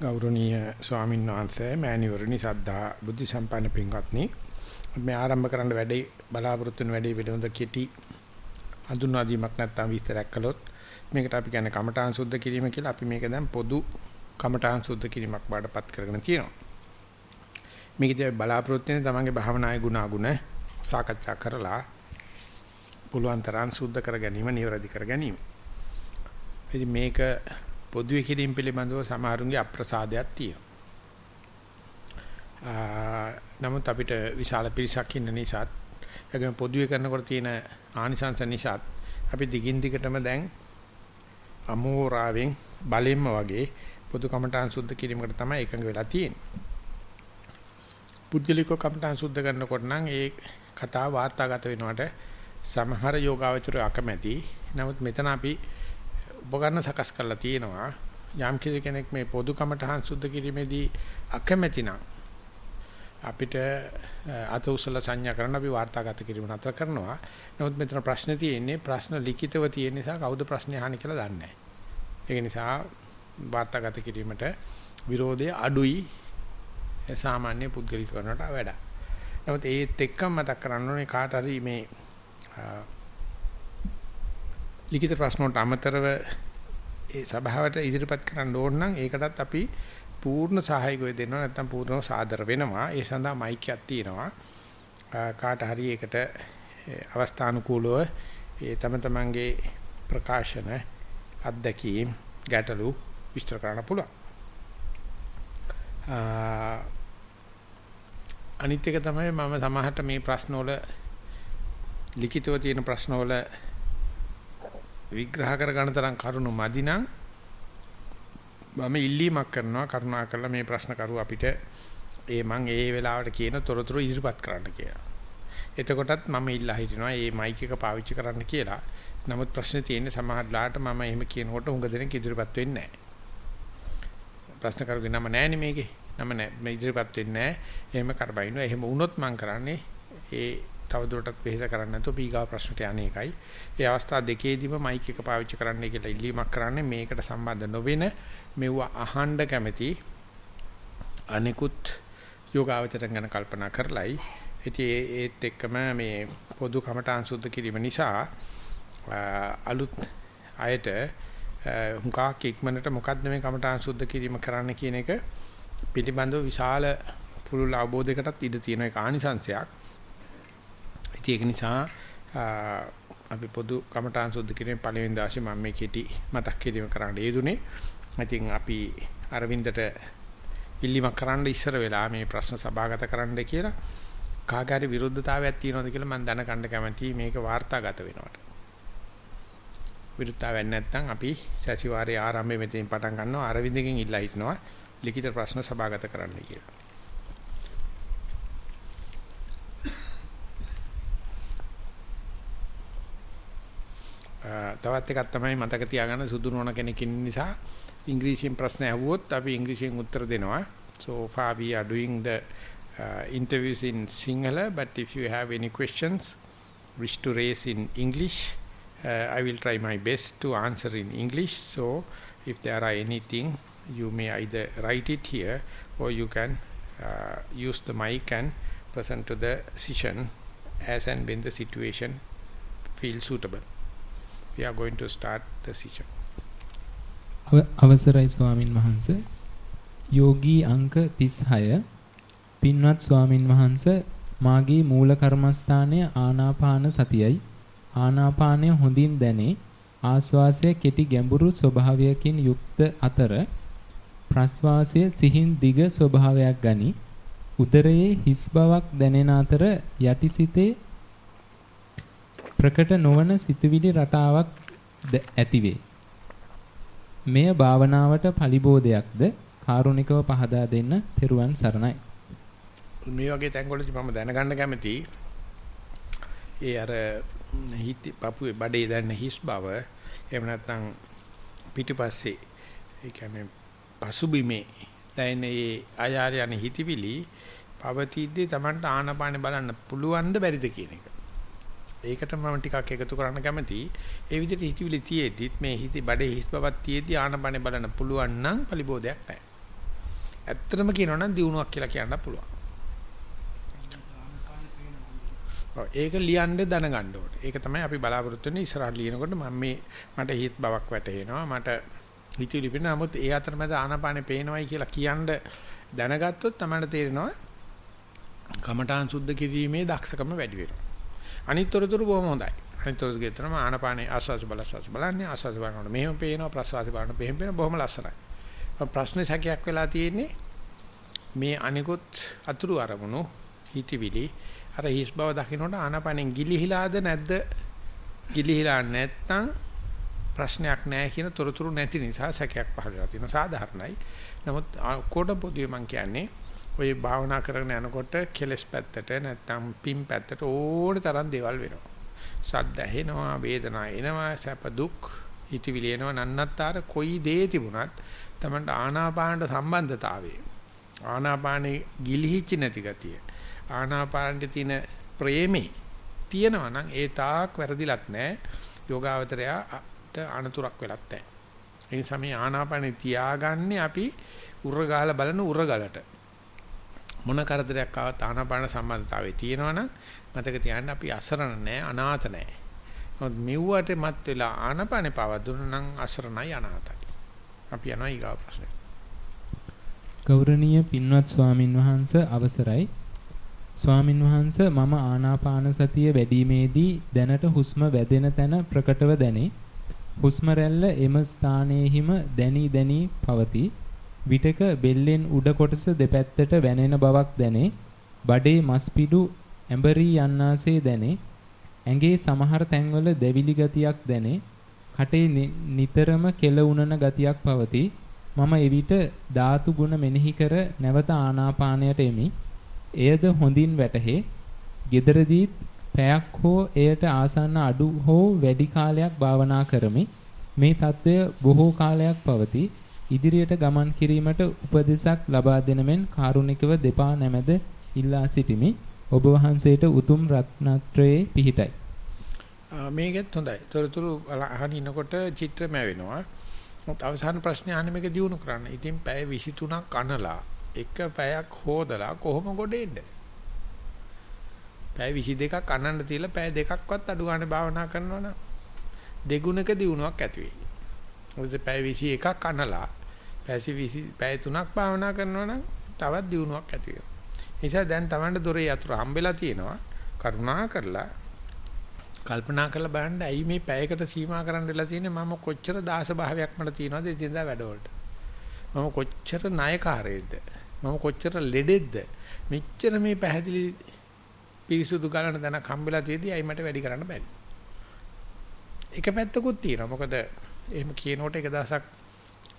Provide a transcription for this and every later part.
ගෞරවනීය ස්වාමීන් වහන්සේ මෑණිවරණි සද්ධා බුද්ධ සම්පන්න පින්වත්නි. මේ ආරම්භ කරන්න වැඩේ බලාපොරොත්තු වෙන වැඩේ පිළිබඳ කෙටි හඳුන්වා දීමක් නැත්නම් විස්තරයක් කළොත් මේකට අපි කියන්නේ කමඨාන් සුද්ධ කිරීම කියලා. අපි මේක දැන් පොදු කමඨාන් සුද්ධ කිරීමක් බාටපත් කරගෙන තියෙනවා. මේකදී බලාපොරොත්තු වෙන තමන්ගේ භාවනායේ ගුණාගුණ සාකච්ඡා කරලා පුළුවන් තරම් සුද්ධ කර ගැනීම නිවැරදි කර ගැනීම. ඉතින් මේක පොදුවේ කිරීම පිළිබඳව සමහරුන්ගේ අප්‍රසාදයක් තියෙනවා. නමුත් අපිට විශාල පිරිසක් ඉන්න නිසාත් ඒගොම පොදුවේ කරනකොට තියෙන ආනිසංස නිසාත් අපි දිගින් දිගටම දැන් අමෝරාවෙන් බලෙන්ම වගේ පොදු කමඨාන් සුද්ධ කිරීමකට තමයි එකඟ වෙලා තියෙන්නේ. පුද්ගලිකව කමඨාන් සුද්ධ කරනකොට නම් ඒ කතාව වාර්තාගත වෙනවට සමහර යෝගාවචරය අකමැති. නමුත් මෙතන අපි උපකරණ සකස් කරලා තියෙනවා. යම් කිසි කෙනෙක් මේ පොදු කමඨහන් සුද්ධ කිරීමේදී අකමැති නම් අපිට අත උසල සංඥා කරන්න අපි වාර්තාගත කිරීම නතර කරනවා. නමුත් මෙතන ප්‍රශ්න තියෙන්නේ ප්‍රශ්න ලිඛිතව තියෙන නිසා කවුද ප්‍රශ්නේ අහන්නේ කියලා දන්නේ නැහැ. ඒක නිසා වාර්තාගත කිරීමට විරෝධය අඩුයි සාමාන්‍ය පුද්ගලික කරනට වඩා. නමුත් ඒත් එක්කම මතක් කරන්න ඕනේ කාට හරි මේ ලිඛිත ප්‍රශ්න වලට අමතරව ඒ සභාවට ඉදිරිපත් කරන්න ඕන නම් ඒකටත් අපි පූර්ණ සහායකය දෙනවා නැත්නම් පූර්ණ සාදර වෙනවා. ඒ සඳහා මයික් එකක් තියෙනවා. කාට හරි ඒකට අවස්ථානුකූලව ඒ තම තමන්ගේ ප්‍රකාශන අත්දැකීම් ගැටලු විස්තර කරන්න පුළුවන්. අනිත් එක තමයි මම සමහරට මේ ප්‍රශ්නවල ලිඛිතව තියෙන ප්‍රශ්නවල විග්‍රහ කර ගන්න තරම් කරුණු මදි නම් මම ඉල්ලීමක් කරනවා කරුණා කරලා මේ ප්‍රශ්න කරු අපිට ඒ මං ඒ වෙලාවට කියන තොරතුරු ඉදිරිපත් කරන්න කියලා. එතකොටත් මම ඉල්ලා හිටිනවා මේ මයික් එක පාවිච්චි කරන්න කියලා. නමුත් ප්‍රශ්නේ තියෙන්නේ සමහරట్లాට මම එහෙම කියනකොට උඟ දෙනෙක් ඉදිරිපත් වෙන්නේ නැහැ. ප්‍රශ්න කරුගේ නම නැහැනේ මේකේ. නම නැහැ. මේ ඉදිරිපත් වෙන්නේ නැහැ. එහෙම කරබයිනවා. එහෙම වුණොත් මං කරන්නේ ඒ තවදුරටත් වෙහෙස කරන්න නැතුව පීගා ප්‍රශ්නට යන්නේ එකයි. ඒ අවස්ථා දෙකේදීම මයික් එක පාවිච්චි කරන්න කියලා ඉල්ලීමක් කරන්නේ මේකට සම්බන්ධ නොවෙන මෙව අහන්න කැමැති අනිකුත් යෝගාවචරයන් ගැන කල්පනා කරලයි. ඉතින් ඒත් එක්කම මේ පොදු කමඨාන් සුද්ධ කිරීම නිසා අලුත් අයට හුඟා කික්මනට මොකද්ද මේ කමඨාන් සුද්ධ කිරීම කරන්න කියන එක පිළිබඳව විශාල පුළුල් අවබෝධයකටත් ඉඩ තියෙන එක ආනිසංශයක්. ඉතින් ඒක නිසා අපි පොදු කමඨාන් සුද්ධ කිරීමේ පළවෙනි දාශේ මම මේ කෙටි මතක් කිරීම කරන්න යෙදුනේ. ඉතින් අපි අරවින්දට ඉල්ලීමක් කරන්න ඉස්සර වෙලා මේ ප්‍රශ්න සභාගත කරන්න කියලා කාගාරි විරුද්ධතාවයක් තියෙනවද කියලා මම දැනගන්න කැමතියි මේක වාර්තාගත වෙනවට. විරුද්ධතාවයක් නැත්නම් අපි සැසිවාරයේ ආරම්භයේ මෙතෙන් පටන් ගන්නවා අරවින්දගෙන් ඉල්ලා හිටනවා ලිඛිත ප්‍රශ්න සභාගත කරන්න කියලා. තවත් එකක් තමයි මතක තියාගන්න සුදු නොන කෙනෙක් ඉන්න නිසා ඉංග්‍රීසියෙන් ප්‍රශ්න අහුවොත් අපි ඉංග්‍රීසියෙන් උත්තර දෙනවා. So far we are doing the uh, interviews in Sinhala but if you have any questions wish to raise in English uh, I will try my best to answer in English. So if there are anything you may either write it here or you can uh, use the mic and present to the session as and when the situation feels suitable. We are going to start the session. අවසරයි ස්වාමින් වහන්ස. යෝගී අංක 36 පින්වත් ස්වාමින් වහන්ස මාගේ මූල කර්මස්ථානය ආනාපාන සතියයි. ආනාපානය හොඳින් දැනේ. ආස්වාසය කෙටි ගැඹුරු ස්වභාවයකින් යුක්ත අතර ප්‍රස්වාසය සිහින් දිග ස්වභාවයක් ගනි. උදරයේ හිස් බවක් දැනෙන අතර යටිසිතේ ප්‍රකට නොවන සිතුවිලි රටාවක් ඇතිවේ. මෙය භාවනාවට පලිබෝධයක්ද කාරුණිකව පහදා දෙන්න තෙරුවන් සරණයි. මේ වගේ තැන්වලදී මම දැනගන්න කැමති ඒ අර හිත පපුවේ බඩේ දැන්න හිස් බව එහෙම නැත්නම් පිටිපස්සේ ඒ කියන්නේ පසුබිමේ දැන් ඒ ආයාර යන හිතවිලි පවතිද්දී Tamanට ආනපාන බලන්න පුළුවන්ද බැරිද කියන එක. ඒකට මම ටිකක් එකතු කරන්න කැමතියි. ඒ විදිහට හිතවිලි තියේදිත් මේ හිතේ බඩේ හිස් බවක් තියේදී ආනපනේ බලන්න පුළුවන් නම් පරිබෝධයක් නැහැ. ඇත්තටම කියනවා නම් දිනුවක් කියලා කියන්න පුළුවන්. ඒක ලියන්න දැනගන්න ඕනේ. ඒක තමයි අපි බලාපොරොත්තු වෙන්නේ ඉස්සරහට ලියනකොට මම මේ මට හිත බවක් වැටහෙනවා. මට හිතවිලි පේනවා. නමුත් ඒ අතරමැද ආනාපානේ පේනවයි කියලා කියන්න දැනගත්තොත් තමයි තේරෙනවා කමඨාන් සුද්ධ කිරීමේ දක්ෂකම වැඩි වෙනවා. අනිත්තරතුරු බොහොම හොඳයි. අනිත්තරතුරු ගෙතරම ආනාපානේ ආස්වාස බලස්වාස බලන්නේ ආස්වාස බලනකොට මෙහෙම පේනවා ප්‍රස්වාස බලනකොට මෙහෙම පේනවා බොහොම ලස්සනයි. ප්‍රශ්නේ සැකයක් වෙලා තියෙන්නේ මේ අනිකුත් අතුරු අරමුණු හිතවිලි අර හිස් බව දකින්නට ආනාපානෙන් ගිලිහිලාද නැද්ද ගිලිහිලා නැත්නම් ප්‍රශ්නයක් නැහැ කියන තොරතුරු නැති නිසා සැකයක් පහළ වෙලා තියෙනවා සාධාරණයි නමුත් කොට පොදුවේ මම කියන්නේ ඔය භාවනා කරගෙන යනකොට කෙලස් පැත්තට නැත්නම් පින් පැත්තට ඕන තරම් දේවල් වෙනවා. සද්ද ඇහෙනවා වේදනා එනවා සැප දුක් හිතවිලි එනවා නන්නත්තර කොයි දේ තිබුණත් තමන්ට ආනාපානට සම්බන්ධතාවය. ආනාපානේ ගිලිහිච්ච නැති ගතිය. ආනාපානෙ තියෙන ප්‍රේමේ තියෙනවා නම් ඒ තාක් වැරදිලත් නැහැ යෝගාවතරයට අනතුරක් වෙලත් නැහැ ඒ නිසා මේ ආනාපානෙ තියාගන්නේ අපි උර ගහලා බලන උරගලට. මොන කරදරයක් ආවත් ආනාපාන සම්බන්ධතාවයේ තියෙනවනම් මතක තියාගන්න අපි අසරණ නැහැ අනාථ නැහැ මොකද මෙව්වට මත් වෙලා ආනාපානේ පාව දුන්නා නම් අසරණයි අනාථයි අපි යනවා ඊගා ප්‍රශ්නෙට ගෞරවනීය පින්වත් ස්වාමින් වහන්සේ අවසරයි ස්වාමින් වහන්ස මම ආනාපාන සතිය වැඩිීමේදී දැනට හුස්ම වැදෙන තැන ප්‍රකටව දැනේ. හුස්ම රැල්ල එම ස්ථානයේහිම දැනි දැනි පවතී. විටක බෙල්ලෙන් උඩ කොටස දෙපැත්තට වැනෙන බවක් දැනේ. බඩේ මස් පිඩු ඇඹරී යන්නාසේ දැනේ. ඇඟේ සමහර තැන්වල දැවිලි ගතියක් දැනේ. කටේ නිතරම කෙල උනන ගතියක් පවතී. මම එවිට ධාතු ගුණ මෙනෙහි කර නැවත ආනාපානයට එමි. එයද හොඳින් වැටහේ. gederදීත් පැයක් හෝ එයට ආසන්න අඩු හෝ වැඩි කාලයක් භාවනා කරමි. මේ తත්වය බොහෝ කාලයක් පවතී. ඉදිරියට ගමන් කිරීමට උපදෙසක් ලබා දෙන මෙන් කාරුණිකව දෙපා නැමෙද ඉල්ලා සිටිමි. ඔබ වහන්සේට උතුම් රත්නත්‍රයේ පිහිටයි. මේකෙත් හොඳයි. තොරතුරු අහන ඉනකොට චිත්‍රම වෙනවා. අවසාන ප්‍රශ්නේ අහන්න මේක දිනු කරන්න. ඉතින් පැය 23ක් අනලා එක පැයක් හොදලා කොහොම ගොඩේන්න? පැය 22ක් අනන්න තියලා පැය දෙකක්වත් අඩු ගන්න භාවනා කරනවනම් දෙගුණක දියුණුවක් ඇති වෙයි. මොකද පැය 21ක් අනලා පැය 20 පැය 3ක් භාවනා කරනවනම් තවත් දියුණුවක් ඇති වෙනවා. නිසා දැන් Tamanට දොරේ යතුරු හම්බෙලා තියෙනවා. කරුණා කරලා කල්පනා කරලා බලන්න ඇයි මේ පැයකට සීමා කරන්න වෙලා තියෙන්නේ මම කොච්චර දාස භාවයක් මට තියෙනවද ඉතින්දා වැඩවලට මම කොච්චර ණයකාරයෙක්ද මම කොච්චර ලෙඩෙක්ද මෙච්චර මේ පැහැදිලි පිරිසුදු ගලන දණක් හම්බෙලා තියෙදි අයි මට වැඩි කරන්න බැරි. එක පැත්තකුත් තියෙනවා. මොකද එහෙම කියනකොට එක දවසක්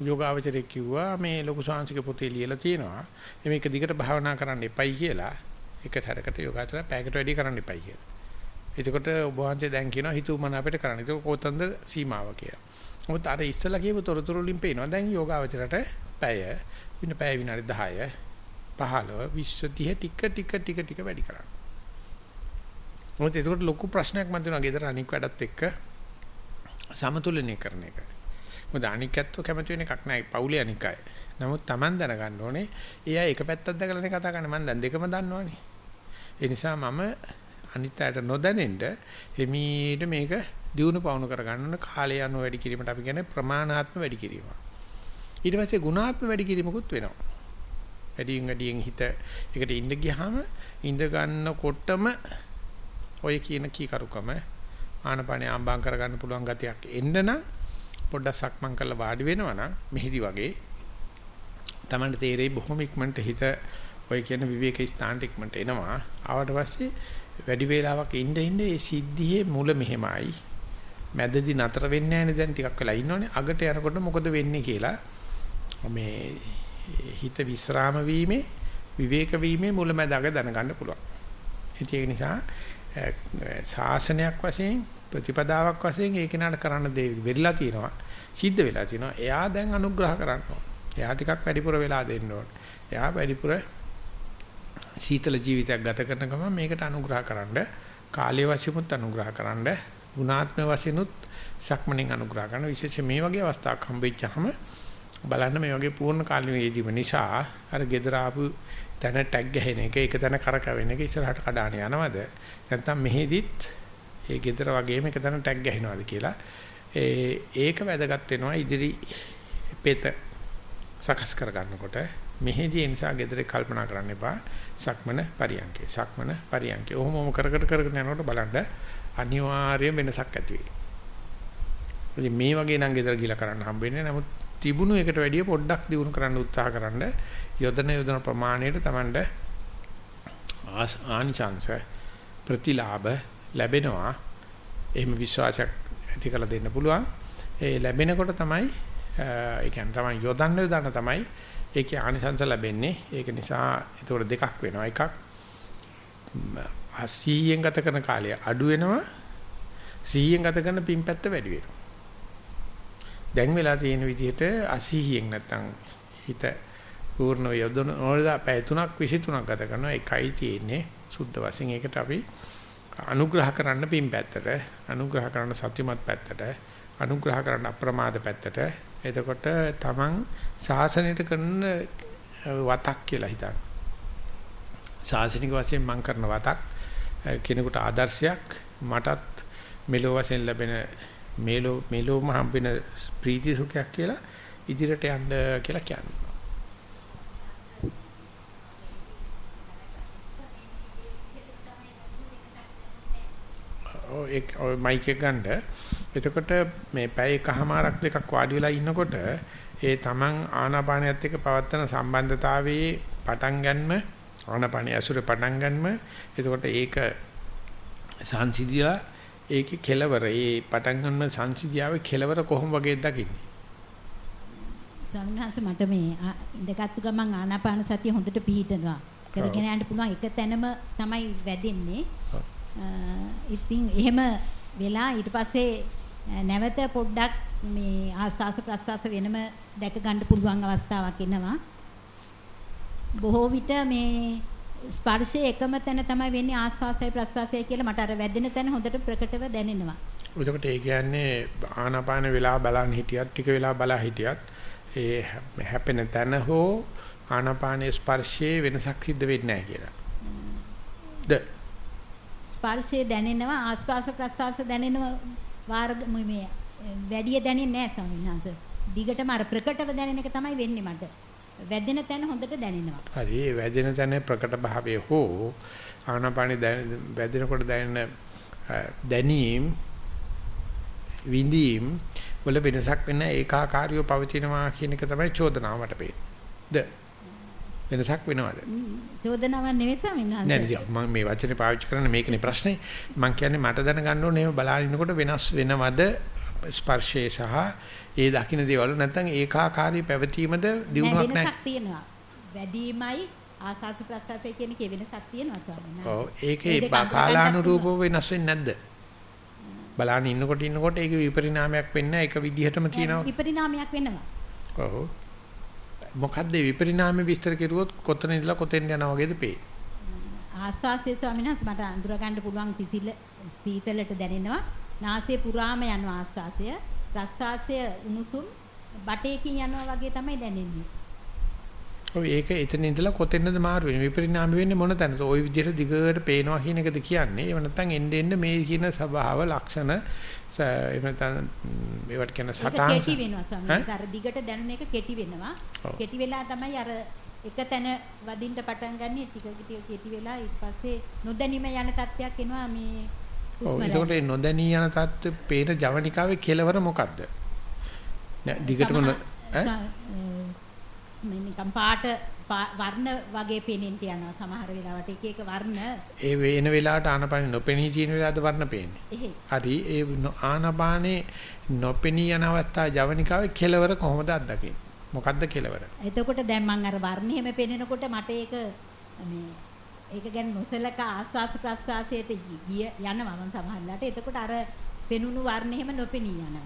යෝගාවචරයේ කිව්වා මේ ලොකු ශාංශික පොතේ ලියලා තියෙනවා. මේක දිගට භාවනා කරන්න එපයි කියලා. එක සැරකට යෝගාචරය පැයකට වැඩි කරන්න එපයි කියලා. එතකොට ඔබ වහන්සේ දැන් කියනවා හිතුවමන අපිට කරන්න. ඒක කොතනද සීමාව කියලා. මොකද අර ඉස්සලා කියපු තොරතුරු වලින් පේනවා දැන් යෝගාවචරයට පැය වින පැය විනාඩි 10 15 20 30 ටික ටික ටික ටික වැඩි කරන්න. මොකද ඒකට ලොකු ප්‍රශ්නයක් මතුවෙනවා ගෙදර අනික් වැඩත් එක්ක සමතුලනය කරන එක. මොකද අනික් ඇත්තෝ කැමති වෙන එකක් නෑ පවුලේ අනික් අය. නමුත් Taman දැනගන්න ඕනේ එයා එක පැත්තක් දැකලානේ කතා කරන්නේ මම දැන් දෙකම දන්නවනේ. ඒ නිසා මම අනිත් අයට නොදැනෙන්න එමීට මේක දියුණු පවුණු කරගන්න ඕන කාලය යන වැඩි කිරීමට අපි කියන්නේ ප්‍රමාණාත්මක වැඩි කිරීම. ඊට පස්සේ ගුණාත්මක වැඩි කිරීමකුත් වෙනවා. වැඩියෙන් වැඩියෙන් හිත එකට ඉඳ ගියාම ඉඳ ගන්නකොටම ඔය කියන කීකරුකම ආනපනේ ආම්බම් කරගන්න පුළුවන් ගතියක් එන්න නම් පොඩ්ඩක් සක්මන් කරලා වාඩි වෙනවා නම් මෙහිදි වගේ Tamanට තේරෙයි බොහොම ඉක්මනට හිත ඔය කියන විවේක ස්ථානට ඉක්මනට එනවා. ආවට පස්සේ වැඩි වේලාවක් ඉඳ ඉඳ ඒ සිද්ධියේ මුල මෙහෙමයි. මැදදී නතර වෙන්නේ නැහැ දැන් ටිකක් වෙලා ඉන්නෝනේ. අගට යනකොට මොකද වෙන්නේ කියලා මේ හිත විස්්‍රාම වීමේ විවේක වීමේ මුලැමැදාග දැනගන්න පුළුවන්. ඒක නිසා ශාසනයක් වශයෙන් ප්‍රතිපදාවක් වශයෙන් ඒක නඩ කරන්න දේ වෙරිලා තියෙනවා. සිද්ධ වෙලා තියෙනවා. එයා දැන් අනුග්‍රහ කරන්න ඕන. එයා ටිකක් වැඩිපුර වෙලා දෙන්න ඕන. එයා වැඩිපුර සීතල ජීවිතයක් ගත කරන ගමන් මේකට අනුග්‍රහ කරන්න කාලය වශයෙන්ත් අනුග්‍රහ කරන්න ගුණාත්මක වශයෙන්ුත් සක්මණෙන් අනුග්‍රහ කරන විශේෂයෙන් මේ වගේ අවස්ථාවක් හම්බෙච්චහම බලන්න මේ වගේ පූර්ණ කාලීනයේදීම නිසා අර gedara ආපු තැන ටැග් ගහන එක එක තැන කරකවෙන එක ඉස්සරහට කඩාන යනවද? නැත්නම් මෙහෙදිත් ඒ gedara වගේම එක තැන ටැග් ගහනවද කියලා? ඒ ඒක වැදගත් වෙනවා ඉදිරි පෙත සකස් කර ගන්නකොට මෙහෙදී ඒ නිසා gedare කල්පනා කරන්න එපා. සක්මන පරියන්කේ සක්මන පරියන්කේ. ඔහොමම කර කර කරගෙන යනකොට බලන්න අනිවාර්යයෙන් වෙනසක් ඇති වෙයි. මේ වගේ නම් gedare ගිලා කරන්න හම්බෙන්නේ නමුත් තිබුණු එකට වැඩිය පොඩ්ඩක් දියුණු කරන්න උත්සාහ කරන්න යොදන යොදන ප්‍රමාණයට Tamand ආනිසංශ ප්‍රතිලාභ ලැබෙනවා. එහෙම විශ්වාසයක් ඇති කරලා දෙන්න පුළුවන්. ඒ ලැබෙනකොට තමයි ඒ කියන්නේ තමයි යොදන්න යොදන්න තමයි ඒකේ ආනිසංශ ලැබෙන්නේ. ඒක නිසා ඒතකොට දෙකක් වෙනවා. එකක් 80න් ගත කරන කාලය අඩු වෙනවා 100න් ගත කරන පින්පැත්ත වැඩි වෙනවා. දැන් වෙලා තියෙන විදිහට 80න් නැත්තම් හිත පූර්ණ යොදන ඕනදා පැය 3ක් 23ක් ගත කරනවා එකයි තියෙන්නේ සුද්ධ වශයෙන් ඒකට අපි අනුග්‍රහ කරන්න පින්පැත්තට අනුග්‍රහ කරන්න සත්‍යමත් පැත්තට අනුග්‍රහ කරන්න අප්‍රමාද පැත්තට එතකොට තමන් සාසනයට කරන වතක් කියලා හිතන්න. සාසනික වශයෙන් මම කරන වතක් කෙනෙකුට ආදර්ශයක් මටත් මෙලෝ වශයෙන් ලැබෙන මෙලෝ මෙලෝම හම්බෙන ප්‍රීති සුඛයක් කියලා ඉදිරියට යන්න කියලා කියනවා. ඔය මයික් එක ගන්න. එතකොට මේ පැය එකහමාරක් දෙකක් වාඩි වෙලා ඉන්නකොට ඒ තමන් ආනාපානයත් එක්ක පවත්තන සම්බන්ධතාවයේ පටන් ගන්නම ආනාපානිය ඇසුරේ පටන් ගන්නම එතකොට ඒක සංසිඳිලා ඒකේ කෙලවර ඒ පටන් ගන්න සංසිඳියාවේ කෙලවර කොහොම වගේ දකින්නේ? ස්වාමීන් මට මේ ඉඳගත්තු ගමන් ආනාපාන සතිය හොඳට පිහිටනවා. කරගෙන යන්න පුළුවන් එක තැනම තමයි වැදෙන්නේ ඉතින් එහෙම වෙලා ඊට පස්සේ නැවත පොඩ්ඩක් මේ ආස්වාස ප්‍රස්වාස වෙනම දැක ගන්න පුළුවන් අවස්ථාවක් එනවා. බොහෝ විට මේ ස්පර්ශයේ එකම තැන තමයි වෙන්නේ ආස්වාසය ප්‍රස්වාසය කියලා මට අර වැදෙන තැන හොඳට ප්‍රකටව දැනෙනවා. එතකොට ඒ කියන්නේ ආනාපාන වෙලා බලන් හිටියත් ටික වෙලා බලා හිටියත් ඒ හැපෙන තැන හෝ ආනාපානයේ ස්පර්ශයේ වෙනසක් සිද්ධ වෙන්නේ නැහැ කියලා. ද ස්පර්ශය දැනෙනවා ආස්වාස ප්‍රස්වාස දැනෙනවා වාර මේ වැඩි දැනෙන්නේ නැහැ ස්වාමීන් වහන්සේ. දිගටම අර ප්‍රකටව දැනෙන එක තමයි වෙන්නේ මට. වැදෙන තැන හොඳට දැනෙනවා. හරි ඒ වැදෙන තැන ප්‍රකට භාවයේ හෝ ආනාපානි වැදෙනකොට දැනෙන දැනීම් විඳීම් වල වෙනසක් වෙන ඒකාකාරීව පවතිනවා කියන එක තමයි චෝදනාව මට පේන්නේ. වෙනසක් වෙනවද? චෝදනාවක් නෙවෙයි ස්වාමීන් වහන්සේ. නෑ මම මේ වචනේ පාවිච්චි කරන්නේ මේකනේ ප්‍රශ්නේ. මම කියන්නේ මට දැනගන්න ඕනේ මේ බලාගෙන ඉන්නකොට වෙනස් වෙනවද ස්පර්ශයේ සහ ඒ දකින්න දේවල් නැත්නම් ඒකාකාරී පැවතීමද දිනුවක් නැහැ. වෙනසක් තියෙනවා. වැඩිමයි ආසාස ප්‍රසාසය කියන කේ වෙනසක් තියෙනවා ස්වාමීන් වහන්සේ. ඔව් ඒකේ කාලානුරූපව වෙනස් වෙන්නේ නැද්ද? බලාගෙන ඉන්නකොට ඉන්නකොට ඒක විපරිණාමයක් වෙන්නේ ඒක විදිහටම තියෙනවා. විපරිණාමයක් වෙනවා. ඔව්. මොකද්ද විපරිණාම විස්තර කෙරුවොත් කොතන ඉඳලා කොතෙන් යනවා වගේද පේ. ආස්වාසේ ස්වාමීන් වහන්සේ මට අඳුර ගන්න පුළුවන් සිසිල සීතලට දැනෙනවා. නාසයේ පුරාම යන ආස්වාසය, ප්‍රස්වාසය උණුසුම් බටේකින් යනවා වගේ තමයි දැනෙන්නේ. ඔව් ඒක එතන ඉඳලා කොතෙන්ද මාරු වෙන්නේ විපරිණාම වෙන්නේ මොන තැනද? ওই විදිහට දිගට පේනවා කියන එකද කියන්නේ? එහෙම නැත්නම් එන්න එන්න මේ කියන ස්වභාව ලක්ෂණ එහෙම නැත්නම් ඒවට කියන සටහන් කෙටි වෙනවා ස්වාමීනි. අර දිගට දැනුන එක කෙටි වෙනවා. කෙටි වෙලා තමයි අර එක තැන වදින්න පටන් ගන්න ටික ටික කෙටි වෙලා ඊට පස්සේ නොදැනීම යන තත්ත්වයක් එනවා මේ ඔව් ඒකට නොදැනී යන තත්ත්වෙ පේන ජවනිකාවේ කෙලවර මොකද්ද? දිගටම ඈ නිකන් පාට වර්ණ වගේ පේනෙන්න යනවා සමහර වෙලාවට. එක එක වර්ණ. ඒ වෙන වෙලාවට ආනපානේ නොපෙනී තියෙන වෙලාවද වර්ණ පේන්නේ. හරි ඒ ආනපානේ නොපෙනී යන අවස්ථාව ජවනිකාවේ කෙලවර කොහොමද අත්දකින්නේ? මොකද්ද කෙලවර එතකොට දැන් මම අර වර්ණ එහෙම පේනකොට මට ඒක මේ ඒක ගැන නොසලක ආස්වාස ප්‍රස්වාසයට ගිය යනවා මම සමහරලාට එතකොට අර පෙනුණු වර්ණ එහෙම නොපෙනී යනවා.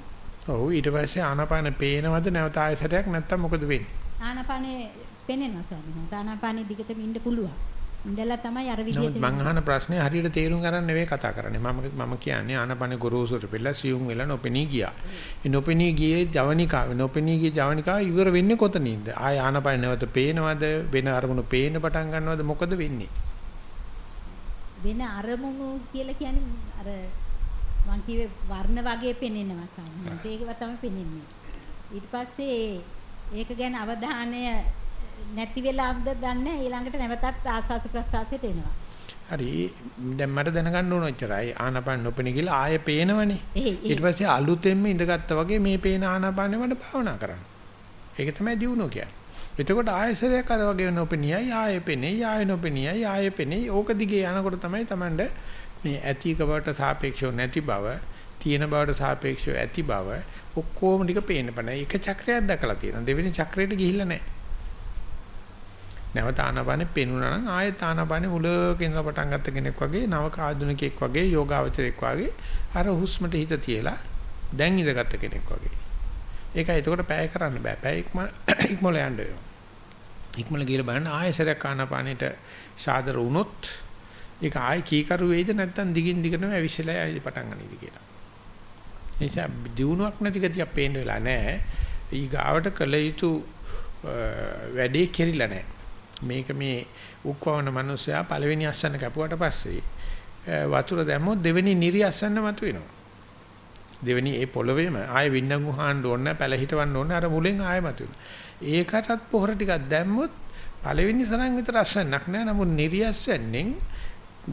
ඔව් ඊට පස්සේ ආනපාන පේනවද නැවත ආයසරයක් නැත්තම් මොකද වෙන්නේ ආනාපානේ පෙනෙනවා ස්වාමීන් වහන්සේ. ආනාපානේ දිගටම ඉන්න පුළුවන්. ඉඳලා තමයි අර විදිහට මං අහන ප්‍රශ්නේ හරියට තේරුම් ගන්න නෙවෙයි කතා කරන්නේ. මම මම කියන්නේ ආනපන ගොරෝසුට පෙළ සියුම් වෙලා නොපෙනී ගියා. ඒ නොපෙනී ගියේ ජවනිකාව නොපෙනී ගියේ ජවනිකාව ඉවර වෙන්නේ කොතනින්ද? ආය ආනපන නැවත පේනවද? වෙන අරමුණු පේන්න පටන් ගන්නවද? මොකද වෙන්නේ? වෙන අරමුණු කියලා කියන්නේ අර මං කිව්වේ වර්ණ වගේ පෙනෙනවා සම්මත. ඒක තමයි පෙනෙන්නේ. ඊට පස්සේ ඒක ගැන අවධානය නැති වෙලාවද දන්නේ ඊළඟට නැවතත් ආස්වාද ප්‍රසආසයට එනවා. හරි දැන් මට දැනගන්න ඕන ඔච්චරයි ආනපන නොපෙනී ගිහලා ආය පේනවනේ. ඊට පස්සේ අලුතෙන්ම ඉඳගත්තා වගේ මේ පේන ආනපනෙ මට භාවනා කරන්න. ඒක තමයි දියුණුව කියන්නේ. එතකොට ආයසරයක් අර වගේ නොපෙනියයි ආයෙ පෙනෙයි ආයෙ නොපෙනියයි ආයෙ පෙනෙයි ඕක දිගේ යනකොට තමයි Tamande මේ ඇතික බවට සාපේක්ෂව නැති බව තියෙන බවට සාපේක්ෂව ඇති බව ඔක්කොම ටික පේන්න පණ එක චක්‍රයක් දැකලා තියෙනවා දෙවෙනි චක්‍රයට ගිහිල්ලා නැහැ නැවත ආනාපානෙ පෙනුණා නම් ආයෙත් ආනාපානෙ මුලක ඉඳලා පටන් ගත්ත කෙනෙක් වගේ නවක ආධුනිකයෙක් වගේ යෝගාවචරයෙක් වගේ අර හුස්මට හිත තියලා දැන් ඉඳගත්ත කෙනෙක් වගේ ඒකයි එතකොට පැය කරන්න බෑ. පැය ඉක්ම ඉක්මල යන්න වෙනවා. ඉක්මල ගිහලා බලන්න ආයෙසරයක් ආනාපානෙට සාදර වුණොත් ඒක ආයෙ කීකරු වෙයිද නැත්නම් දිගින් දිගටම ඇවිස්සලා ආයෙ පටන් ගන්නයිද කියලා. නිසා දිනුවක් නැති ගතියක් පේන්න වෙලා නැහැ. ඊගාවට කළ යුතු වැඩේ කෙරිලා නැහැ. මේක මේ උක්වවන මිනිස්සයා පළවෙනි අස්සන්න කැපුවට පස්සේ වතුර දැම්මොත් දෙවෙනි නිරි අස්සන්න මතුවෙනවා. දෙවෙනි ඒ පොළවේම ආයෙ වින්නඟු හාන්න ඕන නැහැ පැල හිටවන්න ඕන අර මුලෙන් ආයෙ මතුවෙනවා. ඒකටත් පොහොර ටිකක් දැම්මොත් පළවෙනි සරන් විතර අස්සන්නක් නැහැ. නමුත් නිරියස්සෙන්ෙන්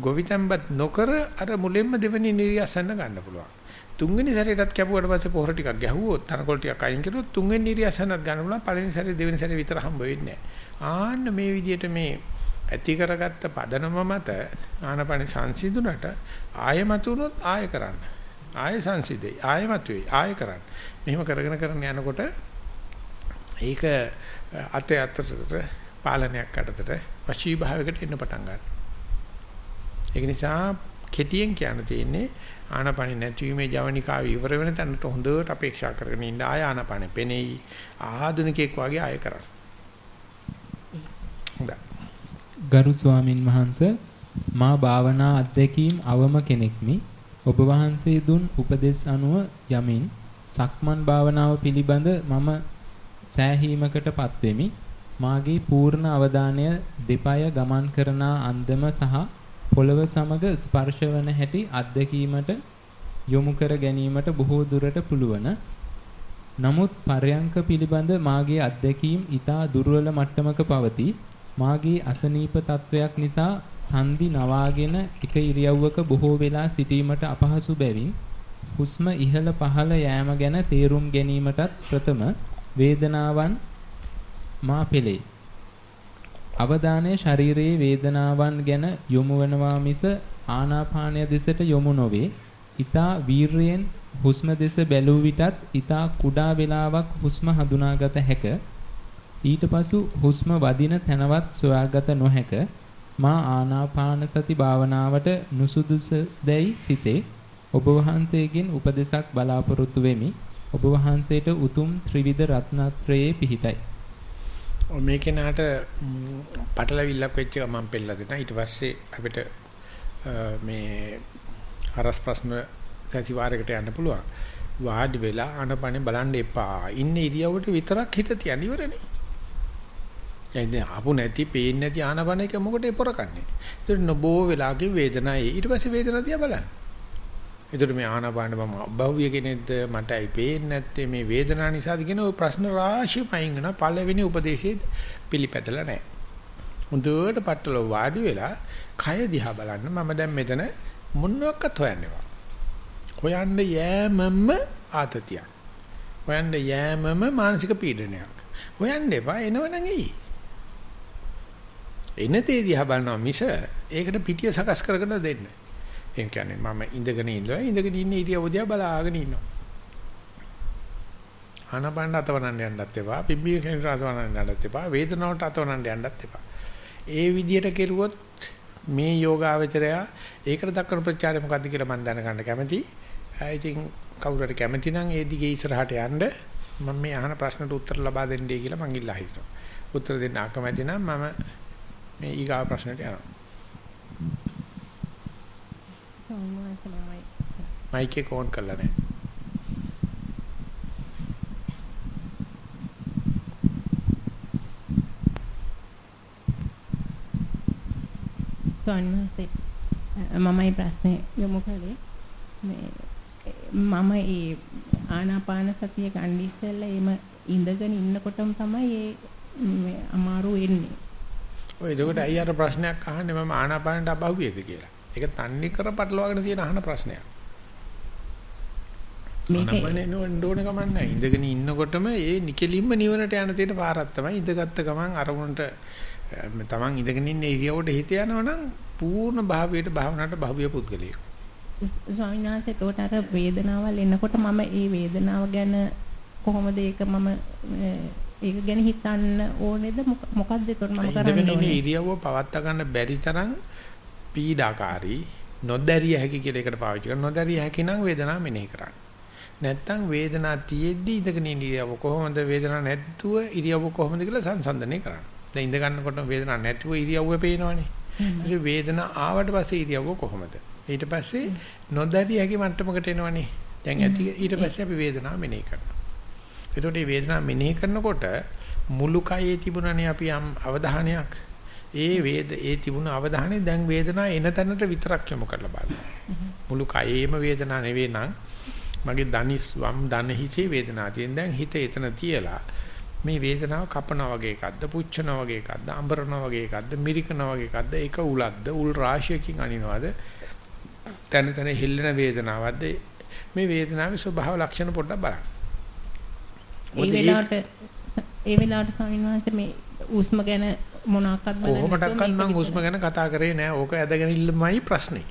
ගොවිතැන්පත් නොකර අර මුලින්ම දෙවෙනි නිරියස්සන්න ගන්න පුළුවන්. තුන්වෙනි සැරේටත් කැපුවට පස්සේ පොහොර ටිකක් ගැහුවොත් තනකොළ ටිකක් අයින් කළොත් තුන්වෙනි නිරියස්සන්නත් ගන්න පුළුවන්. පළවෙනි සැරේ දෙවෙනි සැරේ විතර හම්බ වෙන්නේ ආන්න මේ විදිහට මේ ඇති කරගත්ත පදනම මත ආනපන සංසිඳුනට ආයෙ මතුනොත් ආයෙ කරන්න. ආයෙ සංසිඳේ. ආයෙ මතුවේ. ආයෙ කරන්න. මෙහෙම කරගෙන කරගෙන යනකොට ඒක අතේ අතට පාලනයක් අතට වශී භාවයකට එන්න පටන් ගන්නවා. ඒක නිසා කෙටියෙන් කියන්න තියෙන්නේ ආනපන නැතිවීමේ ජවනිකාව ඉවර වෙන තැනට හොඳට අපේක්ෂා කරගෙන ඉන්න ආය ආනපන පෙනෙයි ආධුනිකෙක් වගේ ආය කරන්න. හොඳයි. ගරු ස්වාමින් වහන්සේ මා භාවනා අධ්‍යක්ීම් අවම කෙනෙක්මි. ඔබ වහන්සේ දුන් උපදෙස් අනුව යමින් සක්මන් භාවනාව පිළිබඳ මම සෑහීමකටපත් වෙමි. මාගේ පූර්ණ අවධානය දෙපය ගමන් කරන අන්දම සහ පොළව සමග ස්පර්ශ වන හැටි අත්දැකීමට යොමු කර ගැනීමට බොහෝ දුරට පුළුවන්. නමුත් පරයන්ක පිළිබඳ මාගේ අත්දැකීම් ඊටා දුර්වල මට්ටමක පවතී. මාගේ අසනීප තත්වයක් නිසා සංදි නවාගෙන එක ඉරියව්වක බොහෝ වෙලා සිටීමට අපහසු බැවින් හුස්ම ඉහළ පහළ යෑම ගැන තේරුම් ගැනීමටත් ප්‍රථම වේදනාවන් මා පෙළේ. අවධානය ශරීරයේ වේදනාවන් ගැන යොමු වනවා මිස ආනාපානය දෙසට යොමු නොවේ. ඊතා වීරයෙන් හුස්ම දෙස බැලූ විටත් ඊතා කුඩා වේලාවක් හුස්ම හඳුනාගත හැක. ඊට පසු හුස්ම වදින තැනවත් සොයාගත නොහැක. මා ආනාපාන සති භාවනාවට නුසුදුසුදැයි සිතේ. ඔබ වහන්සේගෙන් උපදෙසක් බලාපොරොත්තු වෙමි. ඔබ වහන්සේට උතුම් ත්‍රිවිධ රත්නත්‍රයේ පිහිටයි. මේ කෙනාට පටලවිල්ලක් වෙච්ච එක මම පෙන්නලා දෙනවා. ඊට පස්සේ අපිට මේ හරස් ප්‍රශ්න සතිವಾರයකට යන්න පුළුවන්. වාඩි වෙලා අනපනේ බලන්න එපා. ඉන්න ඉරියව්වට විතරක් හිත තියන්න ඉවරනේ. දැන් ආපු නැති, පේන්නේ නැති ආනපන එක මොකටද පොරකන්නේ? ඒක නොබෝ වෙලාගේ වේදනයි. ඊට පස්සේ වේදනාව දිහා බලන්න. එතකොට මේ ආනාපාන මම අභව්‍ය කෙනෙක්ද මටයි පේන්නේ නැත්තේ මේ වේදනාව නිසාද කියන ওই ප්‍රශ්න රාශියම අයින් කරන පළවෙනි උපදේශයේ පිළිපැදලා නැහැ. හොඳට පట్టල වාඩි වෙලා කය දිහා බලන්න මම දැන් මෙතන මොනවාක්වත් හොයන්නේවා. හොයන්න යෑමම ආතතියක්. හොයන්න යෑමම මානසික පීඩනයක්. හොයන්න එපා එනවනම් එයි. එන තේ දිහා බලනවා මිස ඒකට පිටිය සකස් කරගෙන දෙන්නේ ඒ කියන්නේ මම ඉඳගෙන ඉඳලා ඉඳගෙන ඉන්න ඉරියව්ව දිහා බලාගෙන ඉන්නවා. ආනපන අතවනන්න යන්නත් එපා, පිම්බිය කෙනෙක් අතවනන්න යන්නත් එපා, වේදනාවට අතවනන්න යන්නත් එපා. ඒ විදිහට කෙරුවොත් මේ යෝගාවචරය ඒකට දක්වන ප්‍රචාරය මොකද්ද කියලා මම දැනගන්න කැමතියි. ඉතින් කවුරු හරි කැමති නම් ඒ දිගේ ඉස්සරහට යන්න මම මේ අහන ප්‍රශ්නට උත්තර ලබා දෙන්නයි කියලා මං ඉල්ලා හිටිනවා. උත්තර දෙන්න අකමැති නම් මම මේ ඊගාව ප්‍රශ්නට යනවා. මයික් එක ඕන් කරලා නැහැ. ස්වාමීන් මමයි ප්‍රශ්නේ යොමු කළේ මේ මම ඒ ආනාපාන සතිය ගන්න ඉස්සෙල්ලා එම ඉඳගෙන ඉන්නකොටම තමයි ඒ අමාරු වෙන්නේ. ඔය එතකොට අයි අර ප්‍රශ්නයක් අහන්නේ මම ආනාපානට අබහුවේද කියලා. ඒක තන්නේ කර පටලවාගෙන තියෙන අහන ප්‍රශ්නයක්. ආනාපානේ නෝන ගමන් නැහැ. ඉඳගෙන ඉන්නකොටම ඒ නිකලින්ම නිවනට යන තියෙන පාරක් තමයි ඉඳගත්ත ගමන් අරමුණට තමන් ඉඳගෙන ඉන්න ඉරියවට හිත යනවනම් පූර්ණ භාවයට භාවනාවට භාවිය පුද්ගලිය. ස්වාමීන් වහන්සේ ඒකට අර වේදනාවල් එනකොට මම ඒ වේදනාව ගැන කොහොමද ඒක මම ඒක ගැන හිතන්න ඕනේද මොකක්ද ඒකට මම කරන්න? ඉරියව්ව පවත්වා ගන්න බැරි තරම් පීඩාකාරී නොදැරිය හැකි කියලා එකට පාවිච්චි කරනවා. නොදැරිය හැකි නම් වේදනාව මෙනෙහි කරන්න. නැත්තම් වේදනාව තියෙද්දි ඉඳගෙන ඉරියව්ව කොහොමද වේදනාවක් නැත්තුව ඉරියව්ව කොහොමද කියලා සංසන්දනය කරන්න. දැන් ඉඳ ගන්නකොට වේදනාවක් නැතුව ඉරියව්ව පේනවනේ. ඊට වේදනාව ආවට පස්සේ ඉරියව්ව කොහොමද? ඊට පස්සේ නොදැරිය හැකි මට්ටමකට එනවනේ. දැන් ඇති ඊට පස්සේ අපි වේදනාව මෙනෙහි කරනවා. එතකොට මේ වේදනාව මෙනෙහි කරනකොට මුළු කයේ තිබුණනේ අපි අවධානයක් ඒ වේද ඒ තිබුණ අවධානය දැන් වේදනාව එන තැනට විතරක් යොමු කරලා බලන්න. මුළු කයේම වේදනාව නෙවෙයි නම් මගේ දනිස් වම් දන හිතේ වේදනාව තියෙන දැන් හිත එතන තියලා මේ වේදනාව කපනවා වගේ එකක්ද පුච්චනවා වගේ එකක්ද අඹරනවා වගේ එකක්ද මිරිකනවා වගේ එකක්ද ඒක උලක්ද උල් රාශියකින් අනිනවද තන තන හෙල්ලෙන වේදනාවක්ද මේ වේදනාවේ ස්වභාව ලක්ෂණ පොඩ්ඩක් බලන්න. ඒ වෙලාවට ඒ වෙලාවට ස්වාමීන් වහන්සේ මේ උස්ම ගැන මොනවාක්වත් බලන්න කොහොමඩක්වත් මම උස්ම ගැන කතා කරේ නෑ. ඕක ඇදගෙන ඉල්ලමයි ප්‍රශ්නේ.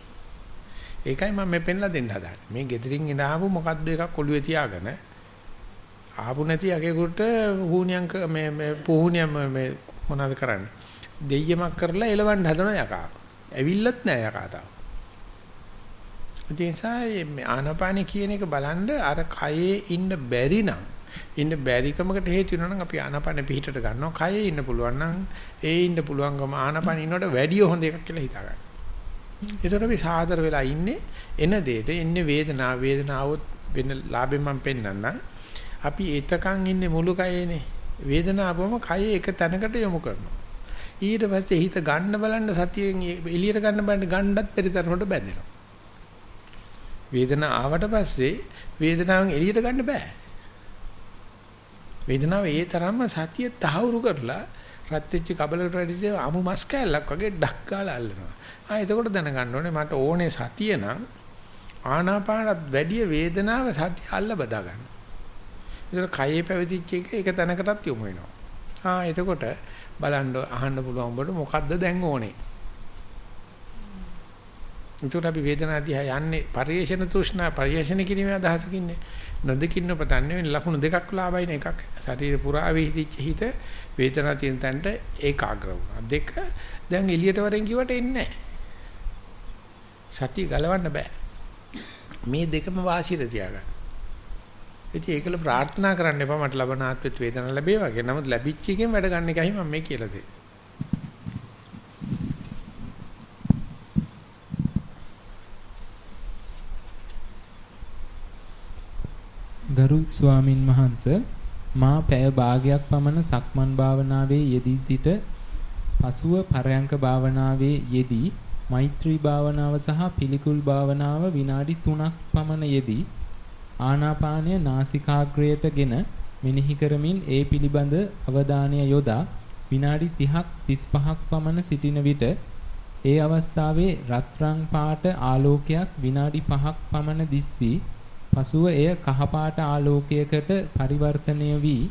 ඒකයි මම මේ පෙන්ලා දෙන්න හදාන්නේ. මේ gedirin ඉඳාපු මොකද්ද එකක් ඔළුවේ තියාගෙන ආපු නැති යකෙකුට හුණියම් මේ මේ පුහුණියම් මේ මොනවද කරන්නේ? දෙයියමක් කරලා එලවන්න හදන යකා. ඇවිල්ලත් නෑ යකා තාම. ඒ නිසා මේ ආනාපානෙ කියන එක බලන්න අර කයේ ඉන්න බැරි නම් ඉන්න බැරිකමකට හේතු වෙනවා නම් අපි ආනාපානෙ පිහිටට ගන්නවා. කයේ ඉන්න පුළුවන් නම් ඒ ඉන්න පුළුවන්කම ආනාපානෙ ඉන්නවට වැඩිය හොඳ එකක් කියලා හිතා ගන්න. ඒතකොට අපි සාදර වෙලා ඉන්නේ එන දෙයට එන්නේ වේදනාව වේදනාවොත් වෙන ලාභෙන් මම පෙන්නන්නම්. අපි එතකන් ඉන්නේ මුළු කයේනේ. වේදනාවම කයේ එක තැනකට යොමු කරනවා. ඊට පස්සේ හිත ගන්න බලන්න සතියෙන් එළියට ගන්න බලන්න ගන්නත් පරිතරනට බැඳෙනවා. වේදනාව ආවට පස්සේ වේදනාවෙන් එළියට ගන්න බෑ. වේදනාව ඒ තරම්ම සතිය තහවුරු කරලා රත් වෙච්ච කබලකට වැඩිද අමු මස් කෑල්ලක් වගේ ඩක් ගාලා අල්ලනවා. ආ එතකොට දැනගන්න ඕනේ මට ඕනේ සතිය නම් ආනාපානත් වැඩි වේදනාව සතිය අල්ල බදා ගන්න. ඒතර කයේ පැවතිච්ච එක එක තැනකටත් යොමු වෙනවා. ආ එතකොට බලන්න අහන්න පුළුවන් ඔබට මොකද්ද දැන් ඕනේ? එතකොට අපි වේදනාව දිහා යන්නේ පරිේශන තෘෂ්ණා පරිේශන කිරීමේ අදහසකින්නේ. නොදකින්න පතන්නේ වෙන ලකුණු දෙකක් ලාභයින එකක් ශරීර පුරා විහිදිච්ච හිත වේදනාව තියෙන තැනට ඒකාග්‍ර වුණා. දෙක දැන් එළියට වරෙන් කිව්වට එන්නේ නැහැ. සතිය ගලවන්න බෑ. මේ දෙකම වාසියට තියාගන්න. ඉතින් ඒකල ප්‍රාර්ථනා කරන්න එපා මට ලබන ආත්මෙත් වේදනාවක් ලැබේවා කියලා. නමුත් ලැබිච්ච එකෙන් වැඩ ගන්න එකයි මම මේ කියලා දෙන්නේ. ගරු ස්වාමින් වහන්ස මා පැය භාගයක් පමණ සක්මන් භාවනාවේ යෙදී සිට පසුව පරයන්ක භාවනාවේ යෙදී මෛත්‍රී භාවනාව සහ පිළිකුල් භාවනාව විනාඩි 3ක් පමණ යෙදී ආනාපානය නාසිකාග්‍රයටගෙන මෙනෙහි කරමින් ඒ පිළිබඳ අවධානය යොදා විනාඩි 30ක් 35ක් පමණ සිටින විට ඒ අවස්ථාවේ රත්රන් පාට ආලෝකයක් විනාඩි 5ක් පමණ දිස්වි පසුව එය කහපාට ආලෝකයකට පරිවර්තනය වී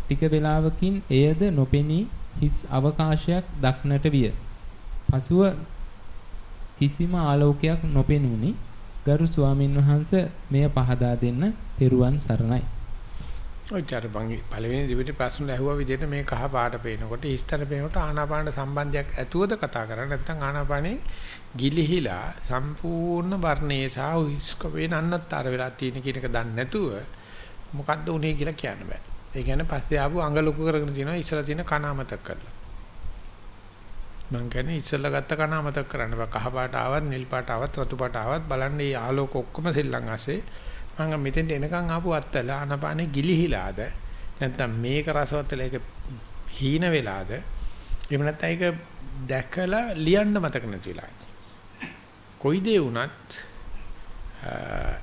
ටික වේලාවකින් එයද නොපෙනී හිස් අවකාශයක් දක්නට විය. පසුව කිසිම ආලෝකයක් නොපෙනුනි. ගරු ස්වාමින් වහන්සේ මෙය පහදා දෙන්න පෙරුවන් සරණයි. ඔච්චර බංගි පළවෙනි දිවිට ප්‍රශ්න ඇහුවා විදිහට මේ කහ පාට පේනකොට ඉස්තර පේනකොට ආනාපාන සම්බන්ධයක් ඇතුවද කතා කරන්නේ නැත්නම් ආනාපානේ ගිලිහිලා සම්පූර්ණ වර්ණයේ සහ උස්ක වෙනන්නතර වෙලා තියෙන කියන එක දන්නේ නැතුව මොකද්ද උනේ කියලා කියන්න බෑ. ඒ කියන්නේ පස්සේ ආපු අඟ ලොකු කරගෙන තියෙනවා ඉස්සලා තියෙන කන අමතක කරලා. මං කියන්නේ ඉස්සෙල්ලා ගත්ත කන අමතක කරන්න බෑ. කහ පාට ආවත්, නිල් පාට ආවත්, රතු පාට ආවත් බලන්න මේ ආලෝක ඔක්කොම සෙල්ලම් ඇසේ. මං මෙතෙන්ට එනකන් ආපු අත්තල ආනපානේ ගිලිහිලාද? නැත්නම් මේක රසවත් වෙලා ඒක හීන වෙලාද? එහෙම නැත්නම් ඒක දැකලා ලියන්න මතක නැති වෙලා. කොයි දේ වුණත්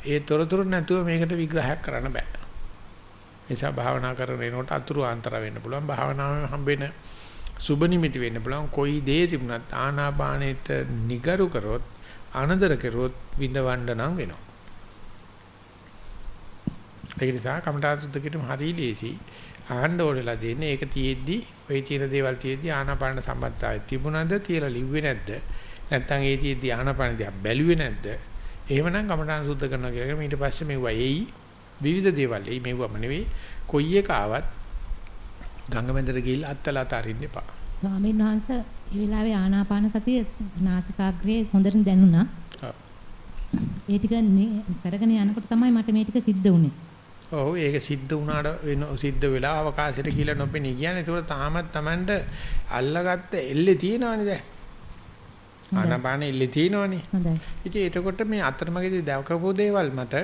ඒ තොරතුරු නැතුව මේකට විග්‍රහයක් කරන්න බෑ. නිසා භාවනා කරන එනකොට අතුරු ආන්තර වෙන්න පුළුවන්. භාවනාවෙන් හම්බෙන සුබ නිමිති වෙන්න පුළුවන්. කොයි දේ තිබුණත් ආනාපානෙට නිගරු කරොත් අනදර කරොත් විඳවන්න නම් වෙනවා. ඒක නිසා කමඨා සුද්ධකිටම හරි ලේසි. ආහන්න ඕනෙලා දෙන්නේ ඒක තියෙද්දි ওই තියෙන දේවල් තියෙද්දි ආනාපාන සම්බන්ධතාවය තිබුණාද තියලා ලිව්වේ නැද්ද? නැත්නම් ඒ තියෙද්දි ආනාපාන දිහා බැලුවේ නැද්ද? එහෙමනම් කමඨාන සුද්ධ කරනවා කියලා ඊට පස්සේ මෙවුවා එයි විවිධ දේවල් එයි මෙවුවම නෙවෙයි කොයි එක ආවත් ගංගමෙන්දර ගිහිල්ලා අත්තලා අතාරින්න එපා. ස්වාමීන් වහන්සේ මේ වෙලාවේ ආනාපාන සතිය නාසිකාග්‍රේ හොඳට දැනුණා. ඒ ටික කරගෙන යනකොට තමයි මට මේ ටික සිද්ධ වුනේ. ඔව් ඒක සිද්ධ වුණාට වෙන සිද්ධ වෙලා අවකාශයට කියලා නොපෙනී කියන්නේ ඒක තාමත් Tamanට අල්ලගත්ත එල්ලේ තියෙනවනේ දැන්. ආනපාන එල්ලේ තියෙනවනේ. හොඳයි. ඉතින් එතකොට මේ අතරමඟදී දවකපු දේවල් මත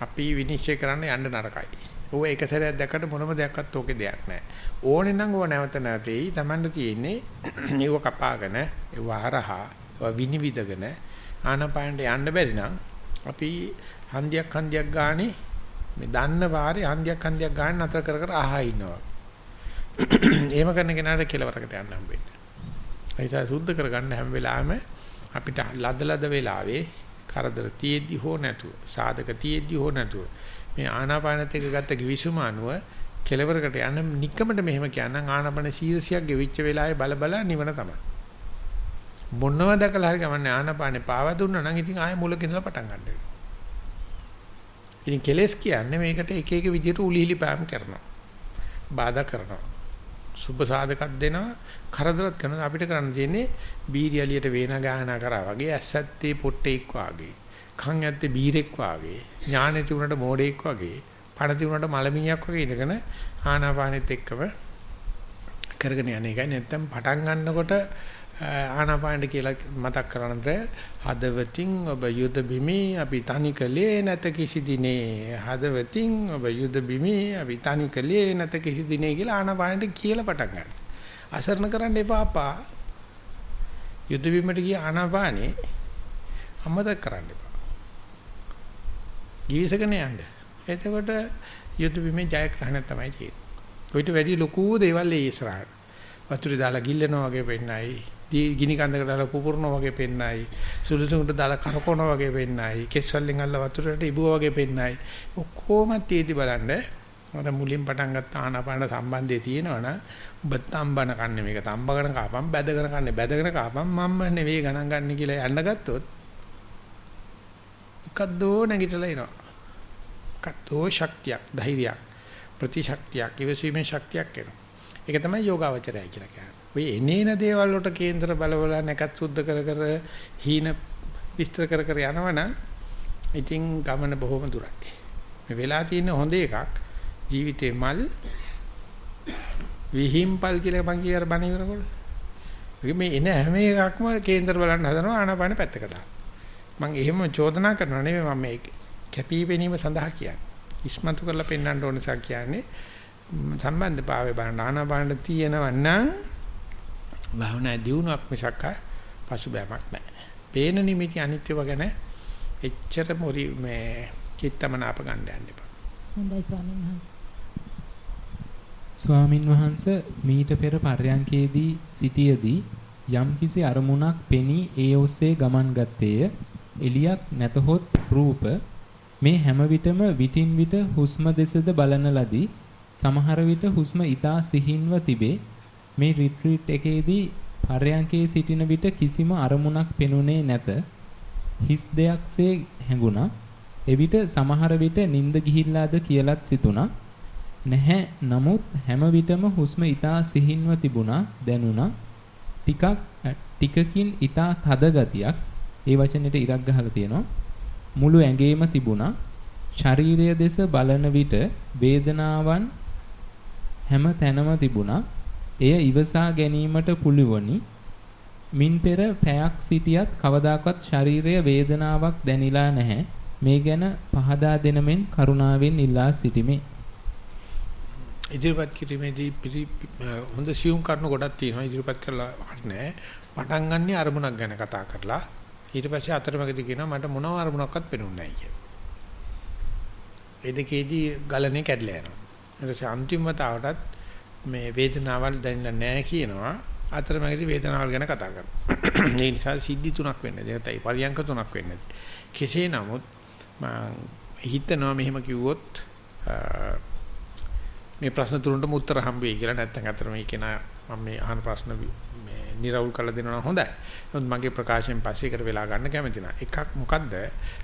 අපි විනිශ්චය කරන්න යන්න නරකයි. ඕව එක සැරයක් දැක්කට මොනම දෙයක්වත් ඕකේ දෙයක් නැහැ. ඕනේ නම් ඕව නැවත නැවතෙයි Tamanට තියෙන්නේ ඒව කපාගෙන ඒව හරහා විනිවිදගෙන ආනපානට යන්න බැරි නම් අපි හන්දියක් හන්දියක් ගානේ මේ දන්න පාරේ හන්දියක් හන්දියක් ගන්න නතර කර කර අහා ඉන්නවා. එහෙම කරන කෙනාට කෙලවරකට යන්න හම්බෙන්නේ. ඒසයි සුද්ධ කරගන්න හැම වෙලාවෙම අපිට ලද ලද වෙලාවේ කරදර තියෙද්දි හෝ නැතුව සාධක තියෙද්දි හෝ නැතුව මේ ආනාපානත් එක්ක ගත්ත කිවිසුම අනුව කෙලවරකට යන නික්කමට මෙහෙම කියනනම් ආනාපාන ශීර්ෂයක් ගෙවිච්ච වෙලාවේ බල බල නිවන තමයි. මොනවද දැකලා හරි ගමන්නේ ආනාපානේ පාව දුන්නා නම් ඉතින් ආයෙ මුලක ඉඳලා පටන් ගන්න වෙනවා. ඉතින් කෙලස් කියන්නේ මේකට එක එක විදිහට උලිහිලි පෑම් කරනවා. බාධා කරනවා. සුබ සාධකක් දෙනවා. කරදරත් කරනවා. අපිට කරන්න තියෙන්නේ බීරි ඇලියට වේන ගායනා කරා වගේ ඇස්සත්තේ පොට්ටෙක් වාගේ කන් ඇත්තේ බීරෙක් වාගේ ඥානෙ තිබුණට මෝඩෙක් වගේ පණ තිබුණට මලමිණියක් වගේ ඉඳගෙන ආනාපානෙත් එක්කම කරගෙන යන එකයි. නැත්තම් පටන් ගන්නකොට ආනාපානට කියලා මතක් කරනද හදවතින් ඔබ යුද බිමේ අපි තනි කලේ නැත කිසි දිනේ හදවතින් ඔබ යුද බිමේ අපි තනි කලේ නැත කිසි දිනේ කියලා ආනාපානට කියලා පටන් ගන්න. අසරණ කරන්න එපා අපා. යුද බිමට ගිය ආනාපානේ අමතක කරන්න එපා. ගිවිසගෙන යන්න. එතකොට යුද බිමේ ජයග්‍රහණය තමයි තියෙන්නේ. ඔයිට වැඩි ලොකු දේවල් ඒ ඉස්සරහට. වතුරේ දාලා ගිල්ලනවා වගේ වෙන්නයි ගිනි කන්දකට දාලා පුපුරනවා වගේ පෙන්නයි. සුළුසුඟට දාලා කරකවනවා වගේ පෙන්නයි. කෙස්වලින් අල්ල වතුරට ඉබුවා වගේ පෙන්නයි. ඔක්කොම තියදී බලන්න. මට මුලින් පටන් ගත්ත ආනාපාන සම්බන්ධය තියෙනවනම් ඔබ තම්බන කන්නේ මේක. තම්බගෙන කාපම් බැදගෙන කන්නේ. බැදගෙන කාපම් මම්ම නෙවෙයි ගණන් ගන්න කියලා යන්න ගත්තොත් මොකද්දෝ නැගිටලා එනවා. මොකද්දෝ ශක්තියක් ධෛර්යයක් ප්‍රතිශක්තියක් ඉවසීමේ ශක්තියක් එනවා. ඒක තමයි යෝගාවචරය කියලා කියන්නේ. ඔය එනේන දේවල් වලට කේන්දර බලවල නැකත් සුද්ධ කර කර හීන විස්තර කර කර යනවනම් ඉතින් ගමන බොහොම දුරයි. මේ වෙලා තියෙන හොඳ එකක් ජීවිතේ මල් විහිම්පල් කියලා මං කියර බණ ඉවරකොට. මේ එන හැම එකක්ම කේන්දර බලන්න හදනවා ආනාපාන පැත්තක දාලා. මං එහෙම චෝදනා කරනවා නෙවෙයි මම මේ කැපිපෙනීම සඳහා කියන්නේ. ඉස්මතු කරලා පෙන්වන්න ඕන නිසා කියන්නේ සම්බන්ධභාවය බලන්න ආනාපාන තියෙනවා නම් භාවනා දියුණුවක් මිසක් පසුබෑමක් නැහැ. පේන නිමිති අනිත්‍යව ගැන එච්චර මොරි මේ චිත්තමනාප ගන්න යන්න එපා. හොඳයි ස්වාමීන් වහන්සේ. ස්වාමින් වහන්සේ මීට පෙර පර්යංකේදී සිටියේදී යම්කිසි අරමුණක් පෙනී ඒ ඔස්සේ ගමන් ගත්තේය. එලියක් නැතහොත් රූප මේ හැම විටම විටින් විට හුස්ම දෙසද බලන ලදී. සමහර විට හුස්ම ඊතා සිහින්ව තිබේ. මේ රිට්‍රීට් එකේදී පරයන්කේ සිටින විට කිසිම අරමුණක් පෙනුනේ නැත. හිස් දෙයක්සේ හැඟුණා. එවිට සමහර විට නිින්ද ගිහිල්ලාද කියලත් සිතුණා. නැහැ. නමුත් හැම විටම හුස්ම ඊතා සිහින්ව තිබුණා දැනුණා. ටිකක් ටිකකින් ඊතා තද ගතියක් ඒ වචනෙට ඉරක් ගහලා තියෙනවා. මුළු ඇඟේම තිබුණා. ශරීරය දෙස බලන විට වේදනාවන් හැම තැනම තිබුණා. එය ඉවසා ගැනීමට පුළුවනි. මින් පෙර පැයක් සිටියත් කවදාකවත් ශරීරයේ වේදනාවක් දැනිලා නැහැ. මේ ගැන පහදා දෙනමෙන් කරුණාවෙන් ඉල්ලා සිටිමි. ඉදිරිපත් කිරීමේදී හොඳ සියුම් කරුණු ගොඩක් තියෙනවා ඉදිරිපත් කරලා හරිනේ පටන් ගන්න අරමුණක් ගැන කතා කරලා ඊට පස්සේ අතරමැදි කියනවා මට මොනව අරමුණක්වත් පෙනුන්නේ නැහැ කියලා. ඒ දෙකේදී ගලනේ කැඩලා යනවා. ඊට පස්සේ අන්තිම වතාවටත් මේ වේදනාවල් දැනෙන්නේ නැහැ කියනවා. අතරමැදි වේදනාවල් ගැන කතා කරනවා. ඒ නිසා සිද්ධි තුනක් වෙන්නේ. ඒකයි පරියන්ක තුනක් වෙන්නේ. කෙසේ නමුත් මම හිතනවා මෙහෙම කිව්වොත් මේ ප්‍රශ්න තුනටම උත්තර හම්බ වෙයි කියලා නැත්නම් අතර මේ කෙනා මම මේ අහන ප්‍රශ්න මේ निराවුල් කරලා දෙනවා නම් හොඳයි. නමුත් මගේ ප්‍රකාශයෙන් පස්සේ ඒකට වෙලා ගන්න කැමති නැහැ. එකක් මොකද්ද?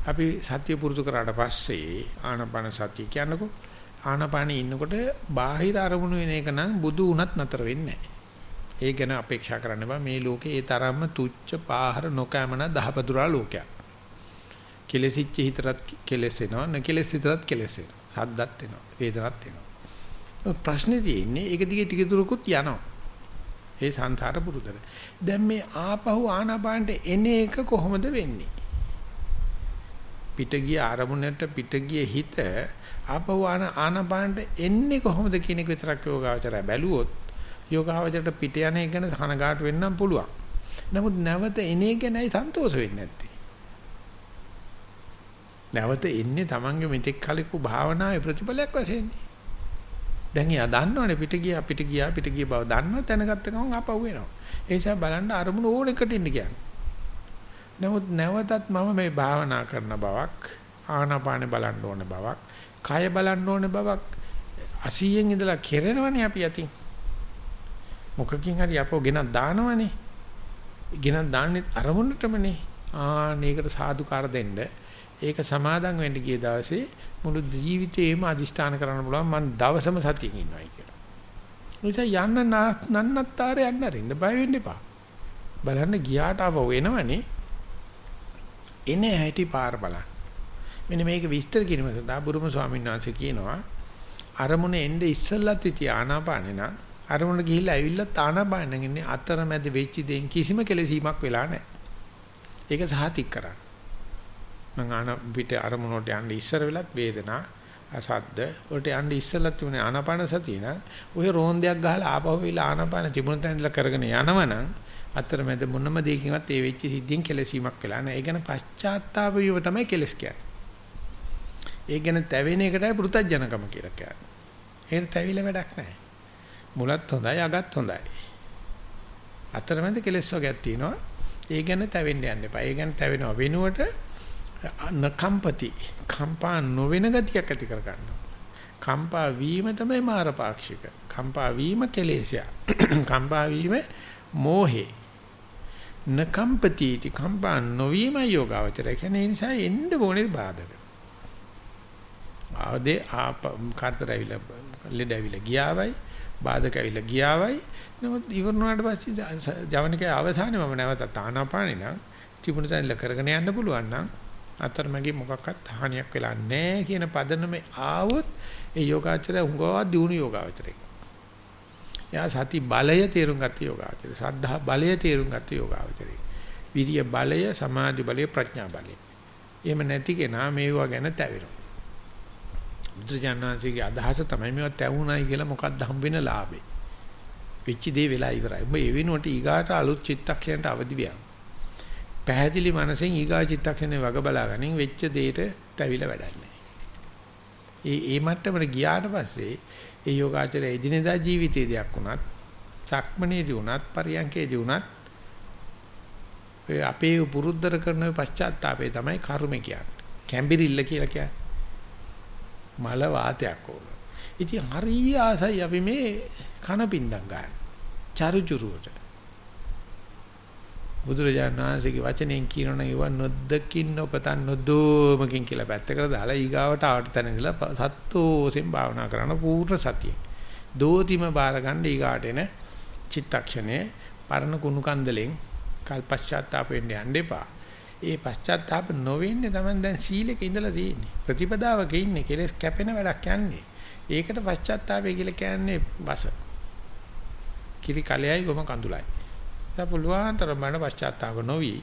අපි සත්‍ය පුරුදු කරාට පස්සේ ආනපන සත්‍ය කියනකො ආනපනේ ඉන්නකොට බාහිර අරමුණු වෙන එක නම් බුදු වුණත් නතර වෙන්නේ නැහැ. ඒ ගැන අපේක්ෂා කරන්න බෑ මේ ලෝකේ ඒ තරම්ම තුච්ච පාහර නොකෑමන දහපදුරා ලෝකයක්. කෙලෙසිච්ච හිතරත් කෙලෙසෙනවා නැකෙලෙස් හිතරත් කෙලෙසෙනවා. සද්දත් එනවා වේදනත් එනවා. ප්‍රශ්නේ තියෙන්නේ ඒක දිගේ ටික දුරකුත් යනවා. ඒ සංසාර පුරුදර. දැන් මේ ආපහු ආනාපානට එන එක කොහොමද වෙන්නේ? පිට ගිය අරමුණට පිට ගිය හිත ආපහු ආනාපානට එන්නේ කොහොමද කියන එක විතරක් යෝගාවචරය බැලුවොත් යෝගාවචරයට පිට යන එක ගැන සනගාට වෙන්නම් පුළුවන්. නමුත් නැවත එන එක ගැනයි සන්තෝෂ වෙන්නේ නැත්තේ. නැවත එන්නේ Tamange මෙතෙක් කලකු භාවනාවේ ප්‍රතිඵලයක් වශයෙන්නේ. දැන් එයා දන්නවනේ පිට ගියා පිට ගියා පිට ගිය බව දන්නව දැනගත්ත ගමන් ආපහු වෙනවා. ඒ නිසා බලන්න අරමුණ ඕන එකට ඉන්න කියන්නේ. නමුත් නැවතත් මම මේ භාවනා කරන බවක් ආනාපානෙ බලන්න ඕන බවක් කය බලන්න ඕන බවක් 80න් ඉඳලා කෙරෙනවනේ අපි යතින්. මොකකින් හරි අපෝ ගෙනත් දානවනේ. ගෙනත් දාන්නේ අරමුණටමනේ. ආ මේකට සාදුකාර දෙන්න. ඒක සමාදන් වෙන්න ගිය දවසේ මුළු ජීවිතේම අදිෂ්ඨාන කරන්න පුළුවන් මම දවසම සතියෙන් ඉන්නවයි කියලා. නිසා යන්න නන්නත්තර යන්න අරින්න බය වෙන්න එපා. බලන්න ගියාට ආව වෙනවනේ. එනේ හැටි පාර බලන්න. මෙන්න මේක විස්තර කිරීම සඳහා බුරුම ස්වාමීන් වහන්සේ කියනවා අරමුණ එnde ඉස්සල්ලත් ඉති ආනාපානේ නා අරමුණ ගිහිල්ලා ඇවිල්ලා ආනාපානෙන් ඉන්නේ අතරමැද වෙච්ච දෙයින් කිසිම කෙලෙසීමක් වෙලා නැහැ. ඒක සහතික කරන්න. මං ආන පිට අරමුණට යන්න ඉස්සර වෙලත් වේදනා අසද්ද වලට යන්න ඉස්සලත් තුනේ ආනාපාන සතිය න ඔය රෝන්දයක් ගහලා ආපහු වෙලා ආනාපාන තිබුණ තැන ඉඳලා කරගෙන යනවනම් අතරමැද මොනම දෙයකින්වත් ඒ වෙච්ච සිද්ධියෙන් කෙලසීමක් වෙලා නැහැ. ඒ ගැන පශ්චාත්තාප වීම තමයි කෙලස් කියන්නේ. ඒ ගැන තැවෙන එකටයි පෘතජනකම කියලා කියන්නේ. ඒකට තැවිල වැඩක් නැහැ. මුලත් හොඳයි අගත් හොඳයි. අතරමැද කෙලස් වර්ගයක් තියෙනවා. ඒ ගැන තැවෙන්න යන්න එපා. ඒ ගැන තැවෙනව වෙනුවට නකම්පති කම්පා නොවන ගතියක් ඇති කර ගන්නවා. කම්පා වීම තමයි මාරපාක්ෂික. කම්පා වීම කෙලේශය. කම්පා වීම මෝහේ. නකම්පති ති කම්පා නොවීම යෝගාවචරය. කියන්නේ ඒ නිසා එන්න ඕනේ බාධක. ආදේ ආප කාර්තරවිල ලෙඩවිල ගියාවයි බාධක ඇවිල්ලා ගියාවයි නමුත් ඉවරනාට පස්සේ ජවනිකේ අවසානයේ මම නැවත ආනාපානේ නම් තිබුණ තැනල කරගෙන යන්න පුළුවන් නම් අතරමැගි මොකක්වත් හානියක් වෙලා නැහැ කියන පදනම ආවොත් ඒ යෝගාචරය හුඟවා දියුණු යෝගාචරය. යා සති බලය තේරුම් ගත්ත යෝගාචරය. සද්ධා බලය තේරුම් ගත්ත යෝගාචරය. විරිය බලය, සමාධි බලය, ප්‍රඥා බලය. එහෙම නැති කෙනා මේවා ගැන තැවෙනවා. බුදුජානනාංශයේ අදහස තමයි මේවා තැවුණයි කියලා මොකක්ද හම් වෙන ලාභේ. වෙච්ච දේ වෙලා ඉවරයි. ඔබ ඒ වෙනුවට ඊගාට අලුත් චිත්තක්ෂණයට අවදි වියන්. පැහැදිලි මනසෙන් ඊගා චිත්තක්ෂණේ වග බලාගනින් වෙච්ච දෙයට තැවිලා වැඩක් නැහැ. ඒ ඒ මට්ටමට ගියාට පස්සේ ඒ යෝගාචරය එදිනෙදා ජීවිතයේ දෙයක් වුණත්, සක්මනේදී වුණත්, පරියන්කේදී වුණත් ඔය අපේ පුරුද්දර කරන පශ්චාත්තාපේ තමයි කර්ම කියන්නේ. කැම්බිරිල්ල කියලා කියන්නේ. මල වාතයක් ඕන. ඉතින් හරිය ආසයි අපි මේ කන පින්දම් ගන්න. චරුචුරුවට. බුදුරජාණන් වහන්සේගේ වචනයෙන් කියනවනම් ඒව නොදකින් නොපතන් නොදෝමකින් කියලා පැත්තකට දාලා ඊගාවට ආවට තැන ඉඳලා සත්ෝසෙන් භාවනා කරන පූර්ණ සතිය. දෝතිම බාර ගන්න ඊගාට එන චිත්තක්ෂණය පරණ කුණු කන්දලෙන් කල්පශ්චාත්තාප වෙන්න යන්න එපා. ඒ පශ්චාත්තාප නොවෙන්නේ Taman දැන් සීලෙක ඉඳලා තියෙන්නේ. ප්‍රතිපදාවක ඉන්නේ කෙලස් කැපෙන වැඩක් යන්නේ. ඒකට පශ්චාත්තාපය කියලා කියන්නේ වස. කිරි කලෙයි ගොම කඳුලයි. දැන් පුළුවන් තරම් මන පශ්චාත්තාප නොවි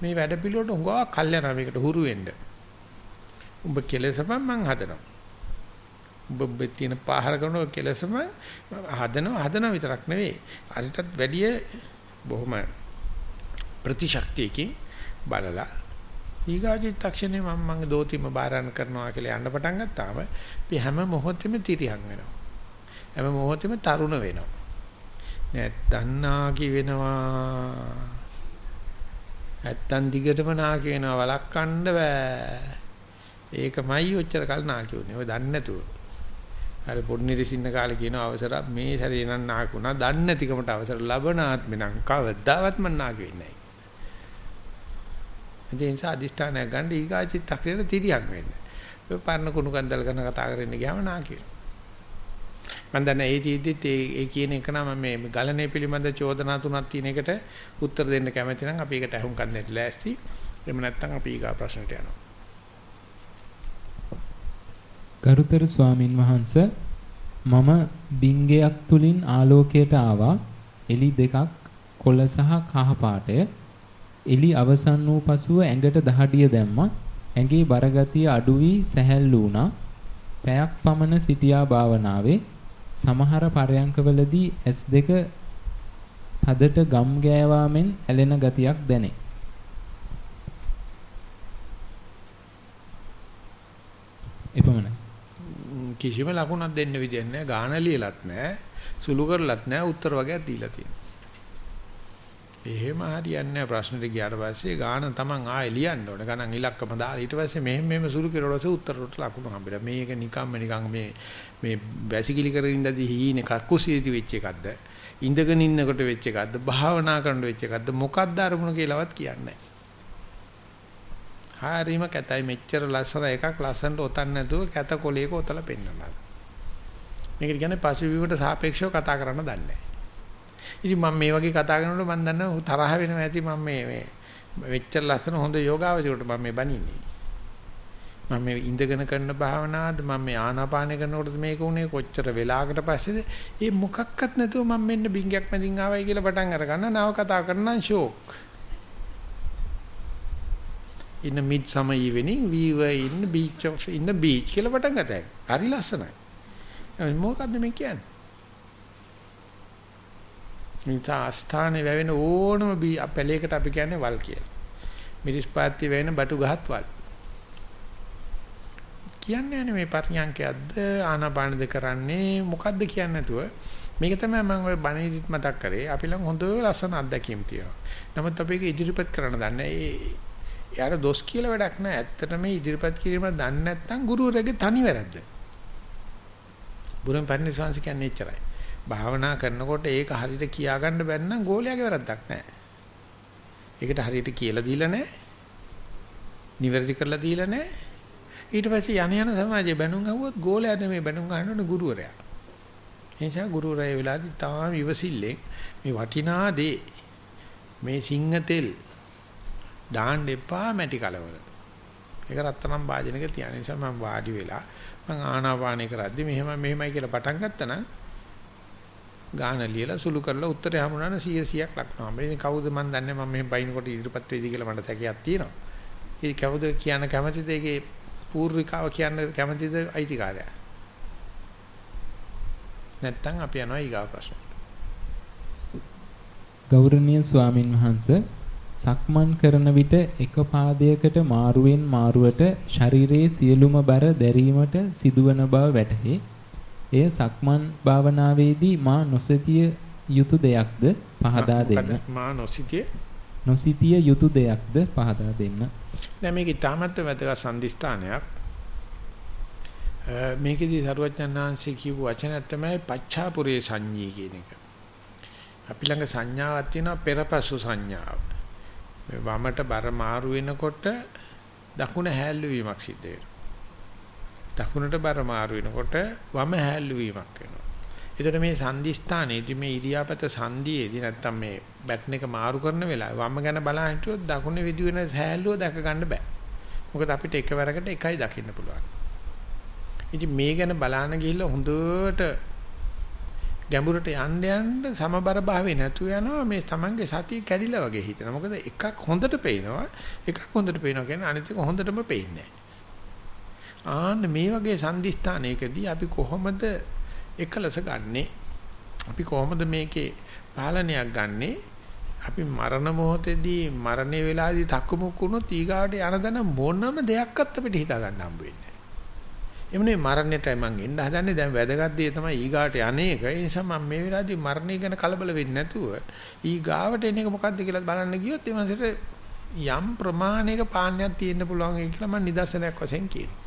මේ වැඩ පිළිවෙලට උඟා කල් යනවා මේකට හුරු වෙන්න. උඹ කෙලෙසපන් මං හදනවා. උඹ තියෙන පාහර කරන කෙලෙසම හදනවා හදනවා විතරක් නෙවෙයි. අරිටත් වැඩිය බොහොම ප්‍රතිශක්තියකින් බලලා ඊගාචිත්තක්ෂණේ මම මගේ දෝතිම බාරණ කරනවා කියලා යන්න පටන් ගත්තාම අපි හැම මොහොතෙම තිරියන් වෙනවා. හැම මොහොතෙම තරුණ වෙනවා. නැත්තම් නාකි වෙනවා. නැත්තම් දිගටම නාකි වෙනවා වලක්වන්න බෑ. ඒකමයි ඔච්චර කල් නාකි උනේ. ඔය දන්නේ නැතුව. අර පොඩ්නිරිසින්න කාලේ කියන අවසර මේ සැරේ නම් නාකුණා. දන්නේ නැතිකමට අවසර ලැබන ආත්මේ නම් කවදාවත් මම නාකි වෙන්නේ නැහැ. ඒ නිසා අදිෂ්ඨානයක් ගන්න ඊගාචිත්තක්ෂරේ තිරියක් වෙන්න. ඔය පරණ කුණු කන්දල් කරන කතා කරගෙන ගියාම නාකි වෙනවා. මම දන්නේ ඒ ජීවිතෙත් ඒ ඒ කියන එක නම් මේ ගලණය පිළිබඳ චෝදනා තුනක් තියෙන එකට උත්තර දෙන්න කැමති නම් අපි ඒකට අහුම්කම් දෙන්න ලෑස්ති. එහෙම නැත්නම් අපි ඊගා ප්‍රශ්නට යනවා. ගරුතර ස්වාමින් වහන්සේ මම බිංගයක් තුලින් ආලෝකයට ආවා. එලි දෙකක් කොළ සහ කහ පාටය. එලි අවසන් වූ පසුව ඇඟට දහඩිය දැම්මා. ඇඟේ බරගතිය අඩු වී සැහැල්ලු වුණා. පැයක් පමණ සිටියා භාවනාවේ සමහර පරයන්කවලදී S2 හදට ගම් ගෑවා මෙන් ඇලෙන ගතියක් දැනේ. එපමණයි. කිසිම ලකුණක් දෙන්න විදියක් නැහැ. ගාන ලියලත් නැහැ. සුළු කරලත් නැහැ. උත්තර වගේක් දීලා තියෙනවා. එහෙම හරියන්නේ නැහැ ප්‍රශ්නෙට ගියාට පස්සේ ගාන තමන් ආයෙ ලියන්න ඕනේ. ගණන් ඉලක්කම දාලා ඊට පස්සේ මෙහෙම මෙහෙම සුළු කෙරුවා පස්සේ උත්තරට ලකුණු හම්බෙලා. මේක නිකම්ම නිකන් මේ මේ වැසිකිලි කරගෙන ඉඳදී හීනේ කක්කුසියේදී වෙච්ච එකක්ද? ඉඳගෙන ඉන්නකොට වෙච්ච එකක්ද? භාවනා කරනකොට වෙච්ච එකක්ද? මොකක්ද අරමුණ කියලාවත් කියන්නේ නැහැ. හරීම කැතයි මෙච්චර ලස්සන එකක් ලස්සනට ඔතන්න නැතුව කැත කොලයක ඔතලා පෙන්නනවා. මේකට කියන්නේ පසුබිමට සාපේක්ෂව කතා කරන්න දන්නේ නැහැ. ඉතින් මම මේ වගේ කතා කරනකොට මම දන්නවා තරහ වෙනවා ඇති මම මේ මේ මෙච්චර ලස්සන හොඳ යෝගාවචරයට මම මේ බනින්නේ. මම මේ ඉඳගෙන කරන භාවනාවද මම මේ ආනාපානය කරනකොටද මේක උනේ කොච්චර වෙලාවකට පස්සේද ඒ මොකක්වත් නැතුව මම මෙන්න බින්ගයක් මැදින් ආවයි කියලා පටන් අරගන්න නව කතා කරනනම් ෂෝක් in a midsummer evening we were in the beach of in the beach කියලා පටන් ගත්තා. හරි ලස්සනයි. මොකක්ද මේ කියන්නේ? මිතා ආස්ථානේ වැවෙන ඕනම පැලයකට අපි කියන්නේ වල් කියලා. මිරිස් පාත්ති වැවෙන බටු ගහත් වල්. කියන්නේ නැහැ මේ පරිඥාංකයක්ද ආනාපානද කරන්නේ මොකද්ද කියන්නේ නැතුව මේක තමයි මම ඔය බණේදිත් මතක් කරේ අපි ළඟ හොඳ ලස්සන අත්දැකීම් තියෙනවා. නමුත් අපි ඒක ඉදිරිපත් කරන්න දන්නේ ඒ යාර දොස් කියලා වැඩක් නැහැ. ඇත්තටම මේ ඉදිරිපත් කිරීම දන්නේ නැත්නම් ගුරුවරයාගේ තනි වැරද්ද. බුරුම් පරිණිසංශ කියන්නේ එච්චරයි. භාවනා කරනකොට ඒක හරියට කියා ගන්න බැන්නම් ගෝලයාගේ වැරද්දක් නැහැ. ඒකට හරියට කියලා දීලා නැහැ. නිවැරදි කරලා දීලා නැහැ. ඊට පස්සේ යන යන සමාජයේ බැනුම් අහුවොත් ගෝලයා නෙමෙයි බැනුම් අහන්න ඕනේ ගුරුවරයා. ඒ නිසා ගුරුවරයා වෙලාදී තාම ඉවසිල්ලෙන් මේ වටිනා දේ මේ සිංහ තෙල් දාන්න එපා මැටි කලවල. ඒක රත්තරන් වාදනයක තියන නිසා මම වාඩි වෙලා මම ආනාපානය කරද්දි මෙහෙම මෙහෙමයි කියලා පටන් ගත්තා නම් ගාන ලියලා සුළු කරලා උත්තරේ හමුනන 100 100ක් ලක්නවා. මේ කවුද මන් දන්නේ මම මෙහෙම බයින්කොට ඉදිරිපත් වෙයිද කියලා මට සැකයක් තියෙනවා. ඒ කවුද කියන කැමැතිද ඒකේ පූර්විකාව කියන්න කැමැතිද අයිතිකාරයා? නැත්තම් අපි යනවා ඊගාව ප්‍රශ්න. ගෞරවනීය ස්වාමින් වහන්සේ සක්මන් කරන විට එක පාදයකට මාරුවෙන් මාරුවට ශරීරයේ සියලුම බර දැරීමට සිදුවන බව වැටහේ. එය සක්මන් භාවනාවේදී මා නොසිතිය යුතු දෙයක්ද පහදා දෙන්න. මා නොසිතිය නොසිතිය යුතු දෙයක්ද පහදා දෙන්න. දැන් මේක ඊටමත් වැදගත් සම්දිස්ථානයක්. මේකෙදී සරුවචනාංශي කියපු වචනයක් තමයි පච්චාපුරේ සංඤී කියන එක. අපි ළඟ සංඥාවක් තියෙනවා පෙරපසු සංඥාව. මේ වමට බර මාරු වෙනකොට දකුණ හැල්ලු වීමක් සිද්ධ වෙනවා. දකුණට බර මාරු වෙනකොට වම හැල්ලු වීමක් වෙනවා. ඒතර මේ සංදිස්ථානයේදී මේ ඉරියාපත සංදියේදී නැත්තම් මේ බැටන් එක මාරු කරන වෙලාවේ වම ගැන බලන හිටියොත් දකුණේ විදි වෙන හැල්ලුව දැක ගන්න බෑ. මොකද අපිට එකවරකට එකයි දකින්න පුළුවන්. ඉතින් මේ ගැන බලන්න ගිහිල්ලා හොඳට ගැඹුරට යන්න යන්න සමබර භාවේ නැතු යනවා මේ Tamange සතිය කැඩිලා වගේ හිතෙනවා. මොකද එකක් හොඳට පේනවා එකක් හොඳට පේනවා කියන්නේ අනිත් එක හොඳටම පේන්නේ ආන්න මේ වගේ සංදිස්ථානයකදී අපි කොහොමද එකලස ගන්නෙ? අපි කොහොමද මේකේ පාලනයක් ගන්නෙ? අපි මරණ මොහොතේදී මරණේ වෙලාවේදී තක්කමුක් වුණොත් ඊගාට යන දන මොනම දෙයක්වත් අපිට හිතා ගන්න හම්බ වෙන්නේ එමුනේ මරණයටයි මං එන්න හදන්නේ දැන් වැදගත් දේ තමයි ඊගාට යන්නේක. ඒ නිසා මම මේ වෙලාවේදී මරණය ගැන කලබල වෙන්නේ නැතුව ඊගාවට එන එක මොකද්ද කියලා බලන්න ගියොත් ඒ මාසෙට යම් ප්‍රමාණයක පාණයක් තියෙන්න පුළුවන් කියලා මම නිදර්ශනයක් වශයෙන් කියනවා.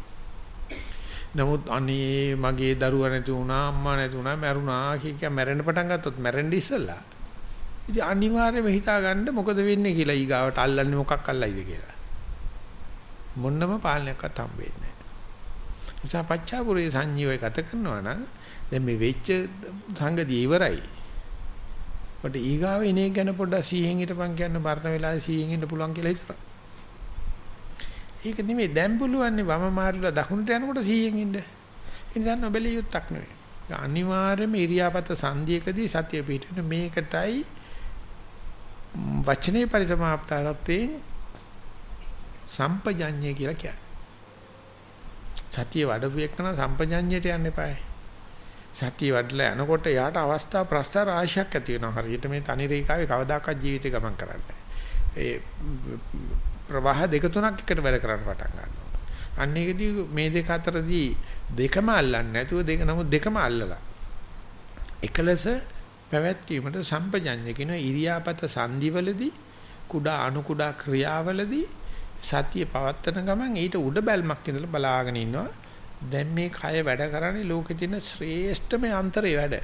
නමුත් අනේ මගේ දරුවා නැති වුණා අම්මා නැති වුණා මැරුණා කිය මැරෙන්න පටන් ගත්තොත් මැරෙන්න ඉස්සෙල්ලා. ඉතින් අනිවාර්යයෙන්ම හිතා ගන්න මොකද වෙන්නේ කියලා ඊගාවට අල්ලන්නේ මොකක් අල්ලයිද කියලා. මොන්නම පාලනයක්වත් හම්බෙන්නේ නිසා පච්චාපුරේ සංජීවය ගත කරනවා නම් දැන් මේ වෙච්ච සංගතිය ඉවරයි. බට ඊගාව ඉනේ ගැන පොඩ්ඩක් සීයෙන් හිටපන් කියන්න මරණ වෙලාවේ සීයෙන් ඉන්න පුළුවන් කියලා හිතනවා. ඒක නෙමෙයි දැන් පුළුවන්නේ වම මාරුලා දකුණට යනකොට සීයෙන් ඉන්න. ඒ නිසා නොබැලිය යුත්තක් නෙවෙයි. අනිවාර්යයෙන්ම ඉරියාපත සංධියකදී සතිය පිටින් මේකටයි වචනේ පරිසමාප්තාරත්තේ සම්පජඤ්ඤය කියලා කියන්නේ. සතිය වඩපු එක්කන සම්පජඤ්ඤයට යන්න එපායි. සතිය වඩලා යනකොට යාට අවස්ථා ප්‍රස්තාර ආශයක් ඇති වෙනවා. හරියට මේ තනි රේඛාවේ කවදාකවත් ජීවිතේ ගමන් කරන්නේ ඒ ප්‍රවාහ දෙක තුනක් එකට වැඩ කරන්න පටන් ගන්නවා. අන්න ඒකදී මේ දෙක අතරදී දෙකම අල්ලන්නේ නැතුව දෙක නමුත් දෙකම අල්ලලා. එකලස පැවැත්වීමට සම්පජඤ්ඤ කියන ඉරියාපත සංදිවලදී කුඩා අණු කුඩා ක්‍රියාවලදී සතිය පවත්තන ගමන් ඊට උඩ බැල්මක් ඉඳලා බලාගෙන ඉන්නවා. දැන් මේ කය වැඩ කරන්නේ ලෝකේ තියෙන ශ්‍රේෂ්ඨම යන්ත්‍රය වැඩ.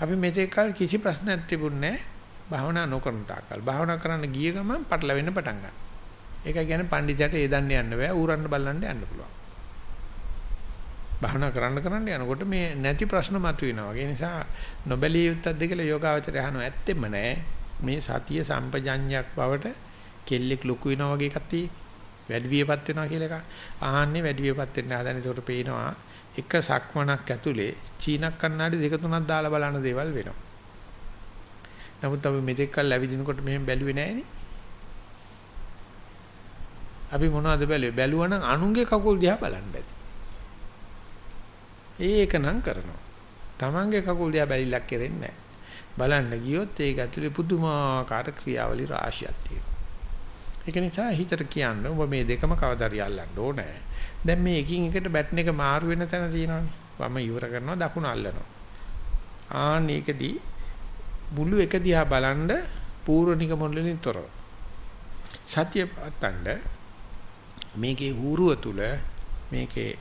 අපි මෙතෙක් කල කිසි ප්‍රශ්නයක් තිබුණේ නැහැ. භාවනා නොකරන තාක්කල්. භාවනා කරන්න ගිය ගමන් පටලවෙන්න පටන් ගන්නවා. ඒකයි කියන්නේ පඬිතයට ඒ දන්නේ යන්න බෑ. ඌරන්න බල්ලන්න යන්න පුළුවන්. භාවනා කරන්න කරන්න යනකොට මේ නැති ප්‍රශ්න මතුවෙනවා. ඒ නිසා නොබැලිය යුත්තක්ද කියලා යෝගාවචරය අහනවා. ඇත්තෙම නෑ. මේ සතිය සම්පජඤ්ඤයක් බවට කෙල්ලෙක් ලොකු වෙනවා වගේ එකක් තියෙන්නේ. වැඩි වියපත් වෙනවා කියලා එකක්. ආහන්නේ වැඩි වියපත් වෙන්න හදන. ඒකට පේනවා එක සක්මනක් ඇතුලේ චීනක් කන්නාඩි දෙක තුනක් දාලා බලන දේවල් වෙනවා. නමුත් අපි මෙතෙක් කල් ඇවිදිනකොට මෙහෙම බැලුවේ නෑනේ. අපි මොනවද බැලුවේ? බැලුවනම් අනුන්ගේ කකුල් දිහා බලන්න බැති. ඒක නම් කරනවා. Tamange කකුල් දිහා බැලිලක් කරෙන්නේ නැහැ. බලන්න ගියොත් ඒක ඇතුලේ පුදුමාකාර ක්‍රියාවලි රාශියක් තියෙනවා. ඒක නිසා හිතට කියන්න ඔබ මේ දෙකම කවදාරි අල්ලන්න ඕනේ. දැන් මේ එකින් එකට බැටන් එක මාරු වෙන තැන තියෙනවානේ. වම ඉවර කරනවා දකුණ අල්ලනවා. ආන් ඒකදී බුළු එක දිහා බලන්න පූර්ව නිගමන වලින් තොරව. සත්‍ය පත්තන්න මේකේ ඌරුව තුල මේකේ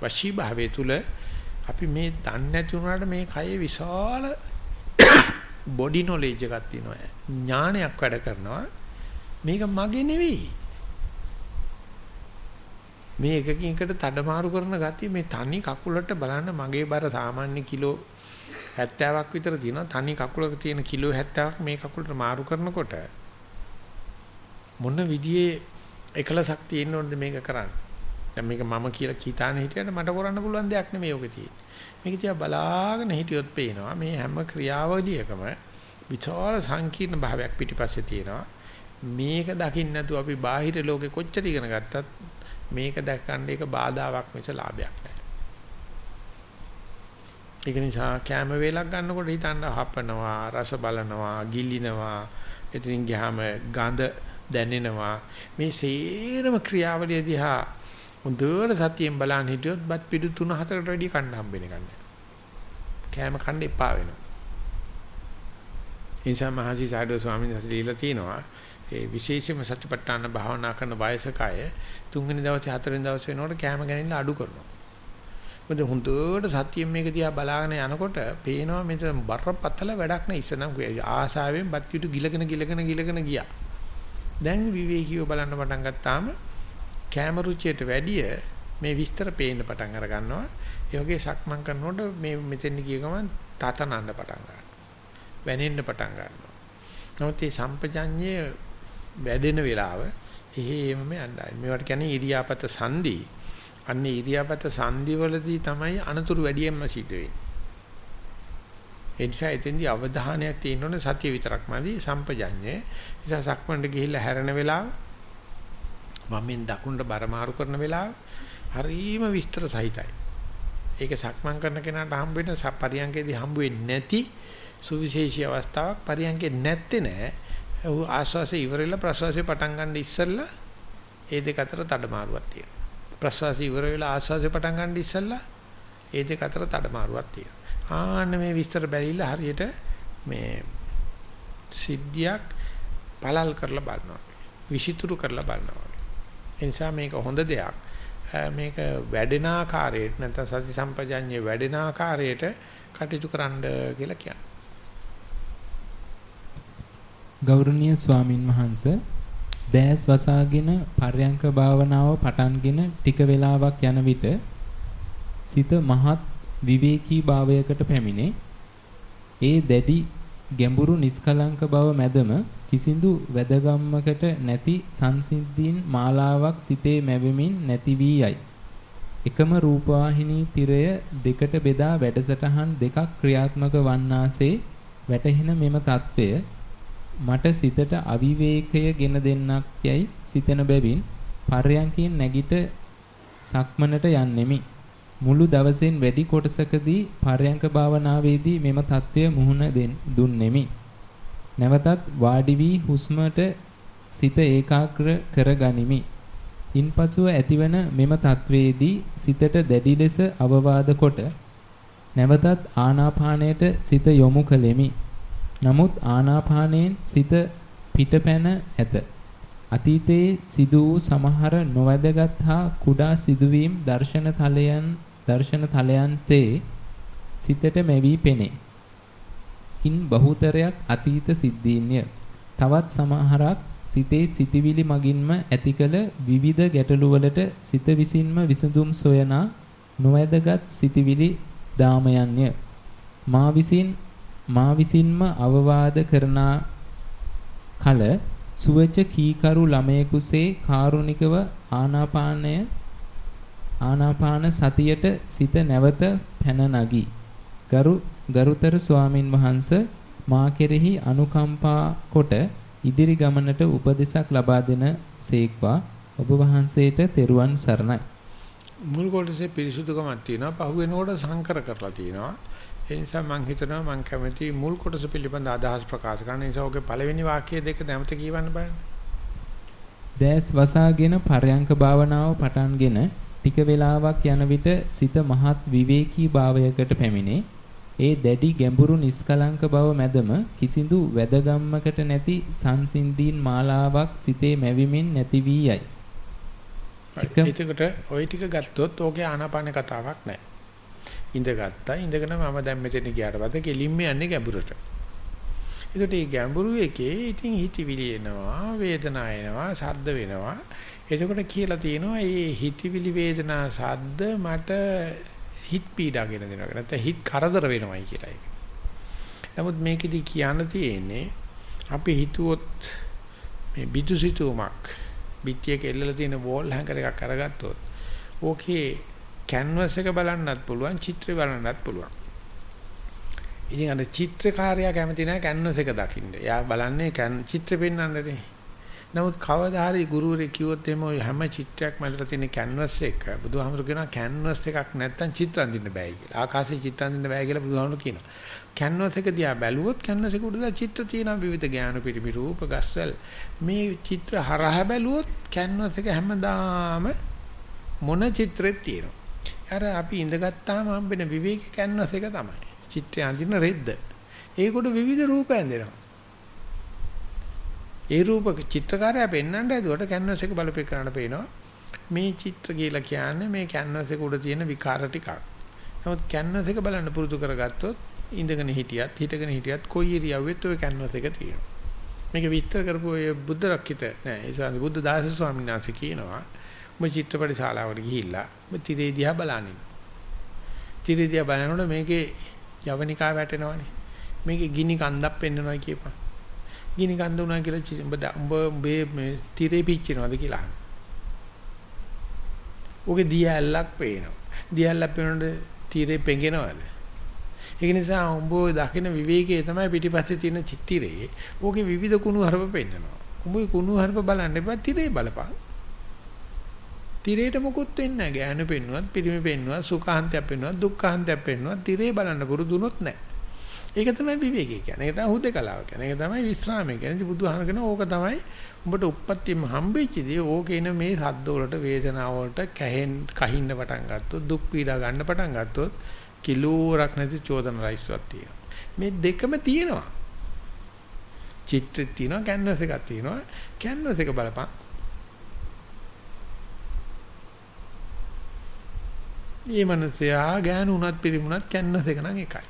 වශී භාවයේ තුල අපි මේ දන්නේ නැති වුණාට මේ කයේ විශාල බොඩි නොලෙජ් එකක් තියෙනවා. ඥානයක් වැඩ කරනවා. මේක මගේ නෙවෙයි. මේ එකකින් එකට තඩමාරු කරන ගතිය මේ තනි කකුලට බලන්න මගේ බර සාමාන්‍ය කිලෝ 70ක් විතර තියෙනවා. තනි කකුලක තියෙන කිලෝ 70ක් මේ කකුලට මාරු කරනකොට මොන විදියෙ එකලසක් තියෙන්න ඕනද මේක කරන්න. දැන් මේක මම කියලා කීතාන හිටියට මට කරන්න පුළුවන් දෙයක් නෙමෙයි ඔක තියෙන්නේ. මේක තියා බලාගෙන හිටියොත් පේනවා මේ හැම ක්‍රියාවලියකම විචාර සංකීර්ණ භාවයක් පිටිපස්සේ තියෙනවා. මේක දකින්න නැතුව අපි බාහිර ලෝකෙ කොච්චර ඉගෙන ගත්තත් මේක දැක්කන්න ඒක බාධාවක් මිස ලාභයක් නෑ. ඒක නිසා කැම වේලක් ගන්නකොට හිතන්න හපනවා, රස බලනවා, ගිලිනවා, එතනින් ගියාම ගඳ දැනෙනවා. මේ සේරම ක්‍රියාවලිය දිහා හොඳට සතියෙන් බලන් හිටියොත් බත් පිටු 3 4කට වැඩි කන්න හම්බෙන්නේ නැහැ. කෑම කන්න එපා වෙනවා. ඒ නිසා මහසි සාඩෝ ස්වාමීන් වහන්සේ දීලා තිනවා ඒ විශේෂම සත්‍යපට්ඨාන භාවනා කරන වයසක අය තුන්වෙනි දවසේ හතරවෙනි දවසේ වෙනකොට කෑම ගැනීම අඩු කරනවා. මොකද හොඳට සතියෙන් මේක දිහා බලාගෙන යනකොට පේනවා මෙතන බරපතල වැඩක් නෑ ඉස්සනම් ආසාවෙන් බත් කිටු ගිලගෙන ගිලගෙන ගිලගෙන ගියා. දැන් විවේකීව බලන්න පටන් ගත්තාම කැම රුචියට වැඩිය මේ විස්තර පේන්න පටන් අර ගන්නවා. ඒ වගේ සක්මන් කරනකොට මේ මෙතෙන් ගිය ගමන් තතනන්න පටන් ගන්නවා. වැනෙන්න පටන් ගන්නවා. නමුත් මේ සම්පජඤ්ඤය වැඩෙන වෙලාව එහෙමම යන්නයි. මේවට කියන්නේ ඉරියාපත සංදි. අන්නේ ඉරියාපත සංදිවලදී තමයි අනතුරු වැඩියෙන්ම සිද්ධ වෙන්නේ. ඒ නිසා එතෙන්දී අවධානයක් තියෙන්න ඕනේ සතිය විතරක්මදි සම්පජඤ්ඤේ. නිසා සක්මණට ගිහිල්ලා හැරෙන වෙලාව වම්ෙන් දකුණට බර මාරු කරන වෙලාව හරීම විස්තර සහිතයි. ඒක සක්මන් කරන කෙනාට හම්බ වෙන පරියන්කේදී හම්බ වෙන්නේ නැති සුවිශේෂී අවස්ථාවක් පරියන්කේ නැත්තේ නෑ. ਉਹ ආස්වාසේ ඉවරෙලා ප්‍රසවාසයේ පටන් ගන්න ඉස්සෙල්ලා ඒ දෙක අතර තඩමාරුවක් තියෙනවා. ප්‍රසවාසය ඉවර වෙලා ආස්වාසේ පටන් ගන්න ඉස්සෙල්ලා ඒ දෙක අතර තඩමාරුවක් තියෙනවා. ආන්න මේ විස්තර බැලිලා හරියට මේ සිද්ධියක් පළල් කරලා බලනවා. විෂිතුරු කරලා බලනවා. ඒ නිසා මේක හොඳ දෙයක්. මේක වැඩෙන ආකාරයට නැත්නම් සති සම්පජඤ්ඤේ වැඩෙන ආකාරයට කටයුතු කරන්න කියලා කියනවා. ගෞරවනීය ස්වාමින් වහන්සේ දෑස් වසාගෙන පර්යංක භාවනාව පටන්ගෙන ටික වේලාවක් යන විට සිත මහත් විවේකී භාවයකට පැමිණේ. ඒ දැඩි ගැඹුරු නිස්කලංක බව මැදම කිසිදු වැදගම්මකට නැති සංසිද්ධීන් මාලාවක් සිතේ මැවෙමින් නැති වී යයි. එකම රූපවාහිනී තිරය දෙකට බෙදා වැඩසටහන් දෙකක් ක්‍රියාත්මක වන්නාසේ වැටහෙන මෙම తත්වය මට සිතට අවිවේකය ගෙන දෙන්නක් යයි සිතන බැවින් පර්යන්කයෙන් නැගිට සක්මනට යන්නෙමි. මුළු දවසෙන් වැඩි කොටසකදී පර්යංක භාවනාවේදී මෙම తත්වය මුහුණ දුන්නෙමි. නැවතත් වාඩි වී හුස්මට සිත ඒකාග්‍ර කරගනිමි. ඉන්පසුව ඇතිවන මෙම తත්වයේදී සිතට දැඩි ලෙස අවවාද කොට නැවතත් ආනාපානයට සිත යොමු කළෙමි. නමුත් ආනාපානයෙන් සිත පිටපැන ඇත. අතීතයේ සිදු වූ සමහර නොවැදගත් හා කුඩා සිදුවීම් දර්ශන තලයන් දර්ශන තලයන්සේ සිතට මැවි පෙනේ. ඉන් බහුතරයක් අතීත සිද්ධීන්ය. තවත් සමහරක් සිතේ සිටිවිලි මගින්ම ඇතිකල විවිධ ගැටලුවලට සිත විසින්ම විසඳුම් සොයනා නොවැදගත් සිටිවිලි දාමයන්ය. මා විසින් මා විසින්ම අවවාද කරන කල සුවච කීකරු ළමයෙකුසේ කාරුණිකව ආනාපානය ආනාපාන සතියට සිත නැවත පැන නගී. ගරු ගරුතර ස්වාමින් වහන්සේ මා කෙරෙහි අනුකම්පා කොට ඉදිරි ගමනට උපදෙසක් ලබා දෙන සේක්වා ඔබ වහන්සේට තෙරුවන් සරණයි. මුල් කොටසේ පිරිසුදුකමක් තියෙනවා පහු වෙනකොට සංකර කරලා තියෙනවා ඒ නිසා මම හිතනවා මම කැමති මුල් කොටස පිළිබඳ අදහස් ප්‍රකාශ කරන්න. ඒ නිසා ඔගේ පළවෙනි වාක්‍යය දෙක නැවත කියවන්න බලන්න. දැස් වසාගෙන පරයන්ක භාවනාව පටන්ගෙන ටික වේලාවක් යන විට සිත මහත් විවේකී භාවයකට පැමිණේ. ඒ දැඩි ගැඹුරු නිස්කලංක බව මැදම කිසිදු වැදගම්මකට නැති සංසින්දීන් මාලාවක් සිතේ මැවිමින් නැති වී යයි. එතකොට ওই ටික ගත්තොත් ඕකේ ආනාපාන කතාවක් නැහැ. ඉඳගත්තා ඉඳගෙන මම දැන් මෙතන ගියාට පස්සේ කෙලින්ම යන්නේ ගැඹුරට. ඒකට මේ ගැඹුරු එකේ ඉතින් හිතවිලි එනවා වේදනා එනවා සද්ද වෙනවා. එතකොට කියලා තියෙනවා මේ හිතවිලි වේදනා සද්ද මට හිත පීඩාගෙන දෙනවා. නැත්නම් හිත කරදර වෙනවයි කියලා ඒක. නමුත් මේකෙදි කියන්න තියෙන්නේ අපි හිතුවොත් මේ බිතුසිතුමක් පිටියක එල්ලලා තියෙන වෝල් හැංගර් එකක් අරගත්තොත් ඕකේ කැන්වස් එක බලන්නත් පුළුවන් චිත්‍රය බලන්නත් පුළුවන්. ඉතින් අර චිත්‍රකාරයා කැමති නැහැ කැන්වස් එක දකින්න. එයා බලන්නේ චිත්‍ර පෙන්වන්නනේ. නමුත් කවදා හරි ගුරුවරයෙක් කිව්වොත් එimhe ඔය හැම චිත්‍රයක් මැදලා තියෙන කැන්වස් එක බුදුහාමුදුරු කියනවා කැන්වස් එකක් නැත්තම් චිත්‍ර අඳින්න බෑ කියලා. ආකාශයේ චිත්‍ර අඳින්න බෑ කියලා බුදුහාමුදුරු කියනවා. කැන්වස් එක දිහා බැලුවොත් කැන්වස් එක උඩ චිත්‍ර තියෙනවා විවිධ ඥාන පිරිමි රූප ගස්වල. මේ චිත්‍ර හරහා බැලුවොත් කැන්වස් එක හැමදාම මොන චිත්‍රෙත් තියෙනවා. අර අපි ඉඳගත්තාම හම්බෙන විවේක කැන්වස් එක තමයි. චිත්‍රය අඳින රෙද්ද. ඒකට විවිධ රූප ඇඳෙනවා. ඒ රූප චිත්‍රකාරයා පෙන්වන්න ඇදුවට කැන්වස් එක බලපෙක් කරන්න පේනවා. මේ චිත්‍ර කියලා කියන්නේ මේ කැන්වස් එක උඩ තියෙන විකාර ටිකක්. නමුත් කැන්වස් එක බලන්න පුරුදු කරගත්තොත් ඉඳගෙන හිටියත් හිටගෙන හිටියත් කොයි ඉරියව්වෙත් ওই කැන්වස් එක තියෙනවා. මේක විස්තර කරපු ඔය බුද්ධ රක්කිත නෑ ඒ කියන්නේ බුද්ධ දාස ස්වාමීන් වහන්සේ කියනවා ඔබ චිත්‍රපට ශාලාවට ගිහිල්ලා ඔබ තිරේ දිහා බලනින්. තිරේ දිහා බලනකොට මේකේ යවනිකා වැටෙනවනේ. මේකේ ගිනි කන්දක් පෙන්වනවා කියපන්. ගිනි කන්ද උනා කියලා උඹ උඹ මේ තිරේ පිච්චෙනවද කියලා අහනවා. ඕකේ දිය ඇල්ලක් පේනවා. දිය ඇල්ලක් පේනකොට තීරේ පෙඟෙනවද? ඒක නිසා උඹ දකින විවේකයේ තමයි පිටිපස්සේ තියෙන චිත්තිරේ. ඕකේ විවිධ කුණු හරප පෙන්නනවා. උඹ කුණු හරප බලන්න එපා තිරේ බලපන්. තිරේට මොකුත් වෙන්නේ නැහැ. ගෑනු පෙන්නුවත්, පිරිමි පෙන්නුවත්, සුඛාන්තයක් පෙන්නුවත්, දුක්ඛාන්තයක් පෙන්නුවත් තිරේ බලන්න පුරුදුනොත් නැහැ. ඒක තමයි විවේකී කියන්නේ. ඒක තමයි හුදේකලාව කියන්නේ. ඒක තමයි විස්රාමය කියන්නේ. ඉතින් බුදුහාම කියන ඕක තමයි උඹට උප්පත්තියම හම්බෙච්ච දේ. ඕකේන මේ සද්ද වලට, වේදනාව වලට කැහෙන් කහින්න පටන් ගත්තොත්, දුක් පීඩා ගන්න පටන් ගත්තොත් කිලෝරක් නැති චෝදන රයිස්වක් තියෙනවා. මේ දෙකම තියෙනවා. චිත්‍රෙත් තියෙනවා, කැන්වස් එකක් තියෙනවා. කැන්වස් එක බලපන්. මේ මිනිසයා ගෑනු උනත් පිරිමුණත් කැන්වස් එක නම් එකයි.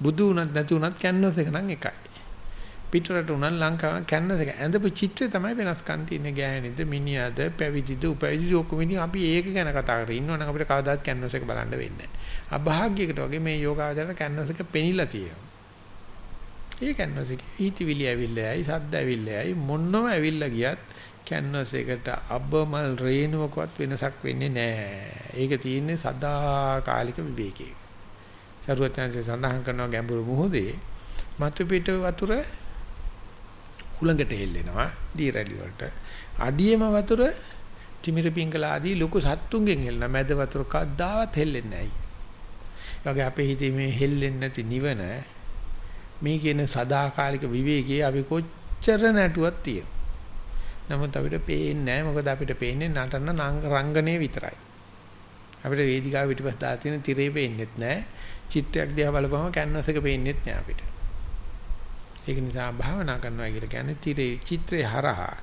බුදු උනත් නැති උනත් කැන්වස් එක නම් එකයි. පිටරට උනත් ලංකාව කැන්වස් එක ඇඳපු චිත්‍රය තමයි වෙනස්කම් තියෙන්නේ ගෑනිද මිනිහාද පැවිදිද උපවිදිද ඔක්කොම ඉතින් අපි ඒක ගැන කතා කරගෙන ඉන්නවනම් අපිට කවදාවත් කැන්වස් එක බලන්න වෙන්නේ නැහැ. අභාග්‍යයකට වගේ මේ යෝගාවචරයට කැන්වස් එක පෙනිලා තියෙනවා. ඒ කැන්වස් එකේ ඊටිවිලි ඇවිල්ලායි සද්ද ඇවිල්ලායි මොන්නම ඇවිල්ලා ගියත් කැන්වස් එකට අබමල් රේණුවකවත් වෙනසක් වෙන්නේ නැහැ. ඒක තියෙන්නේ සදාකාලික විවේකයක. සරුවත්යන්සේ සඳහන් කරනවා ගැඹුරු මුහුදේ මතු පිට වතුර උලඟට හෙල්ලෙනවා දී රැලි වලට. අඩියේම වතුර තිමිර පිංගල ආදී ලොකු සත්තුන්ගෙන් හෙල්ලන මැද වතුර කද්දාවත් හෙල්ලෙන්නේ නැහැ. වගේ අපේ හිතේ මේ හෙල්ලෙන්නේ නැති නිවන මේ කියන සදාකාලික විවේකයේ අපි කොච්චර නැටුවක් තියෙනවා. නමුත් අපිට පේන්නේ නැහැ මොකද අපිට පේන්නේ නටන රංගනේ විතරයි. අපිට වේදිකාව පිටිපස්ස දාලා තියෙන තිරේ පේන්නේත් නැහැ. චිත්‍රයක් දිහා බලපුවම කැන්වස් එක පේන්නේත් නැහැ අපිට. ඒක නිසා භාවනා කරනවා කියලා කියන්නේ තිරේ චිත්‍රේ හරහා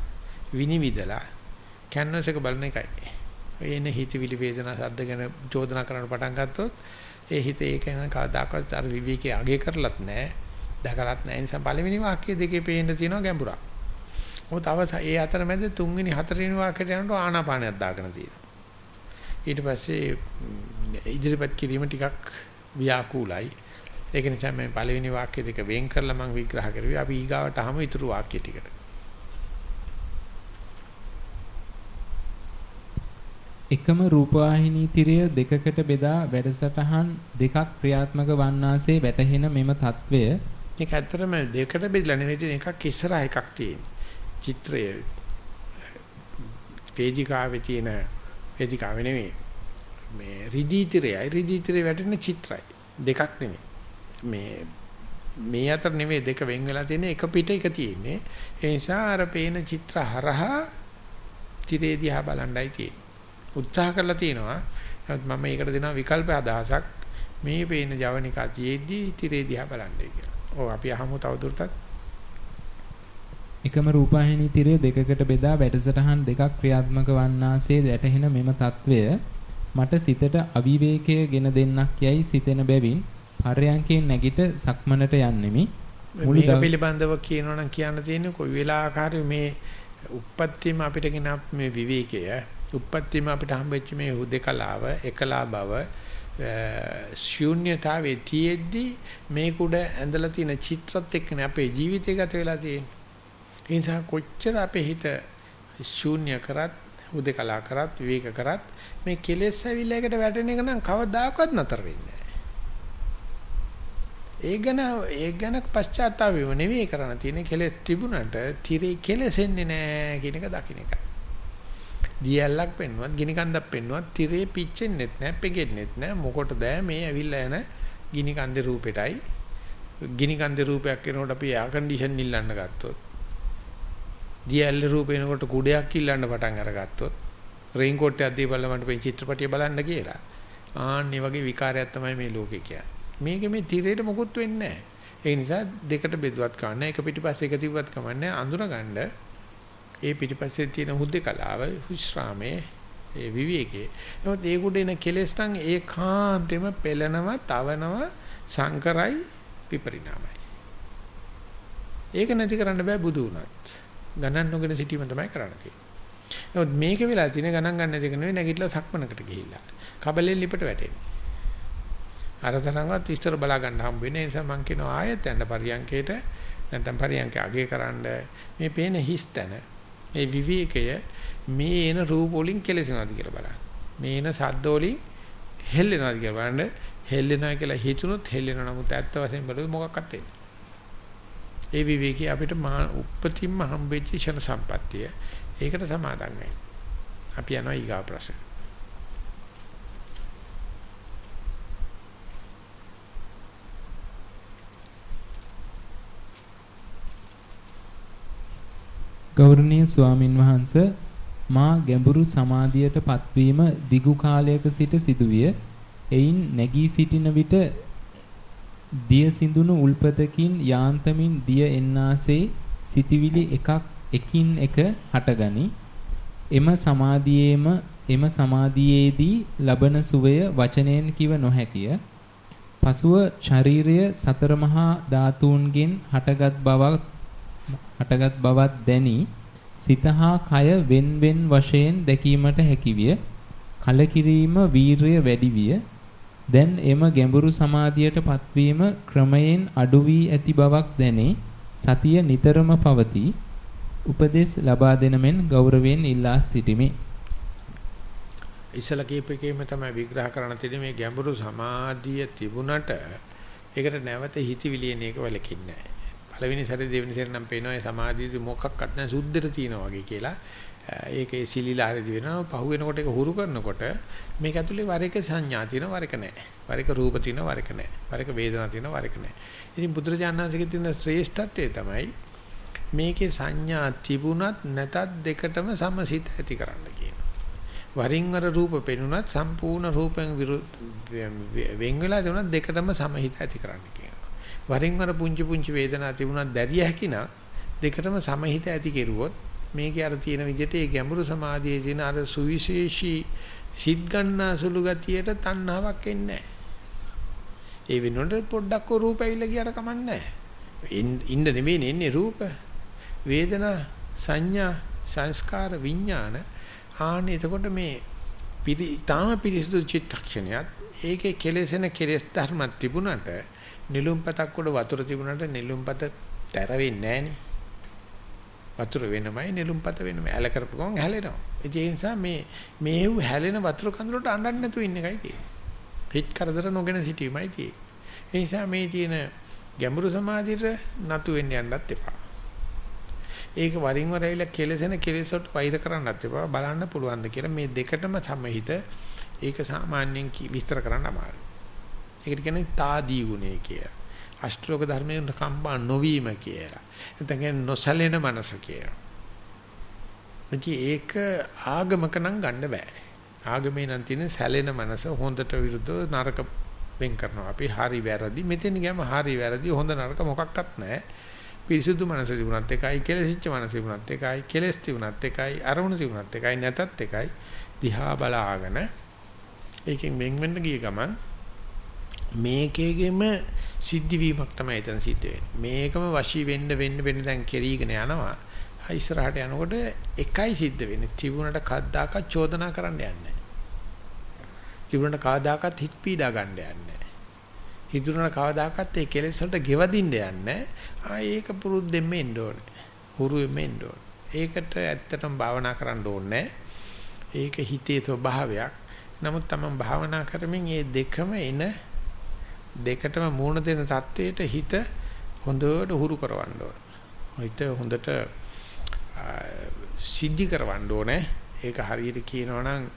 විනිවිදලා කැන්වස් එක බලන එකයි. එන හිතවිලි වේදනා සද්ද ගැන චෝදනා කරන්න පටන් ගත්තොත් ඒ හිත ඒක යන කවදාකවත් අර විවේකයේ අගය කරලත් නැහැ. දැකලත් නැහැ. නිසා පළවෙනි වාක්‍ය දෙකේ පේන්න තියෙනවා ගැඹුරක්. මොකද අවස ඒ අතරමැද තුන්වෙනි හතරවෙනි වාක්‍යයට යනකොට ආනාපානයක් දාගෙන තියෙනවා. ඊට පස්සේ ඉදිරිපත් කිරීම ටිකක් ව්‍යාකූලයි. ඒක නිසා මම පළවෙනි වාක්‍ය දෙක වෙන් කරලා මම විග්‍රහ කරුවේ. අපි ඊගාවට අහමු ඊතුරු වාක්‍ය ටිකට. එකම රූපවාහිනී තිරය දෙකකට බෙදා වැඩසටහන් දෙකක් ක්‍රියාත්මක වන්නාසේ වැටහෙන මෙම తත්වය මේක ඇත්තටම දෙකට බෙදලා නෙවෙයි එකක් ඉස්සරහ එකක් තියෙනවා. චිත්‍රය වේදිකාවේ තියෙන වේදිකාවේ නෙවෙයි මේ රිදී තිරයයි රිදී තිරේ වැටෙන චිත්‍රයි. දෙකක් නෙවෙයි මේ මේ අතර නෙවෙයි දෙක වෙන් වෙලා තියෙන එක පිට එක තියෙන්නේ. ඒ නිසා අර පේන චිත්‍ර හරහා තිරේ දිහා බලන්නයි තියෙන්නේ. උත්සාහ කරලා තියෙනවා. නමුත් මම ඒකට දෙනවා විකල්ප අදහසක්. මේ පේන ජවනිකා තියේදී තිරේ දිහා බලන්නයි කියලා. ඔව් අපි අහමු තවදුරටත්. එකම රූපවාහිනී තිරය දෙකකට බෙදා වැඩසටහන් දෙකක් ක්‍රියාත්මක වන්නාසේ වැටහෙන මෙම తත්වය මට සිතට අවිවේකය ගෙන දෙන්නක් යයි සිතෙන බැවින් පරයන්කෙන් නැගිට සක්මනට යන්නෙමි. මුළු පිළිබඳව කියනවනම් කියන්න තියෙන්නේ කොයි වෙලාවකරි මේ උප්පත්තියම අපිට ගෙන මේ විවේකය උප්පත්තියම අපිට හම්බෙච්ච මේ හුදේකලාව එකලා බව ශූන්‍යතාවයේ තියෙද්දි මේ කුඩ ඇඳලා තියෙන චිත්‍රත් එක්කනේ අපේ ජීවිතය ගත වෙලා තියෙන්නේ. ඒ නිසා කොච්චර අපේ හිත ශූන්‍ය කරත් හුදේකලා කරත් විවේක කරත් මේ කෙලෙස් ඇවිල්ලා එකට වැටෙන එක නම් කවදාකවත් නතර වෙන්නේ ඒ ගැන ඒ ගැන පශ්චාත්තාප වෙව නෙවෙයි කරන්න තියෙන්නේ. කෙලෙස් තිබුණට tire කෙලෙසෙන්නේ නැහැ කියන එක දකින්න එකයි. දියැලක් පෙන්නුවත් ගිනි කන්දක් පෙන්නුවත් tire පිච්චෙන්නෙත් නැහැ පෙගෙන්නෙත් නැහැ. මොකටද මේ ඇවිල්ලා යන ගිනි කන්දේ රූපෙටයි. ගිනි කන්දේ රූපයක් වෙනකොට අපි එයා කන්ඩිෂන් ඉල්ලන්න ගත්තොත් දියැල්ල රූපේනකොට කුඩයක් ඉල්ලන්න පටන් අරගත්තොත් රේන් කෝට් එකක් දීපල්ලා මට මේ චිත්‍රපටිය බලන්න කියලා. ආන්නේ වගේ විකාරයක් තමයි මේ ලෝකේ කියන්නේ. මේකේ මේ තිරේට මොකුත් වෙන්නේ නැහැ. ඒ නිසා දෙකට බෙදුවත් කවන්නේ එක පිටිපස්සේ එක තිබ්බත් කවන්නේ අඳුරගන්න ඒ පිටිපස්සේ තියෙන හුදේකලාව විශ්‍රාමයේ ඒ විවිකේ. නමුත් ඒ කුඩ එන කෙලෙස් නම් ඒකාන්තෙම පෙළනවා, තවනවා, සංකරයි, විපරිණාමයි. ඒක නැති කරන්න බෑ බුදු වුණත්. ගණන් නොගෙන සිටීම තමයි කරන්න තියෙන්නේ. නමුත් මේක වෙලා තියෙන ගණන් ගන්න දෙක නෙවෙයි නැගිටලා සක්මනකට ගිහිල්ලා. කබලෙන් ලිපට වැටෙන්නේ. අර තරම්වත් විස්තර බලා ගන්න හම්බ වෙන නිසා මම කියනවා ආයෙත් යන්න පරියන්කේට නැත්නම් පරියන්ක අගේ කරන්න මේ පේන හිස්තන මේ විවේකය මේ එන රූප වලින් කෙලසනවාද කියලා බලන්න. මේන සද්ද වලින් හෙල්ලෙනවාද කියලා බලන්න හෙල්ලෙනවා කියලා හිතුනොත් හෙල්ලෙනවා නමුත් ඇත්ත වශයෙන් බලුවොත් මොකක්වත් වෙන්නේ ඒ විවේකී අපිට උපතින්ම හම්බෙච්ච ෂණ සම්පත්තිය. ඒකට සමාදන් වෙන්න. අපි යනවා ඊගා ප්‍රශ්න. ගෞරවනීය ස්වාමින් වහන්සේ මා ගැඹුරු සමාධියට පත්වීම දිගු කාලයක සිට සිදුවිය. එයින් නැගී සිටින විට දිය සිඳුණු උල්පතකින් යාන්තමින් දිය එන්නාසේ සිටිවිලි එකක් එකින් එක හටගනි. එම සමාධියේම එම සමාධියේදී ලබන සුවය වචනයෙන් කිව නොහැකිය. පසුව ශරීරය සතර මහා ධාතුන්ගෙන් හටගත් බවක් හටගත් බවක් දැනි සිතහා කය wen wen වශයෙන් දැකීමට හැකිවිය. කලකිරීම වීරය වැඩි විය. දැන් එම ගැඹුරු සමාධියට පත්වීම ක්‍රමයෙන් අඩු වී ඇති බවක් දැනේ. සතිය නිතරම පවතී. උපදෙස් ලබා දෙන මෙන් ගෞරවයෙන් ඉල්ලා සිටිමි. ඉසල කීපකේම තමයි විග්‍රහ කරන්න තියෙන්නේ මේ ගැඹුරු සමාධිය තිබුණට ඒකට නැවත හිතවිලියන එක වලකින්නේ නැහැ. පළවෙනි සැරේ දෙවෙනි සැරේ නම් පේනවා මේ සමාධියදී මොකක්වත් නැහැ සුද්ධට තියෙනවා වගේ කියලා. ඒකේ සිලිලා හරිදි වෙනවා. පහු වෙනකොට ඒක හුරු කරනකොට මේක ඇතුලේ වර එක සංඥා තියෙනවා වර එක නැහැ. වර එක රූප තියෙනවා වර එක නැහැ. වර එක වේදනා තියෙනවා වර එක නැහැ. ඉතින් බුදුරජාණන්සේගේ තියෙන ශ්‍රේෂ්ඨත්වය තමයි මේකේ සංඥා තිබුණත් නැතත් දෙකටම සමසිත ඇති කරන්න කියනවා. වරින් වර රූප පෙනුනත් සම්පූර්ණ රූපෙන් වෙන් වෙලා තිබුණත් දෙකටම සමහිත ඇති කරන්න කියනවා. වරින් වර පුංචි පුංචි වේදනා තිබුණත් දැරිය හැකිනම් දෙකටම සමහිත ඇති කෙරුවොත් මේකේ අර තියෙන විදිහට ඒ ගැඹුරු සමාධියේ තියෙන අර සුවිශේෂී සිත් ගන්නා සුළු ගතියට තණ්හාවක් එන්නේ ඒ වෙනුවට පොඩ්ඩක් රූප ඇවිල්ලා ගියට කමන්නේ ඉන්න නෙවෙයි එන්නේ රූප. වේදනා සංඥා සංස්කාර විඥාන ආන එතකොට මේ තාම පිරිසුදු චිත්තක්ෂණයත් ඒකේ කෙලෙසෙන කෙලෙස් ධර්මත් තිබුණාට නිලුම්පතක් උඩ වතුර තිබුණාට නිලුම්පත තැර වෙන්නේ නැහනේ වතුර වෙනමයි නෙළුම්පත වෙනමයි. ඇල කරපු ගමන් හැලෙනවා. ඒ නිසා මේ මේව හැලෙන වතුර කඳුලට අඬන්න නැතුව ඉන්න එකයි තියෙන්නේ. හිත කරදර නොගෙන සිටීමයි තියෙන්නේ. ඒ නිසා මේ තියෙන ගැඹුරු සමාධියට නතු වෙන්න යන්නත් එපා. ඒක වරින් වර ඇවිල්ලා කෙලසෙන කෙලෙසට වෛර කරන්නත් එපා. බලන්න පුළුවන් ද කියලා මේ දෙකටම සමහිත ඒක සාමාන්‍යයෙන් විස්තර කරන්න අමාරුයි. ඒකට කියන්නේ තාදී ගුණය කියලා. අෂ්ටලෝක ධර්මයෙන් කම්පා නොවීම කියලා. නැත්නම් කියන්නේ නොසැලෙන මනස කියලා. ඒක ආගමක නම් ගන්න බෑ. ආගමේ නම් තියෙන සැලෙන මනස හොඳට විරුද්ධව නරක වෙන් කරනවා. අපි හරි වැරදි මෙතන ගියාම හරි වැරදි හොඳ නරක මොකක්වත් නැහැ. පිරිසුදු මනස තිබුණත් එකයි කෙලෙසිච්ච මනස තිබුණත් එකයි කෙලස් තිබුණත් එකයි අරමුණු තිබුණත් එකයි නැතත් එකයි දිහා බලාගෙන ඒකෙන් වෙන් වෙන්න ගිය ගමන් මේකේගෙම සිද්ධ වීමක් තමයි එතන සිද්ධ වෙන්නේ. මේකම වශී වෙන්න වෙන්න වෙන්න දැන් කෙරීගෙන යනවා. ඉස්සරහට යනකොට එකයි සිද්ධ වෙන්නේ. තිබුණට කද්දාක චෝදනා කරන්න යන්නේ තිබුණට කවදාකවත් හිත පීඩා ගන්න යන්නේ හිතුණට කවදාකවත් ඒ කෙලෙස් වලට ගෙවදින්න යන්නේ ආ ඒක පුරුද්දෙන් මෙන්න ඕනේ. හුරුවෙන් මෙන්න ඕනේ. ඒකට ඇත්තටම භාවනා කරන්න ඕනේ. ඒක හිතේ ස්වභාවයක්. නමුත් තමන් භාවනා කරමින් මේ දෙකම එන දෙකටම මූණ දෙන தത്വයට හිත හොඳට හුරු කරවන්න ඕන. හිත හොඳට සිද්ධි කරවන්න ඕනේ. ඒක හරියට කියනවා නම්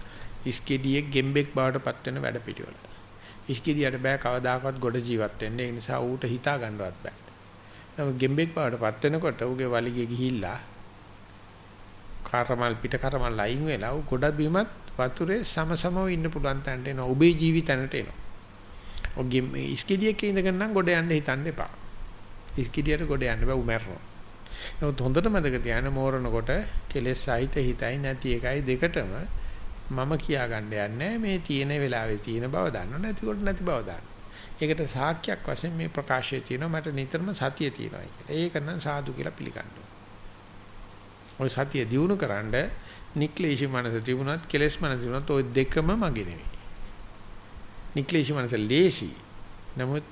ඉස්කෙඩියෙක් ගෙම්බෙක් බවට පත් වෙන වැඩ පිළිවෙල. ඉස්කෙඩියට බෑ කවදාකවත් ගොඩ ජීවත් වෙන්න. ඒ නිසා ඌට හිතා ගන්නවත් බෑ. නමුත් ගෙම්බෙක් බවට පත් වෙනකොට ඌගේ වලිගේ ගිහිල්ලා කරමල් පිට කරමල් ලයින් වෙලා ඌ ගොඩ බිමත් වතුරේ සමසමව ඉන්න පුළුවන් තැනට එනවා. ඔබේ ජීවිතයට එනවා. ඔගේ ඉස්කිඩියක ඉඳගෙන නම් ගොඩ යන්න හිතන්න එපා. ඉස්කිඩියට ගොඩ යන්න බෑ උමරනවා. නමුත් හොඳට මතක තියාගන්න මෝරනකොට කෙලෙස් සහිත හිතයි නැති එකයි දෙකටම මම කියා ගන්න යන්නේ මේ තියෙන වෙලාවේ තියෙන බව දන්නව නැතිකොට නැති බව දන්න. ඒකට සාක්ෂියක් වශයෙන් මේ ප්‍රකාශය තියෙනවා මට නිතරම සතිය තියෙනවා කියලා. ඒක නම් සාදු කියලා පිළිගන්න ඔය සතිය දිනු කරන්න නික්ලේශී මනස තිබුණත් කෙලෙස් මනස තිබුණත් ওই දෙකම මගේ නෙවෙයි. නික්ලේශී මනස ලේසි. නමුත්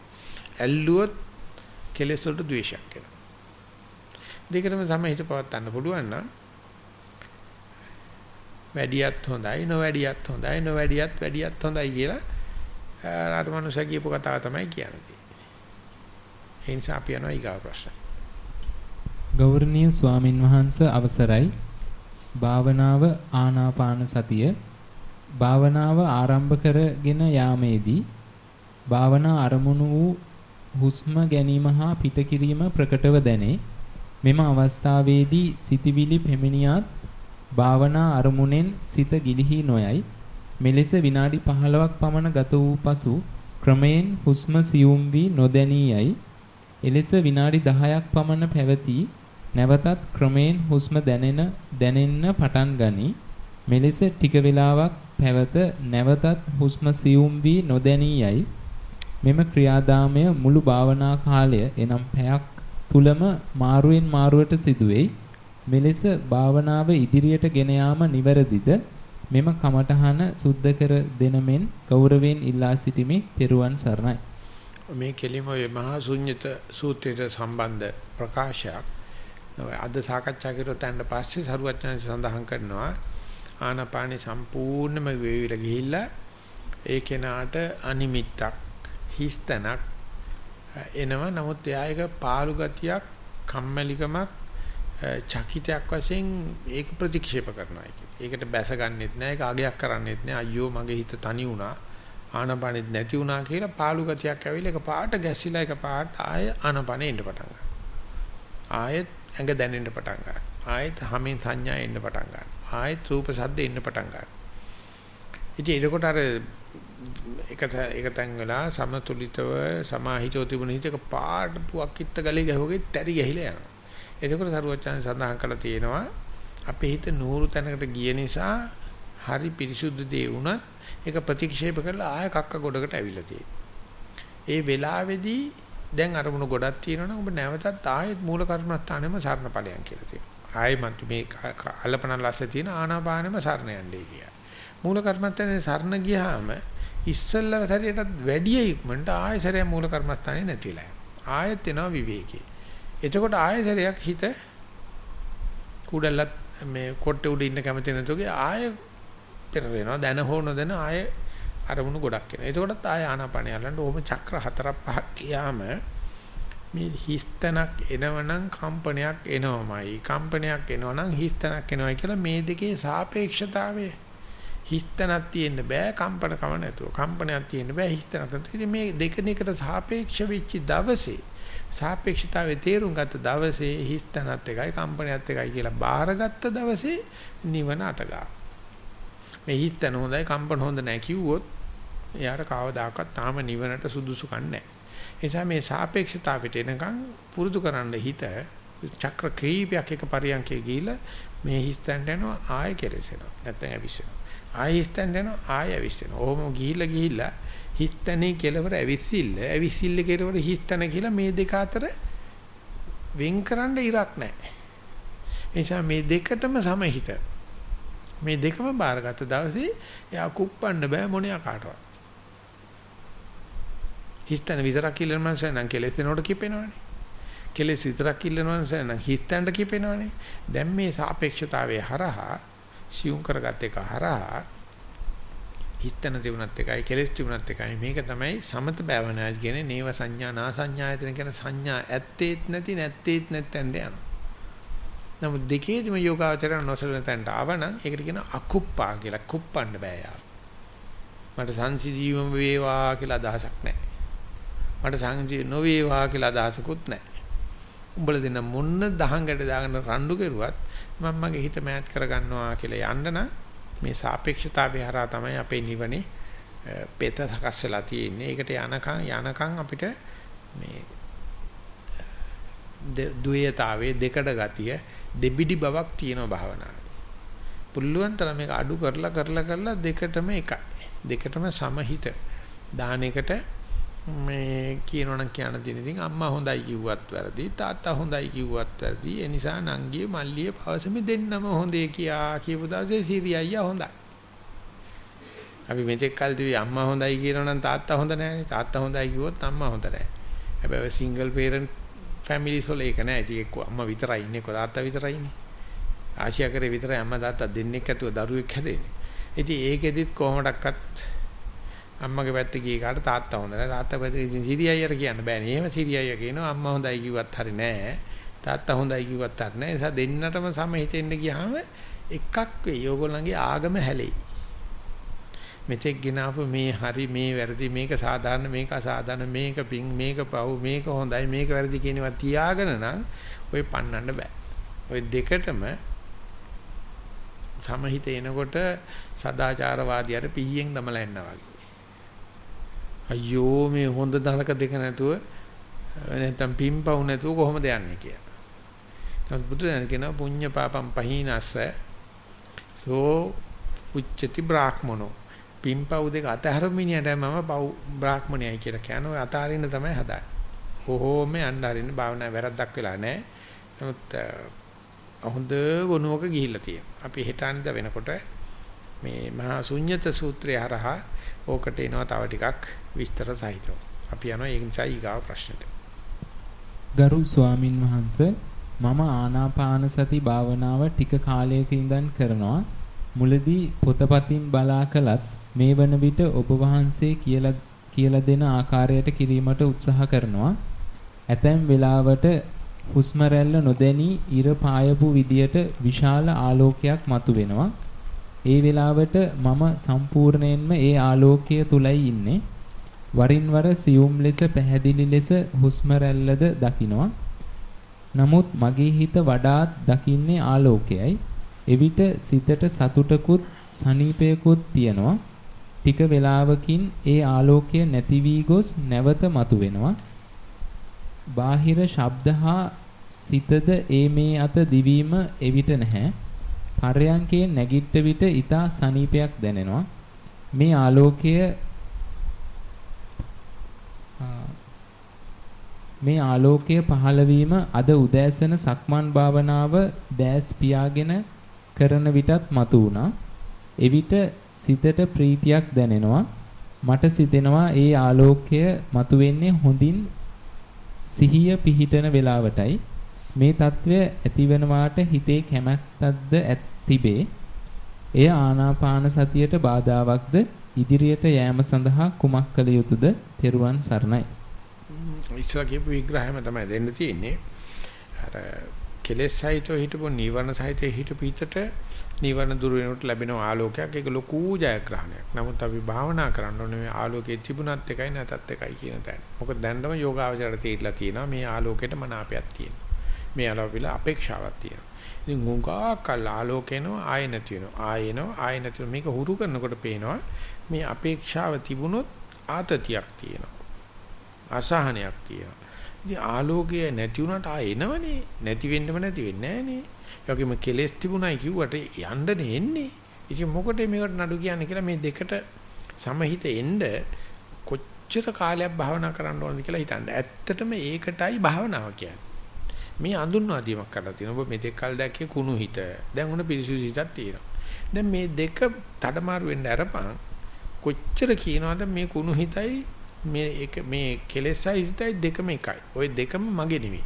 ඇල්ලුවොත් කෙලෙස් වලට ද්වේෂයක් එනවා. දෙකම සමහිත පවත් ගන්න පුළුවන් නම් වැඩියත් හොඳයි නොවැඩියත් හොඳයි නොවැඩියත් වැඩියත් හොඳයි කියලා අර මනුස්සය කියපු කතාව තමයි කියන්නේ. ඒ නිසා අපි යනවා ඊගාව ප්‍රශ්න. ගෞරවනීය ස්වාමින් වහන්සේ අවසරයි. භාවනාව ආනාපාන සතිය භාවනාව ආරම්භ කරගෙන යාමේදී භාවනා අරමුණු වූ හුස්ම ගැනීම හා පිටකිරීම ප්‍රකටව දැනේ. මෙම අවස්ථාවේදී සිතවිලි පෙමිනියත් භාවනා අරමුණෙන් සිත ගිලිහි නොයයි. මෙලෙස විනාඩි 15ක් පමණ ගත වූ පසු ක්‍රමයෙන් හුස්ම සියුම් වී නොදැනී යයි. එලෙස විනාඩි 10ක් පමණ පැවතී නැවතත් ක්‍රමයෙන් හුස්ම දැනෙන දැනෙන්න පටන් ගනී. මෙලෙස ටික වේලාවක් පැවත නැවතත් හුස්ම සියුම් වී නොදැනී යයි. මෙම ක්‍රියාදාමය මුළු භාවනා කාලය එනම් පැයක් තුලම මාරුවෙන් මාරුවට සිදුවේයි. මෙලෙස භාවනාව ඉදිරියට ගෙන යාම නිවැරදිද? මෙම කමඨහන සුද්ධ කර දෙන මෙන් ගෞරවයෙන් ඉල්ලා සිටිමි. පෙරුවන් සරණයි. මේ කෙලිම ඔය මහා ශුන්්‍යත සූත්‍රයට සම්බන්ධ ප්‍රකාශයක් අද සාකච්ඡා කරුවත් ඊට පස්සේ සරුවචනන් සඳහන් කරනවා ආනාපානි සම්පූර්ණයෙන්ම වේවිලා ගිහිල්ලා ඒ කෙනාට අනිමිත්තක් හිස්තනක් එනවා. නමුත් එයා එක පාළු ගතියක් කම්මැලිකමක් චකිතයක් වශයෙන් ඒක ප්‍රතික්ෂේප කරනවා ඒකට බැස ගන්නෙත් නෑ ඒක අගයක් කරන්නෙත් නෑ. අයියෝ මගේ හිත තනි වුණා. ආනපනෙත් නැති වුණා කියලා පාළු ගතියක් ඇවිල්ලා එක පාට ගැසිලා එක පාට ආය ආනපනෙ එන්න පටන් ගන්නවා. ආයෙත් ඇඟ දැනෙන්න පටන් ගන්නවා. ආයෙත් හැමෙන් සංඥා එන්න පටන් ගන්නවා ආයෙත් රූප ශබ්ද එන්න පටන් ගන්නවා ඉතින් එතකොට අර එක එක තැන් වෙලා සමතුලිතව සමාහිතව තිබුණ හිතක පාට පුවක් කිත්ත ගලේ ගැහුවගේ තරි ගහිලා යනවා. එතකොට සරුවචාන් සඳහන් කරලා තියෙනවා අපේ හිත නూరు තැනකට ගිය නිසා හරි පිරිසුදු දේ වුණත් ඒක ප්‍රතික්ෂේප කරලා ආය කක්ක ගොඩකට ඇවිල්ලා තියෙනවා. ඒ වෙලාවේදී දැන් අරමුණු ගොඩක් තියෙනවනම් ඔබ නැවතත් ආයෙත් මූල කර්මස්ථානෙම සරණ ඵලයන් කියලා තියෙනවා. ආයෙත් මේ අල්ලපන ලස්සේ තියෙන ආනාපානෙම සරණ යන්නේ කියලා. මූල කර්මස්ථානේ සරණ ගියාම ඉස්සල්ලා සැරයටත් වැඩි ඉක්මනට ආයෙ සැරය මූල කර්මස්ථානේ නැතිලා ආයෙත් එනවා විවේකී. එතකොට ආයෙ සැරයක් හිත කුඩල්ලත් මේ කොට්ටේ උඩ ඉන්න කැමති නැතුගේ ආයෙ පෙරලෙනවා දැන හෝ නොදැන ආයෙ අරමුණු ගොඩක් එනවා. එතකොටත් ආයෙ ආනාපානය යලන්න ඕම චක්‍ර හතරක් පහක් ගියාම මේ හිස්තනක් එනවනම් කම්පනයක් එනවමයි. කම්පනයක් එනවනම් හිස්තනක් එනවයි කියලා මේ දෙකේ සාපේක්ෂතාවය හිස්තනක් තියෙන්න බෑ කම්පන කම නැතුව. කම්පනයක් තියෙන්න බෑ හිස්තනක් නැතුව. ඉතින් මේ දෙකෙනෙකුට සාපේක්ෂ වෙච්ච දවසේ සාපේක්ෂතාවයේ තේරුම් ගත්ත දවසේ හිස්තනත් එකයි කම්පනයත් එකයි කියලා බාරගත්ත දවසේ නිවන අතගා. මේ හිස්තන හොඳයි කම්පන හොඳ නැහැ කිව්වොත් එයාට කවදාකවත් තාම නිවනට සුදුසුකම් නැහැ. ඒ නිසා මේ සාපේක්ෂතාවයට එනකන් පුරුදු කරන්න හිත චක්‍ර ක්‍රීපයක් එක පරියන්කේ ගිහිලා මේ හිස්තන්ට යනවා ආයෙ කෙලෙසෙනවා. නැත්නම් ඇවිස්සෙනවා. ආයෙ හිස්තැන්න යනවා ආයෙ ඇවිස්සෙනවා. ඔහොම ගිහිල්ලා ගිහිල්ලා හිස්තැනේ කෙලවර ඇවිස්සිල්ල ඇවිස්සිල්ල කෙලවර හිස්තැන කියලා මේ දෙක අතර වෙන් කරන්න ඉරක් නැහැ. නිසා මේ දෙකටම සමහිත මේ දෙකම බාරගත්ත දවසේ එයා කුප්පන්න බෑ මොනියා කාටවත්. හිස්තැන විතරක් ඉල්ලන මනුස්සය නම් කෙලෙස් වෙනකොට කිපෙනවනේ. කෙලෙස් විතරක් ඉල්ලන මනුස්සය නම් හිස්තැනට කිපෙනවනේ. දැන් මේ සාපේක්ෂතාවයේ හරහා සියුම් කරගත් එක හරහා හිතන තිබුණත් එකයි කෙලස් තිබුණත් එකයි මේක තමයි සමත භාවනාය කියන්නේ නේව සංඥා නා සංඥායතන කියන සංඥා ඇත්තේත් නැති නැත්තේත් නැත්තෙන්ද යනවා. නමුත් දෙකේදිම යෝගාවචරණ නොසලන තැනට ආවනම් ඒකට කියන අකුප්පා කියලා කුප්පන්න බෑ යා. මට සංසිධීවම වේවා කියලා අදහසක් නැහැ. මට සංජී නොවේවා කියලා අදහසකුත් නැහැ. උඹලා දෙන මොන්න දහංගට දාගෙන රණ්ඩු කෙරුවත් මම මගේ හිත මෑත් කරගන්නවා කියලා යන්න නම් මේ සාපේක්ෂතාවය හරහා තමයි අපේ නිවනේ පෙත සකස් වෙලා තියෙන්නේ. ඒකට යනකම් යනකම් අපිට මේ ද්වේයතාවයේ දෙකඩ ගතිය දෙබිඩි බවක් තියෙනවා භාවනාවේ. පුළුවන් තරම් මේක අඩු කරලා කරලා කරලා දෙකටම එකයි. දෙකටම සමහිත දාන එකට මේ කියනවනම් කියන්න තියෙන ඉතින් අම්මා හොඳයි කිව්වත් වැරදි තාත්තා හොඳයි කිව්වත් වැරදි. ඒ නිසා නංගියේ මල්ලියේ පවසමි දෙන්නම හොඳේ කියා කියපු දවසේ සිරි අයියා හොඳයි. අපි මෙතෙක් කල් දිවි අම්මා හොඳයි කියනවනම් තාත්තා හොඳ නැහැ තාත්තා හොඳයි කිව්වොත් අම්මා හොඳ නැහැ හැබැයි සිංගල් පේරන්ට් ෆැමිලිස් වල ඒක නෑ. ඉතින් එක්ක අම්මා විතරයි ඉන්නේ. එක්ක තාත්තා විතරයි ඉන්නේ. ආශියාකරේ විතරයි අම්මා තාත්තා දෙන්නෙක් ඇතුව දරුවෙක් හැදෙන්නේ. ඉතින් ඒකෙදිත් කොහොමඩක්වත් අම්මගේ පැත්තේ ගිය කාට තාත්තා හොඳ නැහැ. තාත්තා පැත්තේ ඉතින් සිරියයියට කියන්න බෑනේ. එහෙම සිරියයිය කියනවා අම්මා හොඳයි කිව්වත් හරි නෑ. තාත්තා හොඳයි කිව්වත් හරි නෑ. ඒ නිසා දෙන්නටම සම හිතෙන්න ගියාම එකක් වෙයි. ඕගොල්ලන්ගේ ආගම හැලෙයි. මෙතෙක් ගෙනාවු මේ හරි මේ වැරදි මේක සාධාරණ මේක අසාධාරණ මේක පිං මේක පව් මේක හොඳයි මේක වැරදි කියනවා තියාගෙන නම් ඔය පන්නන්න බෑ. ඔය දෙකටම සමහිත එනකොට සදාචාරවාදියාට පීයෙන් දමලා යනවා වගේ. අයියෝ මේ හොඳ නරක දෙක නැතුව නැත්තම් පිම්පව් නැතුව කොහොමද යන්නේ කියලා. නමුත් බුදුදහම කියනවා පුඤ්ඤ පාපම් පහිනස්ස සෝ උච්චති බ්‍රාහ්මනෝ පිම්පව් දෙක අතහැර මිනිහට මම පව් බ්‍රාහ්මණයයි කියලා කියනවා. ඔය අතාරින්න තමයි හදාන්නේ. කොහොම යන්න හරින්න භාවනා වැරද්දක් වෙලා නැහැ. නමුත් හොඳ ගුණවක ගිහිල්ලා තියෙනවා. අපි හෙට අනිද වෙනකොට මේ මහා ශුන්්‍යත සූත්‍රය හරහා ඕකට එනවා තව ටිකක් විස්තර සහිතව. අපි යනවා ඒ නිසා ඊගාව ප්‍රශ්නෙට. ගරු ස්වාමින් වහන්සේ මම ආනාපාන සති භාවනාව ටික කාලයක ඉඳන් කරනවා. මුලදී පොතපතින් බලා කළත් මේ වන විට ඔබ වහන්සේ කියලා කියලා දෙන ආකාරයට කිරීමට උත්සාහ කරනවා. ඇතැම් වෙලාවට හුස්ම රැල්ල නොදැනී ඉර පායපු විදියට විශාල ආලෝකයක් මතුවෙනවා. ඒ වෙලාවට මම සම්පූර්ණයෙන්ම ඒ ආලෝකය තුලයි ඉන්නේ. වරින් වර සියුම් ලෙස පැහැදිලි ලෙස හුස්ම රැල්ලද දකිනවා. නමුත් මගේ හිත වඩාත් දකින්නේ ආලෝකයයි. එවිට සිතට සතුටකුත් සනීපයකුත් තියෙනවා. ටික වේලාවකින් ඒ ආලෝකය නැති වී ගොස් නැවත මතුවෙනවා. බාහිර ශබ්ද හා සිතද ඒ මේ අත දිවීම එවිට නැහැ. පරයන්කේ නැගිට විට ඊතා සනීපයක් දැනෙනවා. මේ ආලෝකය මේ ආලෝකය පහළ වීම අද උදෑසන සක්මන් භාවනාව දැස් පියාගෙන කරන විටත් මතු වුණා. එවිට සිතට ප්‍රීතියක් දැනෙනවා. මට සිතෙනවා ඒ ආලෝකය මතුවෙන්නේ හොඳින් සිහිය පිහිටන වෙලාවටයි. මේ తත්වය ඇතිවෙනවාට හිතේ කැමැත්තක්ද තිබේ. එය ආනාපාන සතියට බාධාවත්ද ඉදිරියට යෑම සඳහා කුමක් කළ යුතුද? තෙරුවන් සරණයි. ඉස්සලා කියපු විග්‍රහයම තමයි දෙන්න තියෙන්නේ. අර කෙලෙස් සහිතව හිටපු නීවරණ සහිතව හිටපු හිතට නීවරණ දුර වෙනකොට ලැබෙන ආලෝකයක් ඒක ලොකු ජයග්‍රහණයක්. නමුත් අපි භාවනා කරන්න ඕනේ මේ ආලෝකයේ තිබුණත් එකයි නැතත් එකයි කියන තැන. මොකද දැන්නම යෝගාවචරයට තේරිලා තියෙනවා මේ ආලෝකයට මනාපයක් තියෙනවා. මේ ආලෝකෙල අපේක්ෂාවක් තියෙනවා. ඉතින් ගුංගා කල් ආලෝකේනෝ ආය නැති වෙනවා. ආයෙනෝ ආය නැති වෙනවා. මේක හුරු කරනකොට පේනවා මේ අපේක්ෂාව තිබුණොත් ආතතියක් තියෙනවා. අසහනයක් තියෙනවා. ඉතින් ආලෝකය නැති වුණාට ආ එනවනේ. නැති වෙන්නම නැති වෙන්නේ නැහනේ. ඒ වගේම කෙලෙස් තිබුණයි කිව්වට යන්නනේ එන්නේ. ඉතින් මොකටද මේකට නඩු කියන්නේ කියලා මේ දෙකට සමහිත එන්න කොච්චර කාලයක් භාවනා කරන්න ඕනද කියලා හිතන්න. ඇත්තටම ඒකටයි භාවනාව කියන්නේ. මේ අඳුන්වාදීමක් කරලා තියෙනවා. ඔබ මෙතෙක් කල් දැක්කේ කුණු හිත. දැන් උන පිරිසුදු හිතක් තියෙනවා. දැන් මේ දෙක තඩමාරු වෙන්න අරපන් කොච්චර කියනවද මේ කුණු හිතයි මේ එක මේ කෙලෙසයි හිතයි දෙකම එකයි. ওই දෙකම මගේ නෙවෙයි.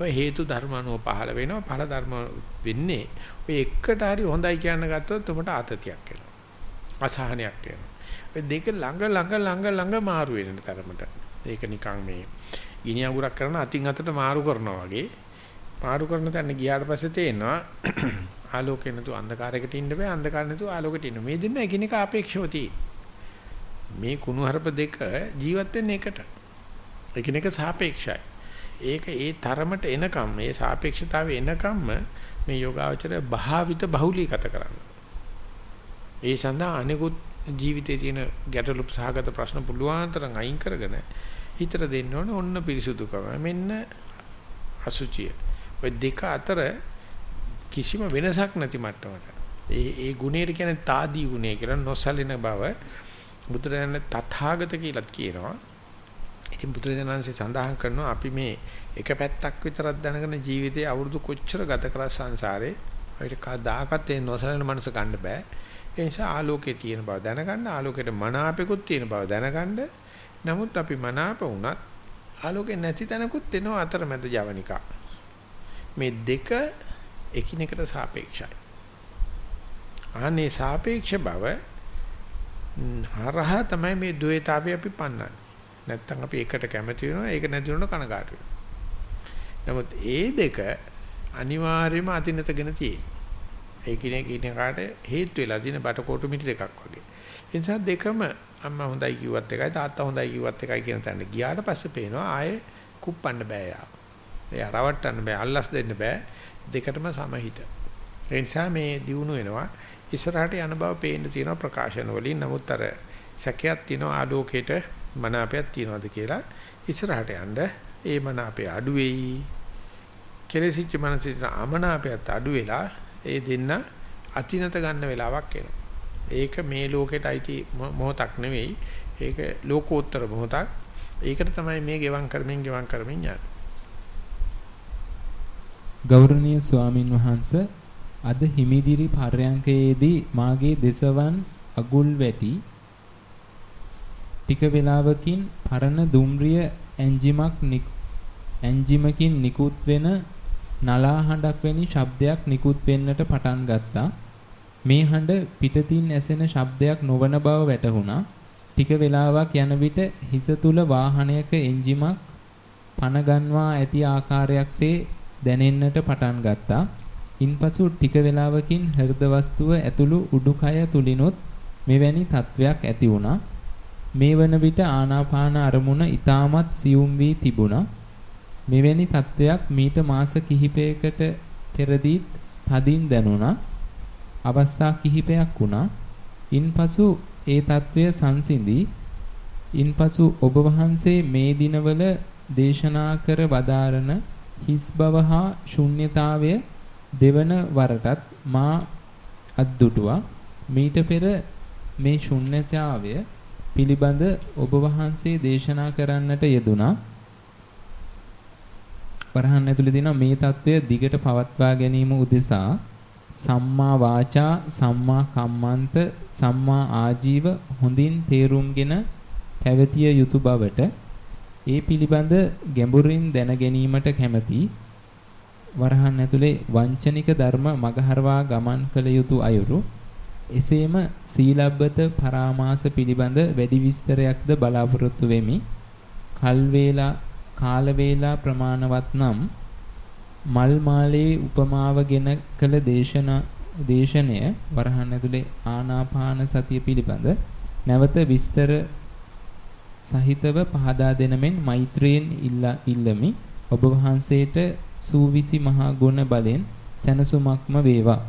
ඔය හේතු ධර්ම අනුව පහළ වෙනවා. ඵල ධර්ම වෙන්නේ ඔය එකට හරි හොඳයි කියන ගත්තොත් උඹට ආතතියක් එනවා. අසහනයක් එනවා. ඔය දෙක ළඟ ළඟ ළඟ ළඟ මාරු වෙන තරමට. ඒක නිකන් මේ ගිනි අඟුරක් කරන අතින් අතට මාරු කරනවා වගේ මාරු කරන තැන ගියාට පස්සේ තේනවා ආලෝකේ නැතු අන්ධකාරයකට ඉන්න බෑ අන්ධකාර නැතු ආලෝකයට ඉන්න. මේ දෙන්න එකිනෙක අපේක්ෂව මේ කුණුහරුප දෙක ජීවත් වෙන්නේ එකට. එකිනෙක සාපේක්ෂයි. ඒක ඒ තරමට එනකම් මේ සාපේක්ෂතාවය එනකම්ම මේ යෝගාවචරය භාවිත බහුලීගත කරන්න. ඒ සඳහා අනිකුත් ජීවිතයේ තියෙන ගැටලු සහගත ප්‍රශ්න පුළුවන් තරම් අයින් කරගෙන හිතට දෙන්න ඕනේ ඔන්න පිරිසුදුකම. මෙන්න අසුචිය. ඔය දෙක අතර කිසිම වෙනසක් නැති මට්ටමට. ඒ ඒ ගුණයට කියන්නේ తాදී ගුණය කියලා නොසලින බව බුදුරජාණන් තථාගත කියලාත් කියනවා. ඉතින් බුදුරජාණන්සේ සඳහන් කරනවා අපි මේ එක පැත්තක් විතරක් දැනගෙන ජීවිතේ අවුරුදු කොච්චර ගත කරා සංසාරේ අපිට කවදාකවත් ඒ නොසලන මනස ගන්න බෑ. ඒ නිසා ආලෝකයේ තියෙන බව දැනගන්න ආලෝකයට මනාපෙකුත් තියෙන බව දැනගන්න. නමුත් අපි මනාප වුණත් ආලෝකේ නැති තැනකුත් එනවා අතරමැද ජවනිකා. මේ දෙක එකිනෙකට සාපේක්ෂයි. අනේ සාපේක්ෂ බව හරහා තමයි මේ ද්වේතාවය අපි පන්නන්නේ. නැත්තම් අපි එකට කැමති වෙනවා ඒක නැති වෙනකොට කනගාටු වෙනවා. නමුත් ඒ දෙක අනිවාර්යයෙන්ම අතිනතගෙන තියෙනවා. ඒ කිනේ කිනකට හේතු වෙලා තියෙන බටකොටු මිටි දෙකක් වගේ. ඒ නිසා දෙකම අම්මා හොඳයි කිව්වත් එකයි තාත්තා හොඳයි කිව්වත් එකයි කියන තැනට ගියාට පස්සේ පේනවා ආයේ කුප්පන්න බෑ යා. එයා රවට්ටන්න බෑ අල්ලස් දෙන්න බෑ දෙකටම සමහිත. ඒ නිසා මේ දියුණු වෙනවා ඉස්සරහට යන බව පේන්න තියෙනවා ප්‍රකාශන වලින්. නමුත් අර සැකයක් තියෙනවා ආලෝකයට මනාපයක් තියනවාද කියලා ඉස්සරහට යන්න ඒ මනාපය අඩු වෙයි. කෙලෙසිච්ච මනසිට අමනාපයත් අඩු වෙලා ඒ දෙන්න අතිනත ගන්න වෙලාවක් එනවා. ඒක මේ ලෝකෙට අයිති මොහොතක් නෙවෙයි. ඒක ලෝකෝත්තර මොහොතක්. ඒකට තමයි මේ ගෙවම් කරමින් ගෙවම් කරමින් යන්නේ. ගෞරවනීය ස්වාමින් වහන්සේ අද හිමිදිරි පර්යංකයේදී මාගේ දෙසවන් අගුල් වැටි ටික වේලාවකින් පරණ දුම්රිය ඇන්ජිමක් ඇන්ජිමකින් නිකුත් වෙන නලා හඬක් වැනි ශබ්දයක් නිකුත් වෙන්නට පටන් ගත්තා. මේ හඬ පිටතින් ඇසෙන ශබ්දයක් නොවන බව වැටහුණා. ටික වේලාවක් යන විට හිස තුල වාහනයක එන්ජිමක් පන ගන්වා ඇති ආකාරයක්සේ දැනෙන්නට පටන් ගත්තා. ඉන්පසු ටික වේලාවකින් හෘද වස්තුව ඇතුළු උඩුකය තුලිනුත් මෙවැනි තත්වයක් ඇති වුණා. මේ වන විට ආනාපාන අරමුණ ඊටමත් සියුම් වී තිබුණා. මෙවැනි තත්වයක් මීට මාස කිහිපයකට පෙරදීත් තදින් දැනුණා. අවස්ථා කිහිපයක් වුණා. ඉන්පසු ඒ తත්වය සංසිඳී ඉන්පසු ඔබ වහන්සේ මේ දිනවල දේශනා කර වදාරන හිස් බව හා ශුන්්‍යතාවය දෙවන වරටත් මා අද්දුටුවා මීට පෙර මේ ශුන්්‍යතාවය පිළිබඳ ඔබ වහන්සේ දේශනා කරන්නට යෙදුනා වරහන් ඇතුළේ තියෙනවා මේ తත්වය දිගට පවත්වා ගැනීම උදෙසා සම්මා වාචා සම්මා කම්මන්ත සම්මා ආජීව හොඳින් තේරුම්ගෙන පැවතිය යුතු බවට ඒ පිළිබඳ ගැඹුරින් දැන ගැනීමට කැමැති වරහන් ඇතුලේ වංචනික ධර්ම මගහරවා ගමන් කළ යුතු අයුරු එසේම සීලබ්බත පරාමාස පිළිබඳ වැඩි විස්තරයක්ද බලාපොරොත්තු වෙමි. කල් වේලා කාල වේලා ප්‍රමාණවත් නම් මල් මාලේ උපමාවගෙන කළ දේශන දේශනය වරහන් ඇතුලේ ආනාපාන සතිය පිළිබඳ නැවත විස්තර සහිතව පහදා දෙන මෙන් මෛත්‍රියෙන් ඉල්ලමි ඔබ වහන්සේට සූවිසි මහා ගුණ බලෙන් සැනසුමක්ම වේවා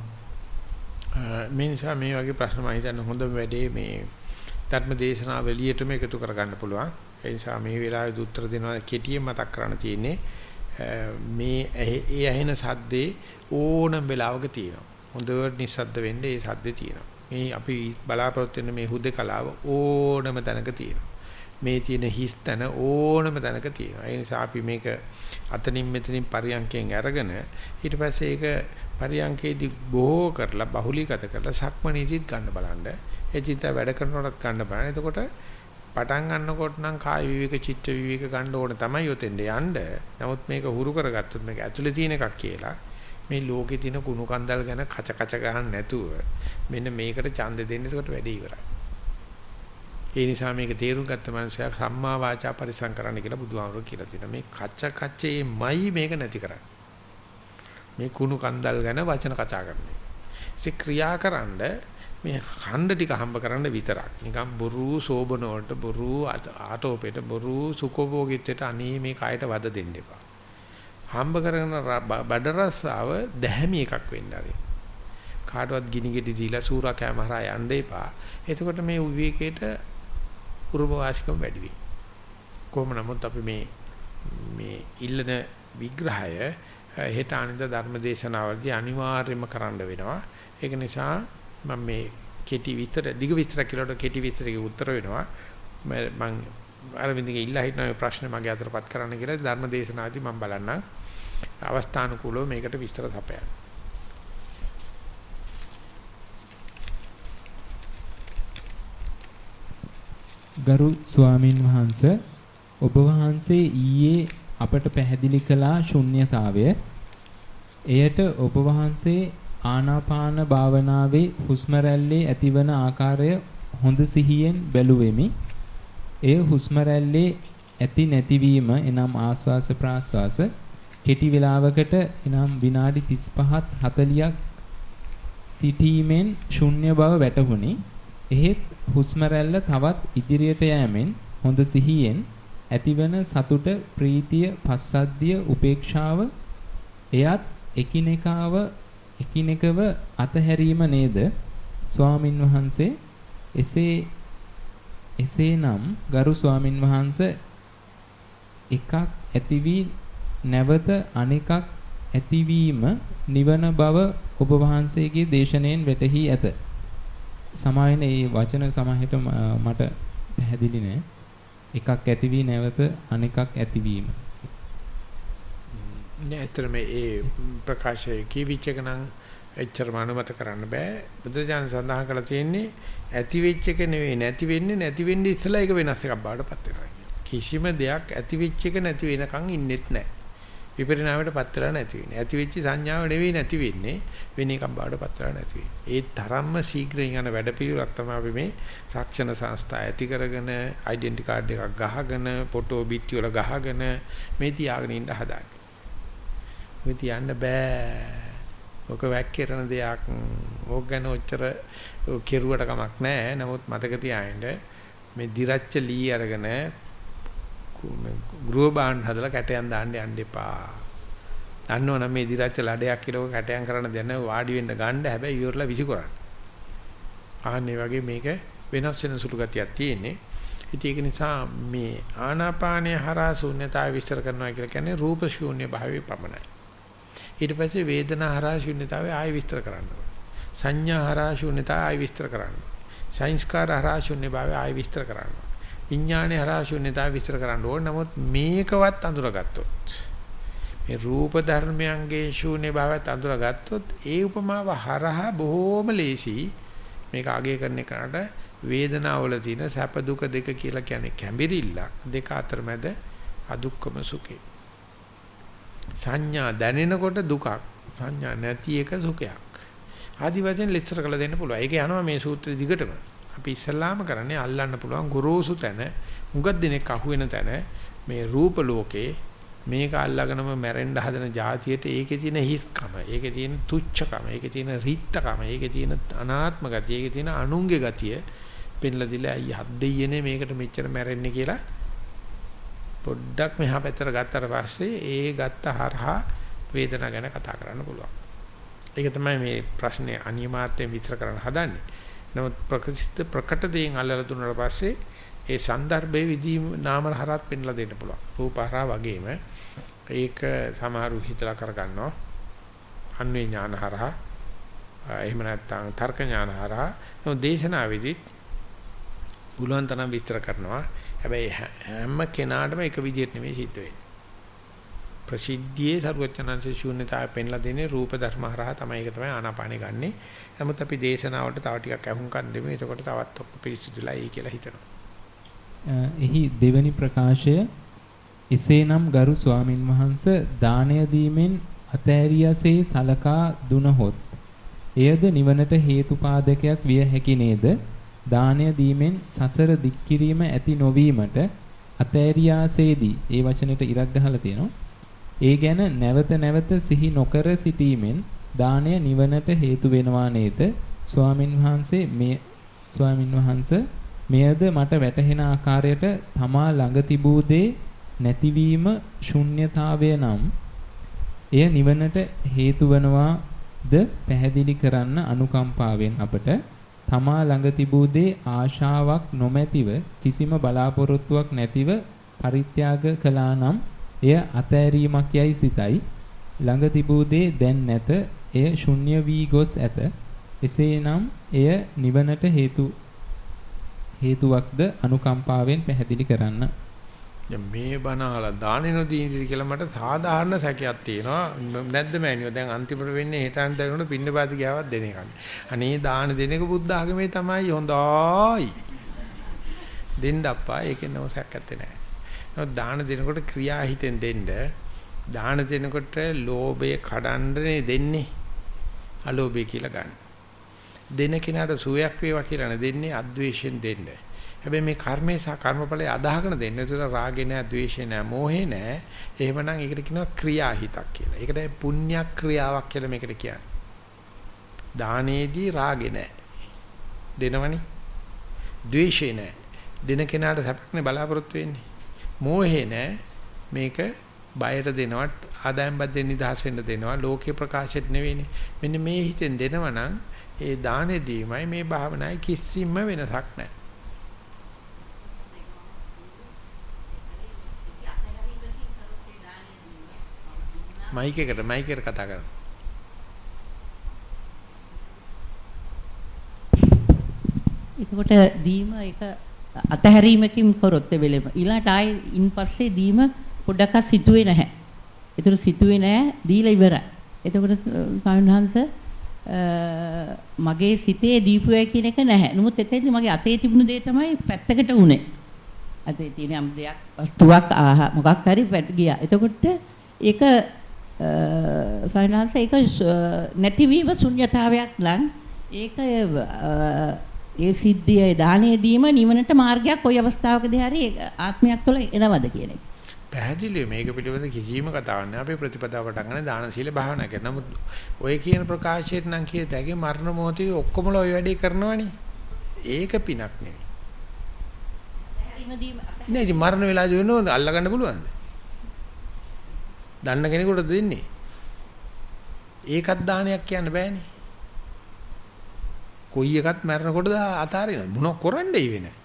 මේ නිසා මේ වගේ ප්‍රශ්න මම හිතන්නේ හොඳම වැඩේ මේ ධර්ම දේශනාව එළියටම එකතු කරගන්න පුළුවන් ඒ නිසා මේ වෙලාවේ උත්තර දෙනවා කෙටියෙන් මතක් කරන්න තියෙන්නේ මේ ඒ ඇහෙන සද්දේ ඕනම වෙලාවක තියෙනවා. හොඳට නිස්සද්ද වෙන්න ඒ සද්දේ තියෙනවා. මේ අපි බලාපොරොත්තු වෙන මේ හුදකලාව ඕනම තැනක තියෙනවා. මේ තියෙන හිස් තැන ඕනම තැනක තියෙනවා. ඒ නිසා අපි මේක අතනින් මෙතනින් පරියන්කෙන් අරගෙන ඊට පස්සේ ඒක පරියන්කේදී බොහෝ කරලා බහුලීගත කරලා සක්මණේදීත් ගන්න බලන්න. ඒ චිත්ත වැඩ කරනකොටත් ගන්න බලන්න. එතකොට පටන් ගන්නකොට නම් කාය විවේක චිත්ත විවේක ගන්න ඕන තමයි යොතෙන්ද යන්න. නමුත් මේක හුරු කරගත්තොත් මේක ඇතුලේ තියෙන එකක් කියලා මේ ලෝකේ තියෙන කුණු කන්දල් ගැන කච කච ගහන්න නැතුව මෙන්න මේකට ඡන්ද දෙන්න එතකොට වැඩේ ඉවරයි. ඒ නිසා මේක තේරුම් ගත්ත මනුස්සයා සම්මා වාචා පරිසම් කරන්න කියලා බුදුහාමුදුරුවෝ කියලා තියෙනවා. මේ කච කච්චේමයි මේක නැති කරන්නේ. මේ කුණු කන්දල් ගැන වචන කතා කරන්නේ. ඉතින් ක්‍රියාකරනද මේ ඛණ්ඩ ටික හම්බ කරන්න විතරක්. නිකන් බොරු සෝබන වලට බොරු ආටෝපෙට බොරු සුඛෝභෝගීත්වයට අනේ මේ කයට වද දෙන්න එපා. හම්බ කරගෙන බඩ රස්සාව දැහැමි එකක් වෙන්න ආරේ. කාටවත් ගිනි ගෙඩි දීලා සූරා කෑම හරහා යන්න එපා. එතකොට මේ විවේකයට උරුම වාසිකම වැඩි වෙයි. කොහොම නමුත් අපි මේ මේ ඉල්ලන විග්‍රහය හෙට ආනන්ද ධර්ම දේශනාවලදී අනිවාර්යයෙන්ම කරන්න වෙනවා. ඒක නිසා මම මේ කෙටි විස්තර දිග විස්තර කියලාට කෙටි විස්තරේ උත්තර වෙනවා මම අරවින්දගේ ඉල්ලා හිටන මේ ප්‍රශ්නේ මගේ අතටපත් කරන්න කියලා ධර්ම දේශනාදී මම බලන්න අවස්ථානුකූලව මේකට විස්තර සපයන්න. ගරු ස්වාමින් වහන්සේ ඔබ වහන්සේ ඊයේ අපට පැහැදිලි කළා ශුන්්‍යතාවය එයට ඔබ වහන්සේ ආනාපාන භාවනාවේ හුස්ම රැල්ලේ ඇතිවන ආකාරය හොඳ සිහියෙන් බැලුවෙමි. එය හුස්ම රැල්ලේ ඇති නැතිවීම එනම් ආස්වාස ප්‍රාස්වාස කෙටි වේලාවකට එනම් විනාඩි 35ත් 40ක් සිටීමෙන් ශුන්‍ය බව වැටහුණි. එහෙත් හුස්ම රැල්ල තවත් ඉදිරියට යෑමෙන් හොඳ සිහියෙන් ඇතිවන සතුට ප්‍රීතිය පස්සද්ධිය උපේක්ෂාව එයත් එකිනෙකාව එකිනෙකව අතහැරීම නේද ස්වාමින් වහන්සේ එසේ එසේනම් ගරු ස්වාමින් වහන්සේ එකක් ඇති වී නැවත අනෙකක් ඇතිවීම නිවන බව ඔබ වහන්සේගේ දේශනෙන් වැටහි ඇත. සමාවෙන මේ වචන සමහිත මට පැහැදිලි නෑ. එකක් ඇති වී නැවත අනෙකක් ඇතිවීම. නෑ ඇත්තටම ඒ ප්‍රකාශය කීවිච එක නම් එච්චරම අනුමත කරන්න බෑ. බුදුජානක සඳහන් කරලා තියෙන්නේ ඇති වෙච්ච එක නෙවෙයි නැති වෙන්නේ නැති වෙන්නේ ඉස්සලා ඒක වෙනස් එකක් බාටපත් වෙනවා. කිසිම දෙයක් ඇති වෙච්ච එක නැති වෙනකන් ඉන්නෙත් නැහැ. විපරිණාමයටපත් වෙලා නැති වෙන්නේ. ඇති වෙච්ච සංඥාව නෙවෙයි නැති වෙන්නේ වෙන එකක් බාටපත් වෙලා නැති වෙන්නේ. ඒ තරම්ම ශීඝ්‍රයෙන් යන වැඩපිළිවෙලක් තමයි අපි මේ රක්ෂණ සංස්ථා ඇති කරගෙන ඩෙන්ටි කාඩ් එකක් ගහගෙන ෆොටෝ බිත්ති වල ගහගෙන මේ තියාගෙන ඉන්න හදාගන්න. මේ තියන්න බෑ. ඔක වැක්කිරන දෙයක්. ඕක ගැන ඔච්චර කෙරුවට කමක් නැහැ. නමුත් මතක තියාගන්න මේ දිරච්ච ලී අරගෙන ගෘහ බාණ්ඩ හදලා කැටයන් දාන්න යන්න එපා. දන්නවනම් මේ දිරච්ච ලඩයක් කියලා කැටයන් කරන්න දෙන්න වාඩි වෙන්න ගන්න හැබැයි ඉවරලා විසිකරන්න. ආන්නේ වගේ මේක වෙනස් වෙන සුළු ගතියක් තියෙන්නේ. ඉතින් ඒක නිසා මේ ආනාපානය හරහා ශූන්‍යතාවය විස්තර කරනවා කියලා කියන්නේ රූප ශූන්‍ය භාවයේ පමණයි. ඊට පස්සේ වේදනා හරහා ශූන්‍යතාවය ආයෙ විස්තර කරන්න ඕනේ. සංඥා හරහා ශූන්‍යතාවය ආයෙ විස්තර කරන්න ඕනේ. සංස්කාර හරහා ශූන්‍ය භාවය ආයෙ විස්තර කරන්න ඕනේ. විඥානේ හරහා ශූන්‍යතාව විස්තර කරන්න ඕන. නමුත් මේකවත් අඳුරගත්තොත් මේ රූප ධර්මයන්ගේ ශූන්‍ය භාවයත් අඳුරගත්තොත් ඒ උපමාව හරහා බොහොම ලේසි. මේක අගය කරන එකට වේදනාවල තියෙන සැප දුක දෙක කියලා කියන්නේ කැඹිරිල්ලක්. දෙක අතර මැද අදුක්කම සුඛේ. සංඥා දැනෙනකොට දුකක්. සංඥා නැති එක සුඛයක්. ආදි වශයෙන් ලෙස්තර කළ දෙන්න පුළුවන්. ඒක යනවා මේ සූත්‍රෙ දිගටම. අපි ඉස්සල්ලාම කරන්නේ අල්ලන්න පුළුවන් ගොරෝසු තැන මුගක් දිනෙක අහුවෙන තැන මේ රූප ලෝකේ මේක අල්ලගෙනම මැරෙන්න හදන જાතියට ඒකේ තියෙන හිස්කම ඒකේ තියෙන තුච්ඡකම ඒකේ තියෙන රිත්තකම ඒකේ තියෙන අනාත්ම ගතිය ඒකේ තියෙන අනුන්ගේ ගතිය පෙන්ලා දිලා අය හත් දෙයියනේ මේකට මෙච්චර මැරෙන්නේ කියලා පොඩ්ඩක් මෙහා පැත්තට ගත්තට පස්සේ ඒ ගත්ත හරහා වේදනාව ගැන කතා කරන්න පුළුවන්. ඒක තමයි මේ ප්‍රශ්නේ අනියමාර්ථයෙන් විතර කරන්න හදන්නේ. නමුත් ප්‍රකෘති ප්‍රකට දේෙන් අල්ලලා දුන්නාට පස්සේ ඒ સંદર્ભයේ විදීම නාම හරහත් පෙන්ලා දෙන්න පුළුවන්. රූපහරා වගේම ඒක සමහරු හිතලා කරගන්නවා. අන්වේ ඥාන හරහා එහෙම නැත්නම් තර්ක ඥාන හරහා නෝ දේශනාවේදී පුළුවන් තරම් විස්තර කරනවා. හැබැයි හැම කෙනාටම එක විදිහට නෙමෙයි සිද්ධ වෙන්නේ. ප්‍රසිද්ධියේ සර්වචනංශ ශූන්‍යතාවය පෙන්ලා දෙන්නේ රූප ධර්ම හරහා තමයි ඒක තමයි ආනාපානෙ ගන්නේ. නමුත් අපි දේශනාවලට තව ටිකක් අහුම්කම් දෙමු. එතකොට තවත් ඔක්කො පිරිසිදුලා ඒ කියලා හිතනවා. එහි දෙවැනි ප්‍රකාශය එසේනම් ගරු ස්වාමින් වහන්සේ දානය දීමෙන් අතෑරියසේ සලකා දුනහොත් එයද නිවනට හේතුපාදකයක් විය හැකි නේද? දානය දීමෙන් සසර දික් කිරීම ඇති නොවීමට අතෑරියාසේදී ඒ වචනෙට ඉරක් ගහලා තියෙනවා. ඒ ගැන නැවත නැවත සිහි නොකර සිටීමෙන් දානය නිවනට හේතු වෙනවා නේද? ස්වාමින් වහන්සේ මේ ස්වාමින් වහන්සේ මෙයද මට වැටහෙන ආකාරයට තමා ළඟ තිබූ දේ නැතිවීම ශුන්්‍යතාවය නම් එය නිවනට හේතු වනවාද පැහැදිලි කරන්න අනුකම්පාවෙන් අපට තමා ළඟ තිබූ දේ ආශාවක් නොමැතිව කිසිම බලාපොරොත්තුවක් නැතිව පරිත්‍යාග කළා නම් එය අතෑරීමක් යයි සිතයි ළඟ තිබූ දේ දැන් නැත එය ශුන්‍ය වී ගොස් ඇත එසේනම් එය නිවනට හේතු හේතුවක්ද අනුකම්පාවෙන් පැහැදිලි කරන්න දැන් මේ බණ අහලා දානෙ නොදීනි කියලා මට සාධාරණ සැකයක් තියෙනවා නැද්ද මෑනියෝ දැන් අන්තිමට වෙන්නේ හිතන් දැනනොත් පින්නපාති ගාවක් දෙන එකක්. අනේ දාන දෙන එක බුද්ධ ආගමේ තමයි හොඳයි. දෙන්න අප්පා ඒකෙන් නම සැකයක් නැහැ. නමුත් දාන දෙනකොට ක්‍රියා හිතෙන් දෙන්න දාන දෙනකොට ලෝභය කඩන්නනේ දෙන්නේ. අලෝභය කියලා ගන්න. දෙන කෙනාට සුවයක් වේවා කියලා නේ දෙන්නේ අද්වේෂයෙන් දෙන්නේ. හැබැයි මේ කර්මේ සහ කර්මඵලයේ අදාහගෙන දෙන්නේ. ඒතර රාගේ නැහැ, ද්වේෂේ නැහැ, මෝහේ නැහැ. එහෙමනම් ඒකට කියනවා ක්‍රියාහිතක් කියලා. ඒකට පුණ්‍ය ක්‍රියාවක් කියලා මේකට කියන්නේ. දානේදී රාගේ නැහැ. දෙනවනේ. ද්වේෂේ නැහැ. දෙන කෙනාට සැපක්නේ බලාපොරොත්තු වෙන්නේ. මෝහේ නැහැ. මේක බයට දෙනවත් ආදායම් බද්දෙන් නිදහස් වෙන්න දෙනවා ලෝකේ ප්‍රකාශෙත් නෙවෙයිනේ. මෙන්න මේ හිතෙන් දෙනවා නම් ඒ දානෙදීමයි මේ භාවනාවේ කිසිම වෙනසක් නැහැ. මයික් එකට මයික් එකට කතා කරන්න. එතකොට දීම එක අතහැරීමකින් කරොත් වෙලෙම. ඊළාට ආයේ ඉන්පස්සේ දීම පොඩ්ඩක් සිතුවේ නැහැ. ඒතර සිතුවේ නැහැ දීලා ඉවරයි. එතකොට ස්වාමීන් මගේ සිතේ දීපුවයි කියන එක නැහැ. නමුත් එතෙන්දී මගේ අතේ තිබුණු දේ තමයි පැත්තකට උනේ. අතේ තියෙන යම් දෙයක් වස්තුවක් ආහ මොකක් හරි ගියා. එතකොට ඒක සයනහස ඒක නැතිවීම ශුන්්‍යතාවයක් නම් ඒක ඒ සිද්ධිය දාණය දීම නිවනට මාර්ගයක් කොයි අවස්ථාවකදී හරි ආත්මයක් තුළ එනවද කියන එක. පැහැදිලිව මේක පිළිබඳ කිසිම කතාවක් නැහැ. අපේ ප්‍රතිපදාව පටන් ගන්න දාන සීල භාවනා කරන. නමුත් ඔය කියන ප්‍රකාශයට නම් කියත හැකි මරණ මොහොතේ ඔක්කොම ඔය වැඩේ කරනවනේ. ඒක පිනක් නෙවෙයි. නෑ ඉතින් මරණ වෙලාවදී වෙනවද අල්ලගන්න පුළුවන්ද? දන්න කෙනෙකුට දෙන්නේ. ඒකත් දානයක් කියන්න බෑනේ. කොයි එකත් මැරෙනකොට අතාරින මොනව කරන්නයි වෙන්නේ?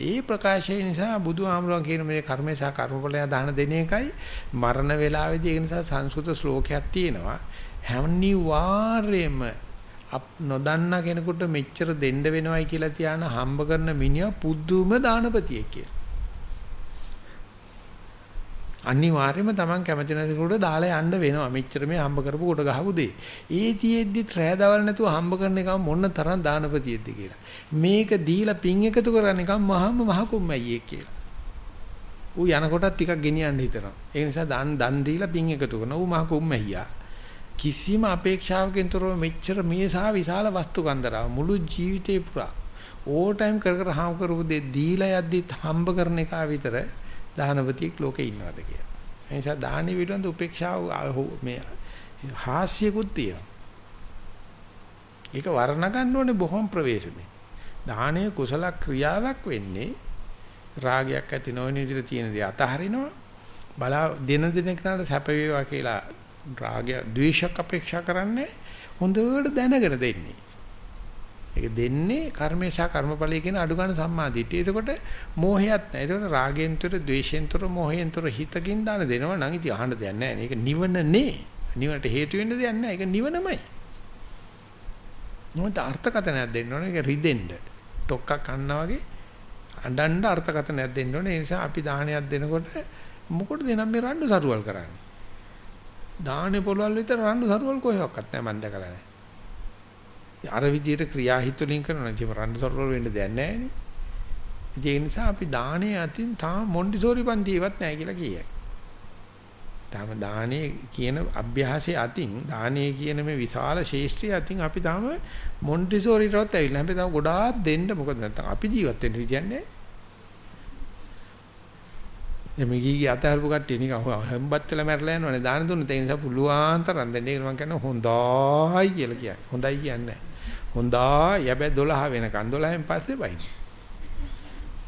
ඒ ප්‍රකාශය නිසා බුදුහාමුදුරුවෝ කියන මේ කර්මේ සහ කර්මඵලය දාන දෙන එකයි මරණ වේලාවේදී ඒ නිසා සංස්කෘත ශ්ලෝකයක් තියෙනවා හැමනිවාර්යයෙන්ම නොදන්න කෙනෙකුට මෙච්චර දෙන්න වෙනවයි කියලා තියාන හම්බ කරන මිනිහා පුදුම දානපතියෙක් කියලා. අනිවාර්යයෙන්ම Taman කැමති නැතිකොට දාලා යන්න වෙනවා. මෙච්චර මේ හම්බ කරපු කොට ගහපු දෙය. ඒ තියෙද්දි රෑ දවල් නැතුව හම්බ කරන එක මොන තරම් දානපතියෙක්ද කියලා. මේක දීලා පින් එකතු කරන්න එක මහම මහ කුම්මයියේ කියලා. ඌ යනකොටත් ටිකක් ගෙනියන්න හිතනවා. ඒ නිසා දන් දන් දීලා පින් එකතු කරන ඌ මහ කුම්මයියා. කිසිම අපේක්ෂාවකින් තොරව මෙච්චර මේ සා විශාල වස්තු කන්දරාව මුළු ජීවිතේ පුරා ඕ ටයිම් කර කර හම් කරපු දෙ දීලා යද්දි හම්බ කරන එක විතර දානවතියෙක් ලෝකේ ඉන්නවද කියලා. ඒ නිසා දානි විලඳ උපේක්ෂාව මේ හාස්‍යකුත් තියෙනවා. ඒක වර්ණ ගන්න ඕනේ බොහොම ප්‍රවේශමේ. දානය කුසල ක්‍රියාවක් වෙන්නේ රාගයක් ඇති නොවන විදිහට තියෙන දේ අතහරිනවා. බලා දින දින කරාට සැප වේවා කියලා රාගය ද්වේෂයක් අපේක්ෂා කරන්නේ හොඳට දැනගෙන දෙන්නේ. ඒක දෙන්නේ කර්මේ සහ කර්මඵලයේ කියන අඩු ගන්න සම්මාදිටිය. එතකොට මෝහයක් නැහැ. එතකොට රාගෙන්තර, ද්වේෂෙන්තර, මොහෙන්තර හිතකින් දාන දෙනවා නම් ඉතින් අහන්න දෙයක් නැහැ. මේක නිවන නේ. නිවනට හේතු වෙන්න දෙයක් නැහැ. ඒක නිවනමයි. මොකද අර්ථකථනයක් දෙන්න ඕනේ. ඒක රිදෙන්න. ටොක්කක් කන්නා වගේ අඬන්න අර්ථකථනයක් දෙන්න ඕනේ. ඒ නිසා අපි දාහනයක් දෙනකොට මොකටද එනම් මේ රණ්ඩු සරුවල් කරන්නේ? දාහනේ පොළවල් විතර රණ්ඩු සරුවල් කොහෙවත් නැහැ මම දැකලා නැහැ. අර විදියට ක්‍රියාහිත වලින් කරනවා නම් රණ්ඩු සරුවල් වෙන්න දෙයක් නැහැ නේ. ඒ නිසා අපි දාහනේ අතින් තාම මොන්ඩිසෝරි පන්තියවත් නැහැ කියලා කියයි. තාම දාහනේ කියන අභ්‍යාසයේ අතින් දාහනේ කියන මේ විශාල ශේෂ්ත්‍රය අතින් අපි තාම මොන්ඩිසෝරිටවත් ඇවිල්ලා හැබැයි තාම ගොඩාක් දෙන්න මොකද නැත්තම් අපි ජීවත් වෙන්න විදියන්නේ එමෙගීගේ අතහරපු කට්ටිය නිකන් හැම්බත් වෙලා මැරලා යනවනේ. දාන දුන්නත් ඒ නිසා පුළුවන් තරම් දෙන්න. ඒක මම කියන්නේ හොඳයි කියලා කියන්නේ. හොඳයි කියන්නේ. හොඳයි හැබැයි 12 වෙනකන්. 12න් පස්සේ බයින්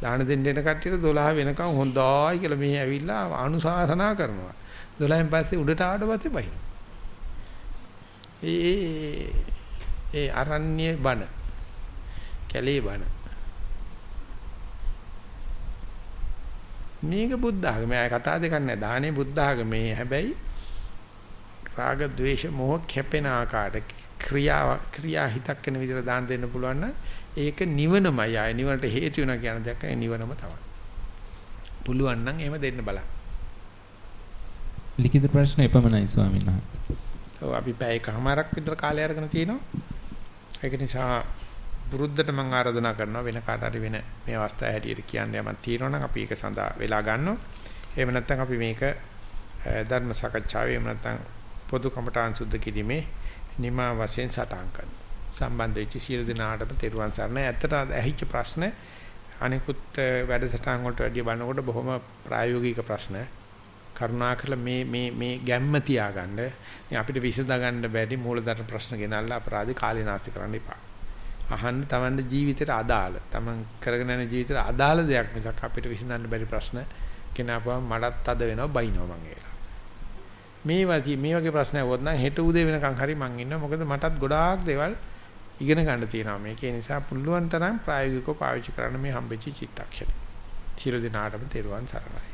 දාන දෙන්න එන කට්ටියට 12 වෙනකන් හොඳයි කියලා මෙහි ඇවිල්ලා අනුශාසනා කරනවා. 12න් පස්සේ උඩට ආවට පස්සේ බයින් ඒ ඒ අරණ්‍ය බණ කැලේ බණ මේක බුද්ධ ආගමේ. අය කතා දෙකක් නැහැ. දානේ බුද්ධ ආගමේ. හැබැයි රාග ద్వේෂ මොහ කැපෙන ආකාරයට ක්‍රියා ක්‍රියා හිතක් වෙන විදිහට දාන දෙන්න පුළුවන් නම් ඒක නිවනමයි. ආය නිවනට හේතු වෙනවා කියන දෙයක් නිවනම තමයි. පුළුවන් නම් එහෙම දෙන්න බලන්න. ලිඛිත ප්‍රශ්න එපමණයි ස්වාමීන් වහන්සේ. ඔව් අපි පැය කමාරක් විතර කාලය අරගෙන තිනවා. ඒක නිසා පුරුද්දට මම ආරාධනා කරනවා වෙන කාට හරි වෙන මේ අවස්ථාව හැටියට කියන්න යමක් තියෙනවා නම් අපි ඒක සඳහා වෙලා ගන්නවා. එහෙම නැත්නම් අපි මේක ධර්ම සාකච්ඡාවේ එහෙම නැත්නම් පොදු කමඨාන් සුද්ධ කිරීමේ නිමා වශයෙන් සටහන් කරනවා. සම්බන්ධ වෙච්ච සියලු දෙනාටම තෙරුවන් සරණයි. ඇත්තට ඇහිච්ච ප්‍රශ්න අනිකුත් වැඩසටහන් වලට වැඩිය බලනකොට බොහොම ප්‍රායෝගික ප්‍රශ්න. කරුණාකරලා මේ මේ මේ ගැම්ම තියාගන්න. අපිට විසඳා ගන්න බැරි මූලධර්ම ප්‍රශ්න ගෙනල්ලා අපරාධي කාලේ නාස්ති කරන්න එපා. අහන්න තමන්ගේ ජීවිතයට අදාළ තමන් කරගෙන යන ජීවිතයට අදාළ දෙයක් මිසක් අපිට විසඳන්න බැරි ප්‍රශ්න කෙනාපුවම මඩත් අද වෙනවා බයිනවා මං ඒලා මේ වගේ මේ වගේ ප්‍රශ්න આવොත් නම් හෙට උදේ වෙනකන් හරි මං ඉන්නවා මොකද මටත් ගොඩාක් දේවල් ඉගෙන ගන්න තියෙනවා මේකේ නිසා පුළුවන් තරම් ප්‍රායෝගිකව පාවිච්චි කරන්න මේ හම්බෙච්ච චිත්තක්ෂණ. සියලු දෙනාටම තෙරුවන් සරණයි.